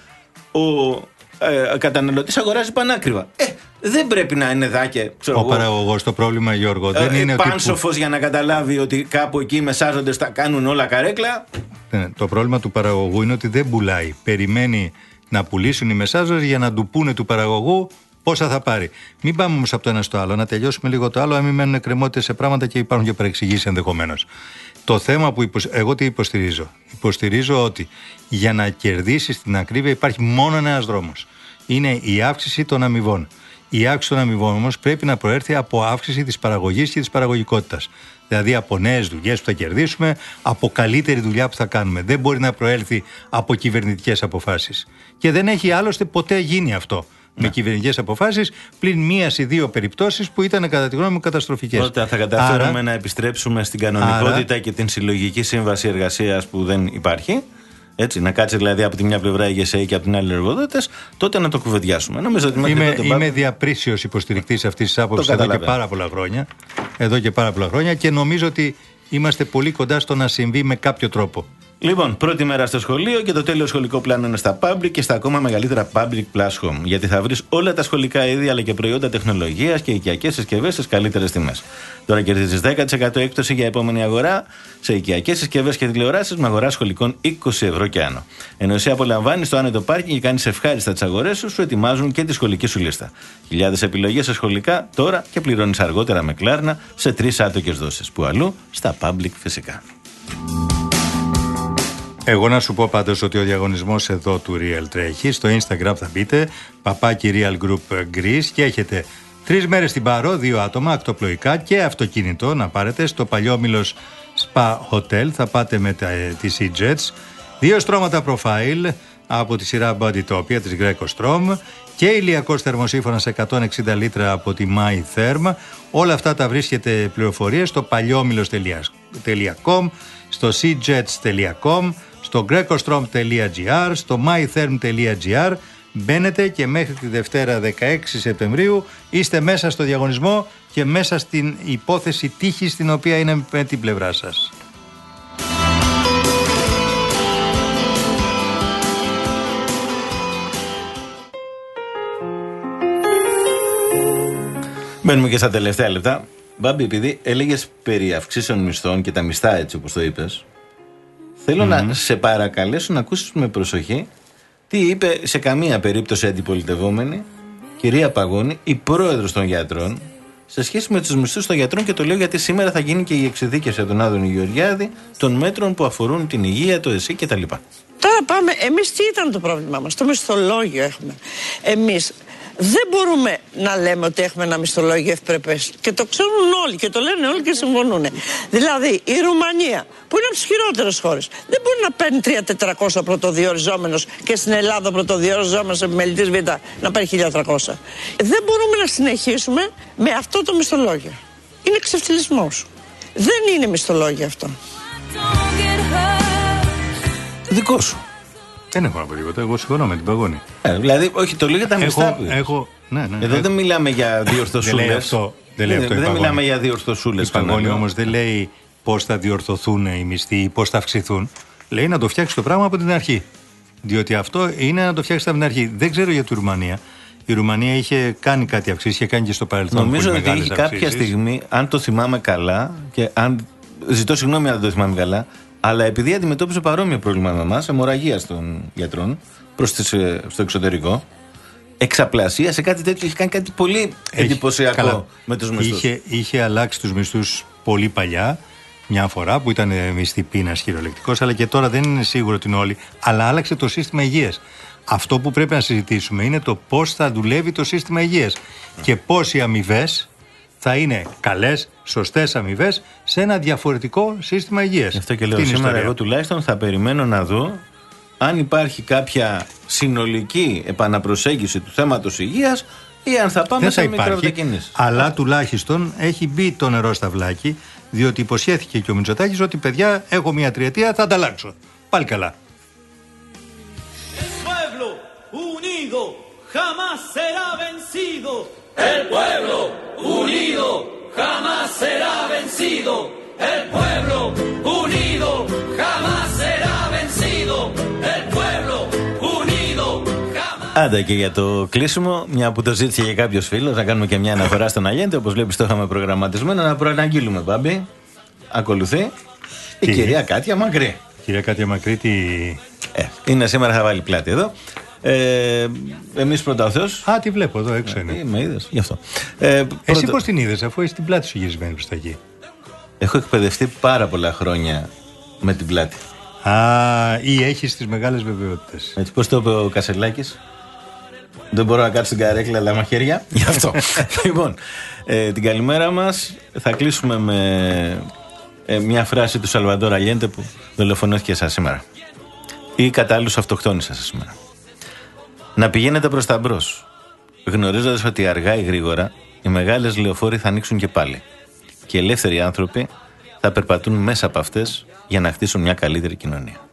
ο ε, καταναλωτής αγοράζει πανάκριβα. Ε, δεν πρέπει να είναι δάκε, ξέρω Ο εγώ. παραγωγός, το πρόβλημα, Γιώργο, δεν είναι ότι. που- Πάνσοφος για να καταλάβει ότι κάπου εκεί οι μεσάζοντες τα κάνουν όλα καρέκλα. Ναι, το πρόβλημα του παραγωγού είναι ότι δεν πουλάει. Περιμένει να πουλήσουν οι μεσάζορες για να του πούνε του παραγωγού πόσα θα πάρει. Μην πάμε όμως από το ένα στο άλλο, να τελειώσουμε λίγο το άλλο, αν μην μένουν εκκρεμότητες σε πράγματα και υπάρχουν και παρεξηγήσεις ενδεχομένως. Το θέμα που υποσ... εγώ τι υποστηρίζω. Υποστηρίζω ότι για να κερδίσεις την ακρίβεια υπάρχει μόνο ένας δρόμος. Είναι η αύξηση των αμοιβών. Η αύξηση των αμοιβών όμως πρέπει να προέρθει από αύξηση της παραγωγής και της παραγωγικότητας. Δηλαδή από νέες δουλειές που θα κερδίσουμε, από καλύτερη δουλειά που θα κάνουμε. Δεν μπορεί να προέλθει από κυβερνητικές αποφάσεις. Και δεν έχει άλλωστε ποτέ γίνει αυτό. Με κυβερνητικές αποφάσεις, πλην μίας ή δύο περιπτώσεις που ήταν κατά τη γνώμη μου καταστροφικές. Όταν θα καταφέρουμε να επιστρέψουμε στην κανονικότητα και την συλλογική σύμβαση εργασίας που δεν υπάρχει. Έτσι, να κάτσει δηλαδή από τη μια πλευρά η ηγεσία και από την άλλη οι εργοδότες, τότε να το κουβεντιάσουμε. Νομίζω ότι μέχρι Είμαι, τότε είμαι πάμε- διαπρίσιος υποστηρικτής αυτής της άποψης εδώ και καταλαβαίνω. πάρα πολλά χρόνια. Εδώ και πάρα πολλά χρόνια και νομίζω ότι είμαστε πολύ κοντά στο να συμβεί με κάποιο τρόπο. Λοιπόν, πρώτη μέρα στο σχολείο και το τέλειο σχολικό πλάνο είναι στα public και στα ακόμα μεγαλύτερα public plus home. Γιατί θα βρεις όλα τα σχολικά είδη αλλά και προϊόντα τεχνολογίας και οικιακές συσκευές στις καλύτερες τιμές. Τώρα κερδίζεις 10% έκπτωση για επόμενη αγορά σε οικιακές συσκευές και τηλεοράσεις με αγορά σχολικών 20 ευρώ και άνω. Ενώ εσύ απολαμβάνεις το άνετο πάρκινγκ και κάνεις ευχάριστα τις αγορές σου, σου ετοιμάζουν και τη σχολική σου λίστα. Χιλιάδες επιλογές σε σχολικά τώρα και πληρώνεις αργότερα με κλάρνα σε τρεις άτοκες δόσεις. Που αλλού στα public φυσικά. Εγώ να σου πω πάντως ότι ο διαγωνισμός εδώ του Real τρέχει. Στο Instagram θα μπείτε, παπάκι Real Group Greece και έχετε τρεις μέρες στην Παρό, δύο άτομα, ακτοπλοϊκά και αυτοκίνητο να πάρετε στο Παλιόμιλος Spa Hotel. Θα πάτε με τα, ε, τις e-jets. Δύο στρώματα profile από τη σειρά Bodytopia της Greco Strom και ηλιακός θερμοσύφωνας 160 λίτρα από τη My Therm. Όλα αυτά τα βρίσκετε πληροφορίες στο παλιόμιλος.com, στο seajets.com, στο grecostrom.gr, στο mytherm.gr. Μπαίνετε και μέχρι τη Δευτέρα 16 Σεπτεμβρίου είστε μέσα στο διαγωνισμό και μέσα στην υπόθεση τύχης στην οποία είναι με την πλευρά σας. Μπαίνουμε και στα τελευταία λεπτά. Μπάμπη, επειδή έλεγες περί αυξήσεων μισθών και τα μισθά έτσι όπως το είπες, θέλω να σε παρακαλέσω να ακούσεις με προσοχή τι είπε σε καμία περίπτωση αντιπολιτευόμενη κυρία Παγώνη, η πρόεδρος των γιατρών, σε σχέση με τους μισθούς των γιατρών και το λέω γιατί σήμερα θα γίνει και η εξειδίκευση από τον Άδωνη Γεωργιάδη των μέτρων που αφορούν την υγεία, το ΕΣΥ κτλ. Τώρα πάμε, εμείς τι ήταν το πρόβλημά μας, το μισθολόγιο έχουμε. Εμείς δεν μπορούμε να λέμε ότι έχουμε ένα μισθολόγιο ευπρεπές και το ξέρουν όλοι και το λένε όλοι και συμφωνούν. Δηλαδή η Ρουμανία που είναι από τις χειρότερες χώρες δεν μπορεί να παίρνει 3.400 πρωτοδιοριζόμενος και στην Ελλάδα πρωτοδιοριζόμενος επιμελητής Β να παίρνει 1.300. Δεν μπορούμε να συνεχίσουμε με αυτό το μισθολόγιο. Είναι ξεφτυλισμός. Δεν είναι μισθολόγιο αυτό. Δικό σου. Δεν έχω να πω τίποτα. Εγώ συμφωνώ με την παγόνη. Ε, δηλαδή, όχι, το λέω για τα μισθά. Έχω, που είπες. έχω, ναι, ναι, Εδώ έχω- δεν μιλάμε για Δεν διορθωσούλες. λέει αυτό. Δεν λέει αυτό η δεν Παγώνη. μιλάμε για διορθωσούλες. Η Παγώνη όμως δεν λέει πώς θα διορθωθούν οι μισθοί ή πώς θα αυξηθούν. Λέει να το φτιάξει το πράγμα από την αρχή. Διότι αυτό είναι να το φτιάξει από την αρχή. Δεν ξέρω για τη Ρουμανία. Η Ρουμανία είχε κάνει κάτι αυξήσεις, είχε κάνει και στο παρελθόν. Νομίζω πολύ ότι μεγάλες είχε κάποια αυξήσεις. στιγμή, αν το θυμάμαι καλά, και αν. Ζητώ συγγνώμη αν δεν το θυμάμαι καλά, αλλά επειδή αντιμετώπιζε παρόμοιο πρόβλημα με εμάς, αιμορραγία των γιατρών προς στο εξωτερικό, εξαπλασία σε κάτι τέτοιο είχε κάνει κάτι πολύ Έχει- εντυπωσιακό καλά. με τους μισθούς. Είχε, είχε αλλάξει τους μισθούς πολύ παλιά, μια φορά που ήταν ε, μισθή πείνας χειρολεκτικός, αλλά και τώρα δεν είναι σίγουρο ότι είναι όλοι. Αλλά άλλαξε το σύστημα υγείας. Αυτό που πρέπει να συζητήσουμε είναι το πώς θα δουλεύει το σύστημα υγείας και πώς οι αμοιβές θα είναι καλές, σωστές αμοιβές σε ένα διαφορετικό σύστημα υγείας. Αυτό και λέω σήμερα εγώ τουλάχιστον θα περιμένω να δω αν υπάρχει κάποια συνολική επαναπροσέγγιση του θέματος υγείας ή αν θα πάμε Δεν θα σε υπάρχει, μικρομετακινήσεις. αλλά τουλάχιστον έχει μπει το νερό στα βλάκι, διότι υποσχέθηκε και ο Μητσοτάκης ότι παιδιά έχω μια τριετία, θα ανταλλάξω. Πάλι καλά. pueblo unido jamás será vencido. El pueblo unido jamás será vencido. El pueblo unido jamás será vencido. El pueblo unido Άντε και για το κλείσιμο, μια που το ζήτησε και κάποιος φίλος, να κάνουμε και μια αναφορά στον Αγέντε. Όπως βλέπεις, το είχαμε προγραμματισμένο. Να προαναγγείλουμε, Μπάμπη. Ακολουθεί η Τι; κυρία Κάτια Μακρύ. Κυρία Κάτια Μακρύ, τι... Ε, είναι σήμερα, θα βάλει πλάτη εδώ. Ε, Εμείς πρώτα ο Θεός. Α, τη βλέπω εδώ έξω είναι. Ε, με είδες, γι' αυτό. Ε, Εσύ πρώτα- πώς την είδες, αφού είσαι την πλάτη σου γυρισμένη προς τα εκεί; Έχω εκπαιδευτεί πάρα πολλά χρόνια με την πλάτη. Α, ή έχεις τις μεγάλες βεβαιότητες. Έτσι, πώς το είπε ο Κασελάκης; Δεν μπορώ να κάτσω στην καρέκλα, αλλά μαχαίρια. *laughs* Γι' αυτό. λοιπόν, ε, την καλημέρα μας θα κλείσουμε με ε, μια φράση του Σαλβαντόρ Αλιέντε που δολοφονήθηκε εσά σήμερα. Ή κατά άλλου αυτοκτόνησας σας σήμερα. Να πηγαίνετε προς τα μπρος, γνωρίζοντας ότι αργά ή γρήγορα οι μεγάλες λεωφόροι θα ανοίξουν και πάλι. Και οι ελεύθεροι άνθρωποι θα περπατούν μέσα από αυτές για να χτίσουν μια καλύτερη κοινωνία.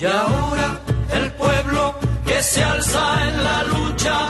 Y ahora el pueblo que se alza en la lucha